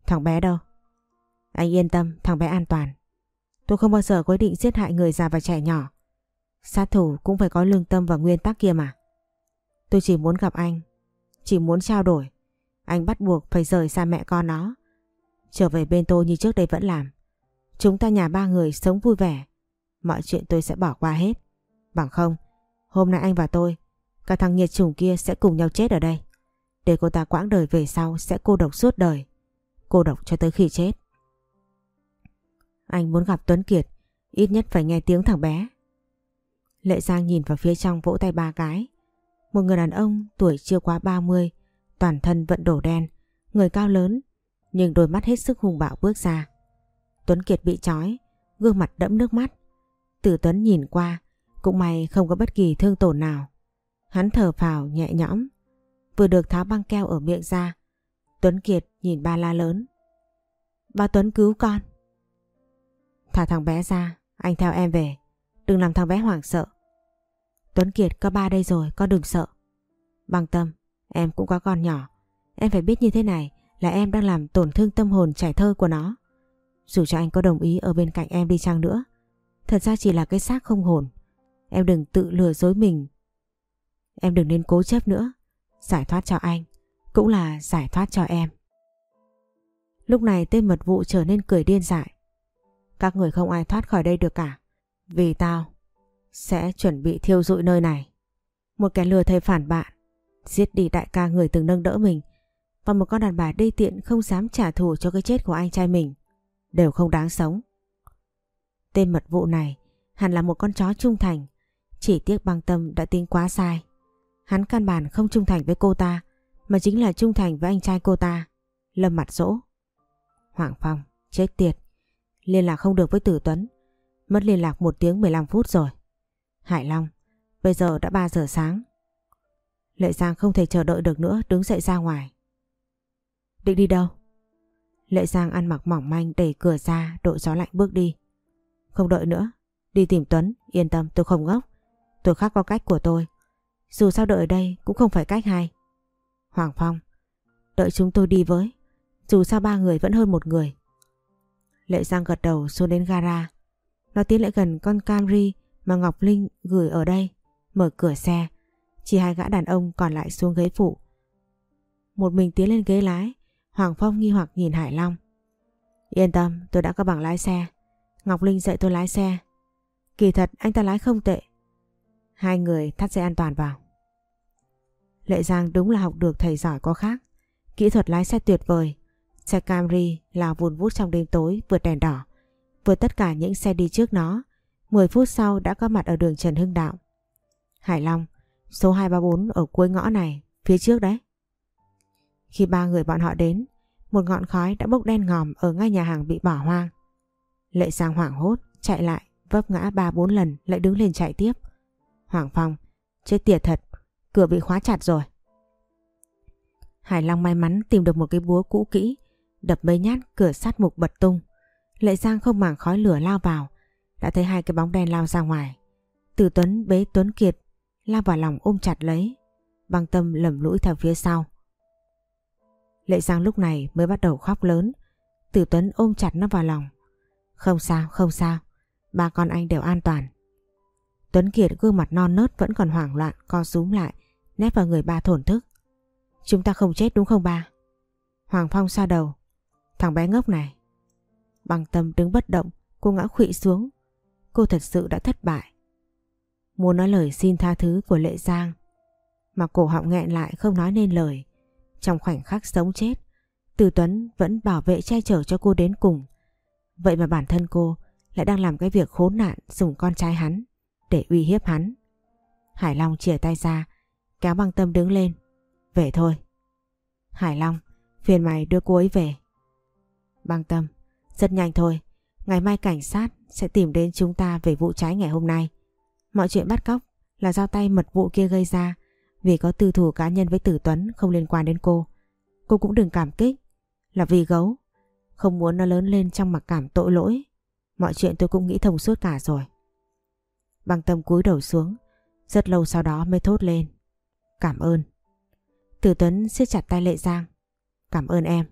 Thằng bé đâu? Anh yên tâm, thằng bé an toàn. Tôi không bao giờ có ý định giết hại người già và trẻ nhỏ. Sát thủ cũng phải có lương tâm và nguyên tắc kia mà. Tôi chỉ muốn gặp anh, chỉ muốn trao đổi. Anh bắt buộc phải rời xa mẹ con nó. Trở về bên tôi như trước đây vẫn làm. Chúng ta nhà ba người sống vui vẻ. Mọi chuyện tôi sẽ bỏ qua hết. Bằng không, hôm nay anh và tôi, cả thằng nhiệt chủng kia sẽ cùng nhau chết ở đây. Để cô ta quãng đời về sau sẽ cô độc suốt đời. Cô độc cho tới khi chết. Anh muốn gặp Tuấn Kiệt, ít nhất phải nghe tiếng thằng bé. Lệ Giang nhìn vào phía trong vỗ tay ba cái. Một người đàn ông tuổi chưa quá 30, toàn thân vẫn đổ đen, người cao lớn, nhưng đôi mắt hết sức hung bạo bước ra. Tuấn Kiệt bị trói, gương mặt đẫm nước mắt. Tử Tuấn nhìn qua, cũng may không có bất kỳ thương tổn nào. Hắn thở phào nhẹ nhõm, vừa được tháo băng keo ở miệng ra. Tuấn Kiệt nhìn ba la lớn. Ba Tuấn cứu con. Thả thằng bé ra, Anh theo em về. Đừng làm thằng bé hoảng sợ. Tuấn Kiệt có ba đây rồi, con đừng sợ. Bằng tâm, em cũng có con nhỏ. Em phải biết như thế này là em đang làm tổn thương tâm hồn trẻ thơ của nó. Dù cho anh có đồng ý ở bên cạnh em đi chăng nữa, thật ra chỉ là cái xác không hồn. Em đừng tự lừa dối mình. Em đừng nên cố chấp nữa. Giải thoát cho anh, cũng là giải thoát cho em. Lúc này tên mật vụ trở nên cười điên dại. Các người không ai thoát khỏi đây được cả. Vì tao sẽ chuẩn bị thiêu dụi nơi này. Một kẻ lừa thầy phản bạn, giết đi đại ca người từng nâng đỡ mình và một con đàn bà đê tiện không dám trả thù cho cái chết của anh trai mình đều không đáng sống. Tên mật vụ này hẳn là một con chó trung thành chỉ tiếc băng tâm đã tính quá sai. Hắn căn bản không trung thành với cô ta mà chính là trung thành với anh trai cô ta. Lâm mặt dỗ. Hoàng Phong, chết tiệt. Liên lạc không được với Tử Tuấn. Mất liên lạc một tiếng 15 phút rồi. Hải Long, bây giờ đã 3 giờ sáng. Lệ Giang không thể chờ đợi được nữa đứng dậy ra ngoài. Định đi đâu? Lệ Giang ăn mặc mỏng manh đẩy cửa ra đội gió lạnh bước đi. Không đợi nữa, đi tìm Tuấn, yên tâm tôi không ngốc. Tôi khác có cách của tôi. Dù sao đợi ở đây cũng không phải cách hay. Hoàng Phong, đợi chúng tôi đi với. Dù sao ba người vẫn hơn một người. Lệ Giang gật đầu xuống đến gara. Nó tiến lại gần con Camry mà Ngọc Linh gửi ở đây. Mở cửa xe. Chỉ hai gã đàn ông còn lại xuống ghế phụ. Một mình tiến lên ghế lái. Hoàng Phong nghi hoặc nhìn Hải Long. Yên tâm, tôi đã có bằng lái xe. Ngọc Linh dạy tôi lái xe. Kỳ thật anh ta lái không tệ. Hai người thắt dây an toàn vào. Lệ Giang đúng là học được thầy giỏi có khác. Kỹ thuật lái xe tuyệt vời. Xe Camry lao vùn vút trong đêm tối vượt đèn đỏ. Vượt tất cả những xe đi trước nó. 10 phút sau đã có mặt ở đường Trần Hưng Đạo. Hải Long, số 234 ở cuối ngõ này, phía trước đấy. Khi ba người bọn họ đến, một ngọn khói đã bốc đen ngòm ở ngay nhà hàng bị bỏ hoang. Lệ Giang hoảng hốt, chạy lại, vấp ngã ba bốn lần lại đứng lên chạy tiếp. Hoàng Phong, chết tiệt thật, cửa bị khóa chặt rồi. Hải Long may mắn tìm được một cái búa cũ kỹ, đập mấy nhát cửa sắt mục bật tung. Lệ Giang không màng khói lửa lao vào, đã thấy hai cái bóng đen lao ra ngoài. Từ Tuấn bế Tuấn Kiệt, lao vào lòng ôm chặt lấy, băng tâm lầm lũi theo phía sau. Lệ Giang lúc này mới bắt đầu khóc lớn, tử Tuấn ôm chặt nó vào lòng. Không sao, không sao, ba con anh đều an toàn. Tuấn Kiệt gương mặt non nớt vẫn còn hoảng loạn co rúm lại, nép vào người ba thổn thức. Chúng ta không chết đúng không ba? Hoàng Phong xoa đầu. Thằng bé ngốc này. Bằng tâm đứng bất động, cô ngã khụy xuống. Cô thật sự đã thất bại. Muốn nói lời xin tha thứ của Lệ Giang. Mà cổ họng nghẹn lại không nói nên lời. Trong khoảnh khắc sống chết, Từ Tuấn vẫn bảo vệ che chở cho cô đến cùng. Vậy mà bản thân cô lại đang làm cái việc khốn nạn dùng con trai hắn để uy hiếp hắn. Hải Long chìa tay ra, kéo băng tâm đứng lên. Về thôi. Hải Long, phiền mày đưa cô ấy về. Băng tâm, rất nhanh thôi. Ngày mai cảnh sát sẽ tìm đến chúng ta về vụ cháy ngày hôm nay. Mọi chuyện bắt cóc là do tay mật vụ kia gây ra vì có tư thủ cá nhân với Tử Tuấn không liên quan đến cô. Cô cũng đừng cảm kích là vì gấu. Không muốn nó lớn lên trong mặc cảm tội lỗi. Mọi chuyện tôi cũng nghĩ thông suốt cả rồi. bằng tâm cúi đầu xuống, rất lâu sau đó mới thốt lên. Cảm ơn. Tử Tuấn siết chặt tay Lệ Giang. Cảm ơn em.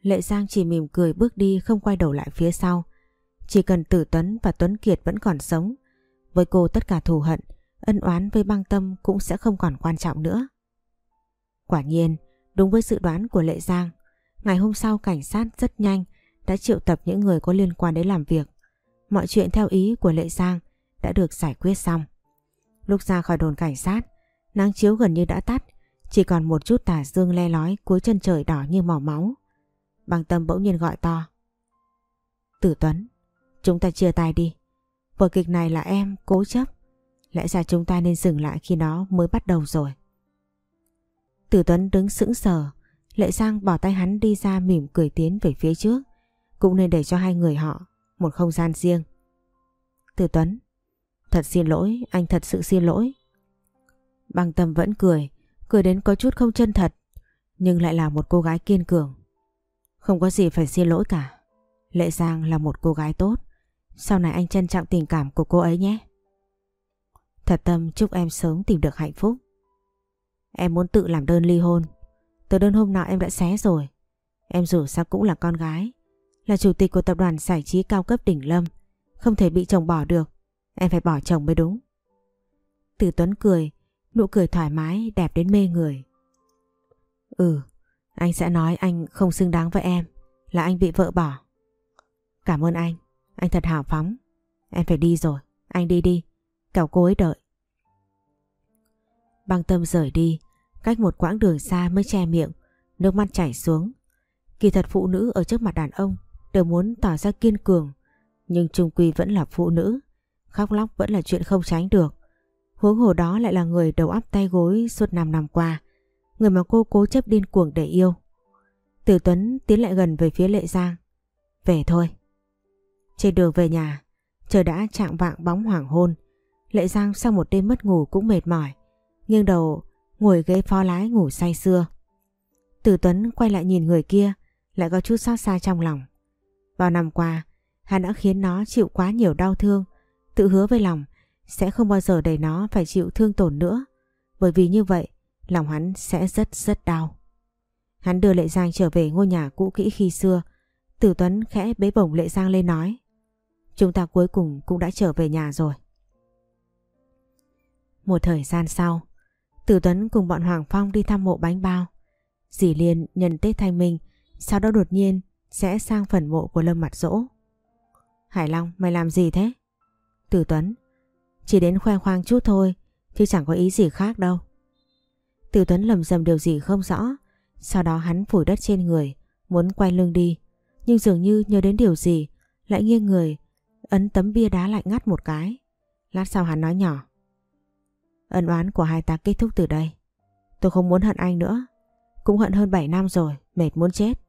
Lệ Giang chỉ mỉm cười bước đi không quay đầu lại phía sau. Chỉ cần Tử Tuấn và Tuấn Kiệt vẫn còn sống. Với cô tất cả thù hận, ân oán với băng tâm cũng sẽ không còn quan trọng nữa. Quả nhiên, đúng với dự đoán của Lệ Giang, ngày hôm sau cảnh sát rất nhanh đã triệu tập những người có liên quan đến làm việc. Mọi chuyện theo ý của Lệ Giang đã được giải quyết xong. Lúc ra khỏi đồn cảnh sát, nắng chiếu gần như đã tắt, chỉ còn một chút tà dương le lói cuối chân trời đỏ như màu máu. Bằng tâm bỗng nhiên gọi to. Tử Tuấn, chúng ta chia tay đi. Vở kịch này là em cố chấp. Lẽ ra chúng ta nên dừng lại khi nó mới bắt đầu rồi. Tử Tuấn đứng sững sờ, Lệ Giang bỏ tay hắn đi ra mỉm cười tiến về phía trước. Cũng nên để cho hai người họ một không gian riêng. tử Tuấn, thật xin lỗi, anh thật sự xin lỗi. Bằng tâm vẫn cười, cười đến có chút không chân thật, nhưng lại là một cô gái kiên cường. Không có gì phải xin lỗi cả. Lệ Giang là một cô gái tốt, sau này anh trân trọng tình cảm của cô ấy nhé. Thật tâm chúc em sớm tìm được hạnh phúc. Em muốn tự làm đơn ly hôn. Từ đơn hôm nọ em đã xé rồi. Em dù sao cũng là con gái. Là chủ tịch của tập đoàn giải trí cao cấp đỉnh lâm. Không thể bị chồng bỏ được. Em phải bỏ chồng mới đúng. Từ Tuấn cười, nụ cười thoải mái đẹp đến mê người. Ừ, anh sẽ nói anh không xứng đáng với em, là anh bị vợ bỏ. Cảm ơn anh, anh thật hào phóng. Em phải đi rồi, anh đi đi, cậu cô ấy đợi. Băng tâm rời đi, cách một quãng đường xa mới che miệng, nước mắt chảy xuống. Kỳ thật phụ nữ ở trước mặt đàn ông đều muốn tỏ ra kiên cường, nhưng trung quy vẫn là phụ nữ, khóc lóc vẫn là chuyện không tránh được. Huống hồ đó lại là người đầu óc tay gối suốt 5 năm qua, người mà cô cố chấp điên cuồng để yêu. Tử Tuấn tiến lại gần về phía Lệ Giang. Về thôi. Trên đường về nhà, trời đã chạng vạng bóng hoàng hôn. Lệ Giang sau một đêm mất ngủ cũng mệt mỏi, nghiêng đầu ngồi ghế phó lái ngủ say sưa. Tử Tuấn quay lại nhìn người kia, lại có chút xót xa trong lòng. Vào năm qua, hắn đã khiến nó chịu quá nhiều đau thương, tự hứa với lòng sẽ không bao giờ để nó phải chịu thương tổn nữa, bởi vì như vậy lòng hắn sẽ rất rất đau. Hắn đưa Lệ Giang trở về ngôi nhà cũ kỹ khi xưa, Tử Tuấn khẽ bế bổng Lệ Giang lên nói Chúng ta cuối cùng cũng đã trở về nhà rồi. Một thời gian sau, Tử Tuấn cùng bọn Hoàng Phong đi thăm mộ bánh bao. Dì Liên nhân Tết Thanh Minh, sau đó đột nhiên sẽ sang phần mộ của Lâm Mặt Dỗ. Hải Long, mày làm gì thế? Tử Tuấn, chỉ đến khoe khoang chút thôi, chứ chẳng có ý gì khác đâu. Tử Tuấn lầm rầm điều gì không rõ, sau đó hắn phủi đất trên người, muốn quay lưng đi, nhưng dường như nhớ đến điều gì, lại nghiêng người, ấn tấm bia đá lạnh ngắt một cái. Lát sau hắn nói nhỏ. Ân oán của hai ta kết thúc từ đây. Tôi không muốn hận anh nữa. Cũng hận hơn 7 năm rồi, mệt muốn chết.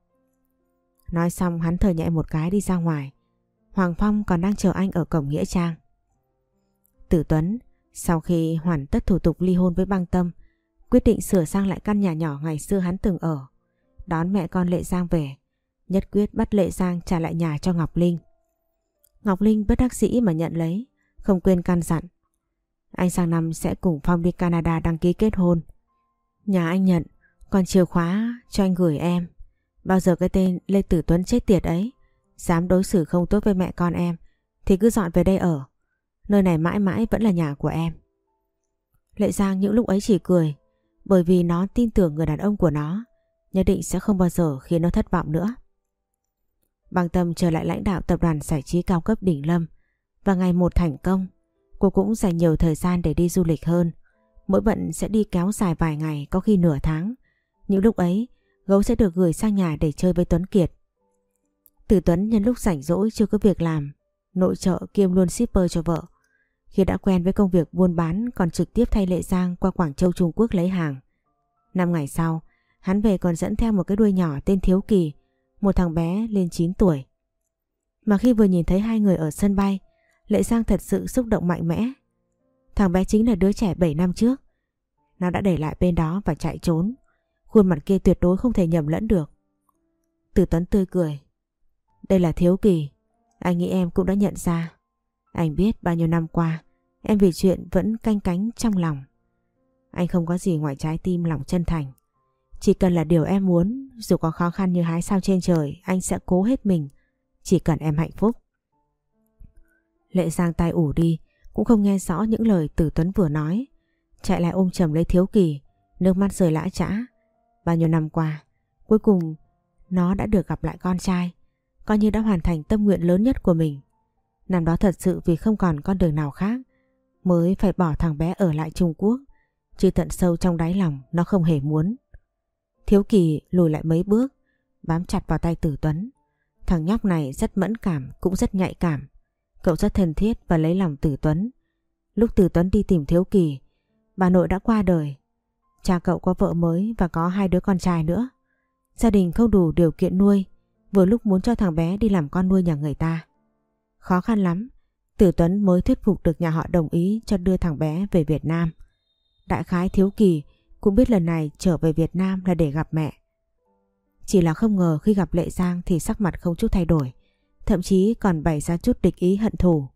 Nói xong hắn thở nhẹ một cái đi ra ngoài. Hoàng Phong còn đang chờ anh ở cổng Nghĩa Trang. Tử Tuấn, sau khi hoàn tất thủ tục ly hôn với băng tâm, quyết định sửa sang lại căn nhà nhỏ ngày xưa hắn từng ở. Đón mẹ con Lệ Giang về, nhất quyết bắt Lệ Giang trả lại nhà cho Ngọc Linh. Ngọc Linh bất đắc dĩ mà nhận lấy, không quên căn dặn. Anh sang năm sẽ cùng Phong đi Canada đăng ký kết hôn. Nhà anh nhận, còn chìa khóa cho anh gửi em. Bao giờ cái tên Lê Tử Tuấn chết tiệt ấy, dám đối xử không tốt với mẹ con em, thì cứ dọn về đây ở. Nơi này mãi mãi vẫn là nhà của em. Lệ Giang những lúc ấy chỉ cười, bởi vì nó tin tưởng người đàn ông của nó, nhất định sẽ không bao giờ khiến nó thất vọng nữa. Bằng tâm trở lại lãnh đạo tập đoàn giải trí cao cấp đỉnh lâm và ngày một thành công, cô cũng dành nhiều thời gian để đi du lịch hơn. Mỗi bận sẽ đi kéo dài vài ngày, có khi nửa tháng. Những lúc ấy, gấu sẽ được gửi sang nhà để chơi với Tuấn Kiệt. từ Tuấn nhân lúc rảnh rỗi chưa có việc làm, nội trợ kiêm luôn shipper cho vợ. Khi đã quen với công việc buôn bán còn trực tiếp thay Lệ Giang qua Quảng Châu Trung Quốc lấy hàng. Năm ngày sau, hắn về còn dẫn theo một cái đuôi nhỏ tên Thiếu Kỳ, một thằng bé lên 9 tuổi. Mà khi vừa nhìn thấy hai người ở sân bay, Lệ Giang thật sự xúc động mạnh mẽ. Thằng bé chính là đứa trẻ 7 năm trước. Nó đã để lại bên đó và chạy trốn. Khuôn mặt kia tuyệt đối không thể nhầm lẫn được. Từ Tuấn tươi cười. Đây là Thiếu Kỳ. Anh nghĩ em cũng đã nhận ra. Anh biết bao nhiêu năm qua em vì chuyện vẫn canh cánh trong lòng. Anh không có gì ngoài trái tim lòng chân thành. Chỉ cần là điều em muốn, dù có khó khăn như hái sao trên trời, anh sẽ cố hết mình. Chỉ cần em hạnh phúc. Lệ Giang tay ủ đi, cũng không nghe rõ những lời Tử Tuấn vừa nói. Chạy lại ôm chầm lấy Thiếu Kỳ, nước mắt rơi lã trã Bao nhiêu năm qua, cuối cùng nó đã được gặp lại con trai, coi như đã hoàn thành tâm nguyện lớn nhất của mình. Năm đó thật sự vì không còn con đường nào khác, mới phải bỏ thằng bé ở lại Trung Quốc, chứ tận sâu trong đáy lòng nó không hề muốn. Thiếu Kỳ lùi lại mấy bước, bám chặt vào tay Tử Tuấn. Thằng nhóc này rất mẫn cảm, cũng rất nhạy cảm. Cậu rất thân thiết và lấy lòng Tử Tuấn. Lúc Tử Tuấn đi tìm Thiếu Kỳ, bà nội đã qua đời. Cha cậu có vợ mới và có hai đứa con trai nữa. Gia đình không đủ điều kiện nuôi, vừa lúc muốn cho thằng bé đi làm con nuôi nhà người ta. Khó khăn lắm, Tử Tuấn mới thuyết phục được nhà họ đồng ý cho đưa thằng bé về Việt Nam. Đại khái Thiếu Kỳ cũng biết lần này trở về Việt Nam là để gặp mẹ. Chỉ là không ngờ khi gặp Lệ Giang thì sắc mặt không chút thay đổi. thậm chí còn bày ra chút địch ý hận thù.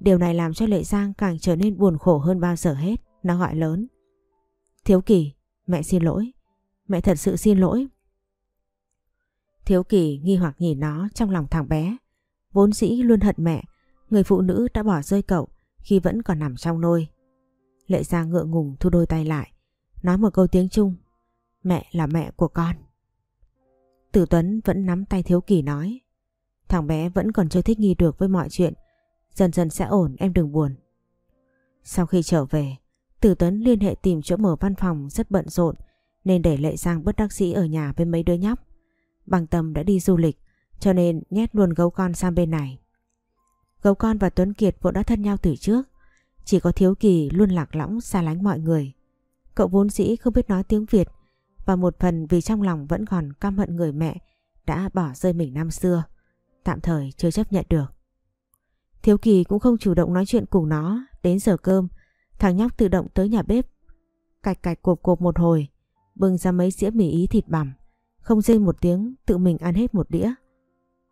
Điều này làm cho Lệ Giang càng trở nên buồn khổ hơn bao giờ hết, nó gọi lớn. Thiếu Kỳ, mẹ xin lỗi, mẹ thật sự xin lỗi. Thiếu Kỳ nghi hoặc nhìn nó trong lòng thằng bé, vốn dĩ luôn hận mẹ, người phụ nữ đã bỏ rơi cậu khi vẫn còn nằm trong nôi. Lệ Giang ngượng ngùng thu đôi tay lại, nói một câu tiếng Trung, mẹ là mẹ của con. Tử Tuấn vẫn nắm tay Thiếu Kỳ nói, thằng bé vẫn còn chưa thích nghi được với mọi chuyện, dần dần sẽ ổn em đừng buồn. Sau khi trở về, Tử Tuấn liên hệ tìm chỗ mở văn phòng rất bận rộn nên để Lệ Giang bất đắc sĩ ở nhà với mấy đứa nhóc. Bằng tâm đã đi du lịch cho nên nhét luôn gấu con sang bên này. Gấu con và Tuấn Kiệt vốn đã thân nhau từ trước chỉ có Thiếu Kỳ luôn lạc lõng xa lánh mọi người. Cậu vốn dĩ không biết nói tiếng Việt và một phần vì trong lòng vẫn còn căm hận người mẹ đã bỏ rơi mình năm xưa. Tạm thời chưa chấp nhận được. Thiếu Kỳ cũng không chủ động nói chuyện cùng nó. Đến giờ cơm, thằng nhóc tự động tới nhà bếp. Cạch cạch cộp cộp một hồi, bưng ra mấy dĩa mì ý thịt bằm. Không dây một tiếng, tự mình ăn hết một đĩa.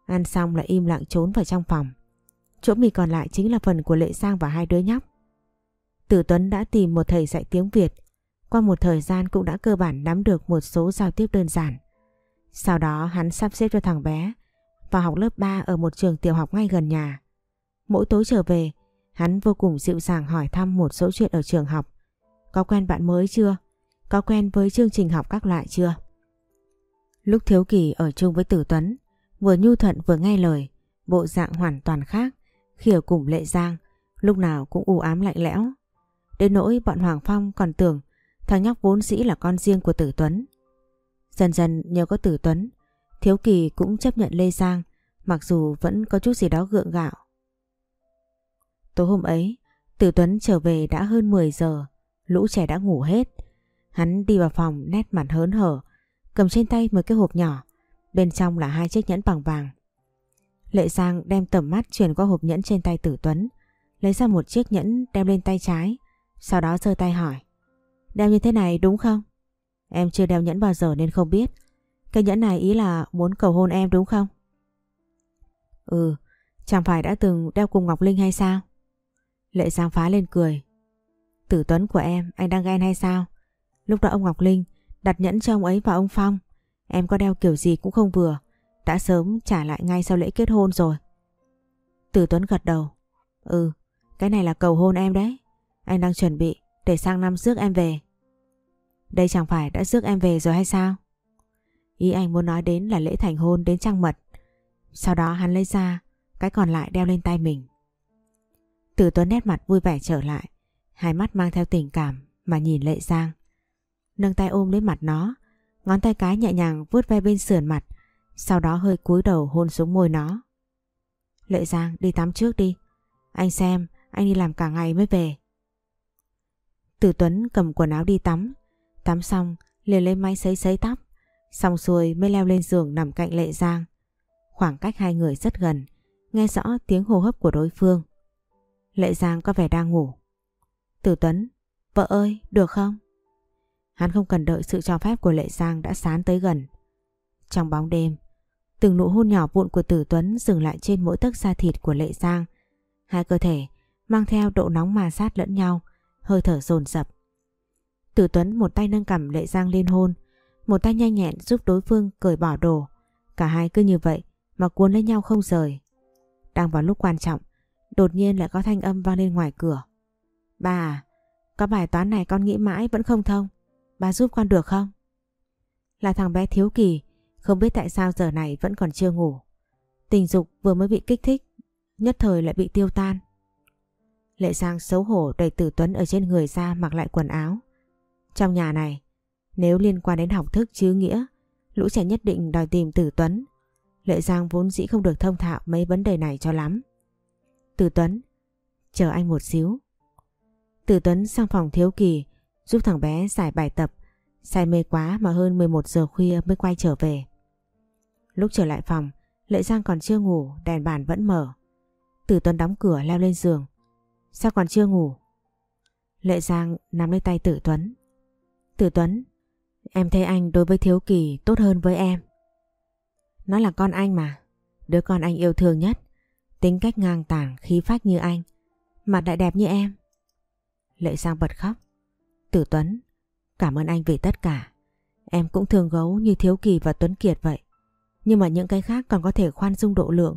Ăn xong lại im lặng trốn vào trong phòng. Chỗ mì còn lại chính là phần của Lệ sang và hai đứa nhóc. Tử Tuấn đã tìm một thầy dạy tiếng Việt. Qua một thời gian cũng đã cơ bản nắm được một số giao tiếp đơn giản. Sau đó hắn sắp xếp cho thằng bé vào học lớp 3 ở một trường tiểu học ngay gần nhà. Mỗi tối trở về, hắn vô cùng dịu dàng hỏi thăm một số chuyện ở trường học. Có quen bạn mới chưa? Có quen với chương trình học các loại chưa? Lúc Thiếu Kỳ ở chung với Tử Tuấn, vừa nhu thuận vừa nghe lời, bộ dạng hoàn toàn khác khi ở cùng Lệ Giang, lúc nào cũng u ám lạnh lẽo. Đến nỗi bọn Hoàng Phong còn tưởng thằng nhóc vốn dĩ là con riêng của Tử Tuấn. Dần dần nhờ có Tử Tuấn, Thiếu Kỳ cũng chấp nhận Lê Giang, mặc dù vẫn có chút gì đó gượng gạo. Tối hôm ấy, Tử Tuấn trở về đã hơn 10 giờ, lũ trẻ đã ngủ hết. Hắn đi vào phòng nét mặt hớn hở, cầm trên tay một cái hộp nhỏ, bên trong là hai chiếc nhẫn bằng vàng. Lệ Giang đem tầm mắt chuyển qua hộp nhẫn trên tay Tử Tuấn, lấy ra một chiếc nhẫn đem lên tay trái, sau đó giơ tay hỏi. Đeo như thế này đúng không? Em chưa đeo nhẫn bao giờ nên không biết. Cái nhẫn này ý là muốn cầu hôn em đúng không? Ừ, chẳng phải đã từng đeo cùng Ngọc Linh hay sao? Lệ Giang phá lên cười. Tử Tuấn của em, anh đang ghen hay sao? Lúc đó ông Ngọc Linh đặt nhẫn cho ông ấy và ông Phong. Em có đeo kiểu gì cũng không vừa. Đã sớm trả lại ngay sau lễ kết hôn rồi. Tử Tuấn gật đầu. Ừ, cái này là cầu hôn em đấy. Anh đang chuẩn bị để sang năm rước em về. Đây chẳng phải đã rước em về rồi hay sao? Ý anh muốn nói đến là lễ thành hôn đến trăng mật. Sau đó hắn lấy ra cái còn lại đeo lên tay mình. Tử Tuấn nét mặt vui vẻ trở lại, hai mắt mang theo tình cảm mà nhìn Lệ Giang. Nâng tay ôm lấy mặt nó, ngón tay cái nhẹ nhàng vuốt ve bên sườn mặt, sau đó hơi cúi đầu hôn xuống môi nó. Lệ Giang đi tắm trước đi, anh xem anh đi làm cả ngày mới về. Tử Tuấn cầm quần áo đi tắm, tắm xong liền lên máy sấy sấy tóc, xong xuôi mới leo lên giường nằm cạnh Lệ Giang. Khoảng cách hai người rất gần, nghe rõ tiếng hô hấp của đối phương. Lệ Giang có vẻ đang ngủ. Tử Tuấn, vợ ơi, được không? Hắn không cần đợi sự cho phép của Lệ Giang đã sán tới gần. Trong bóng đêm, từng nụ hôn nhỏ vụn của Tử Tuấn dừng lại trên mỗi tấc da thịt của Lệ Giang. Hai cơ thể mang theo độ nóng mà sát lẫn nhau, hơi thở dồn dập. Tử Tuấn một tay nâng cầm Lệ Giang lên hôn, một tay nhanh nhẹn giúp đối phương cởi bỏ đồ. Cả hai cứ như vậy mà cuốn lấy nhau không rời. Đang vào lúc quan trọng, đột nhiên lại có thanh âm vang lên ngoài cửa. bà, à, có bài toán này con nghĩ mãi vẫn không thông. bà giúp con được không? Là thằng bé thiếu kỳ, không biết tại sao giờ này vẫn còn chưa ngủ. Tình dục vừa mới bị kích thích, nhất thời lại bị tiêu tan. Lệ Giang xấu hổ đẩy Tử Tuấn ở trên người ra mặc lại quần áo. Trong nhà này, nếu liên quan đến học thức chứ nghĩa, lũ trẻ nhất định đòi tìm Tử Tuấn. Lệ Giang vốn dĩ không được thông thạo mấy vấn đề này cho lắm. Tử Tuấn, chờ anh một xíu. Tử Tuấn sang phòng thiếu kỳ, giúp thằng bé giải bài tập. Say mê quá mà hơn 11 giờ khuya mới quay trở về. Lúc trở lại phòng, Lệ Giang còn chưa ngủ, đèn bàn vẫn mở. Tử Tuấn đóng cửa leo lên giường. Sao còn chưa ngủ? Lệ Giang nắm lấy tay Tử Tuấn. Tử Tuấn, em thấy anh đối với Thiếu Kỳ tốt hơn với em. Nó là con anh mà. Đứa con anh yêu thương nhất, tính cách ngang tảng khí phách như anh, mặt lại đẹp như em. Lệ Giang bật khóc. Tử Tuấn, cảm ơn anh vì tất cả. Em cũng thương gấu như Thiếu Kỳ và Tuấn Kiệt vậy. Nhưng mà những cái khác còn có thể khoan dung độ lượng.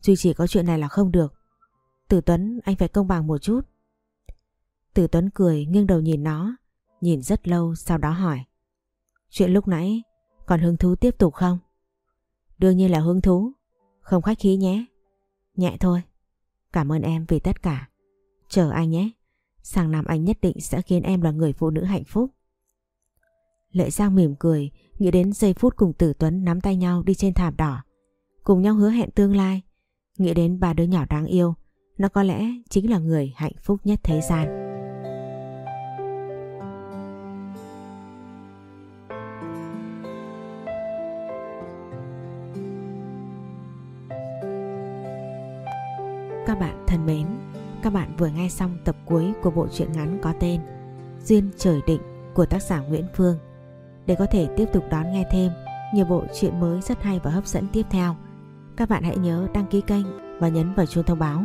Duy chỉ có chuyện này là không được. Tử Tuấn, anh phải công bằng một chút. Tử Tuấn cười nghiêng đầu nhìn nó, nhìn rất lâu sau đó hỏi. Chuyện lúc nãy còn hứng thú tiếp tục không? Đương nhiên là hứng thú, không khách khí nhé. Nhẹ thôi, cảm ơn em vì tất cả. Chờ anh nhé, sang năm anh nhất định sẽ khiến em là người phụ nữ hạnh phúc. Lệ Giang mỉm cười, nghĩ đến giây phút cùng Tử Tuấn nắm tay nhau đi trên thảm đỏ. Cùng nhau hứa hẹn tương lai, nghĩ đến ba đứa nhỏ đáng yêu, nó có lẽ chính là người hạnh phúc nhất thế gian. Các bạn thân mến, các bạn vừa nghe xong tập cuối của bộ truyện ngắn có tên Duyên Trời Định của tác giả Nguyễn Phương. Để có thể tiếp tục đón nghe thêm nhiều bộ truyện mới rất hay và hấp dẫn tiếp theo, các bạn hãy nhớ đăng ký kênh và nhấn vào chuông thông báo,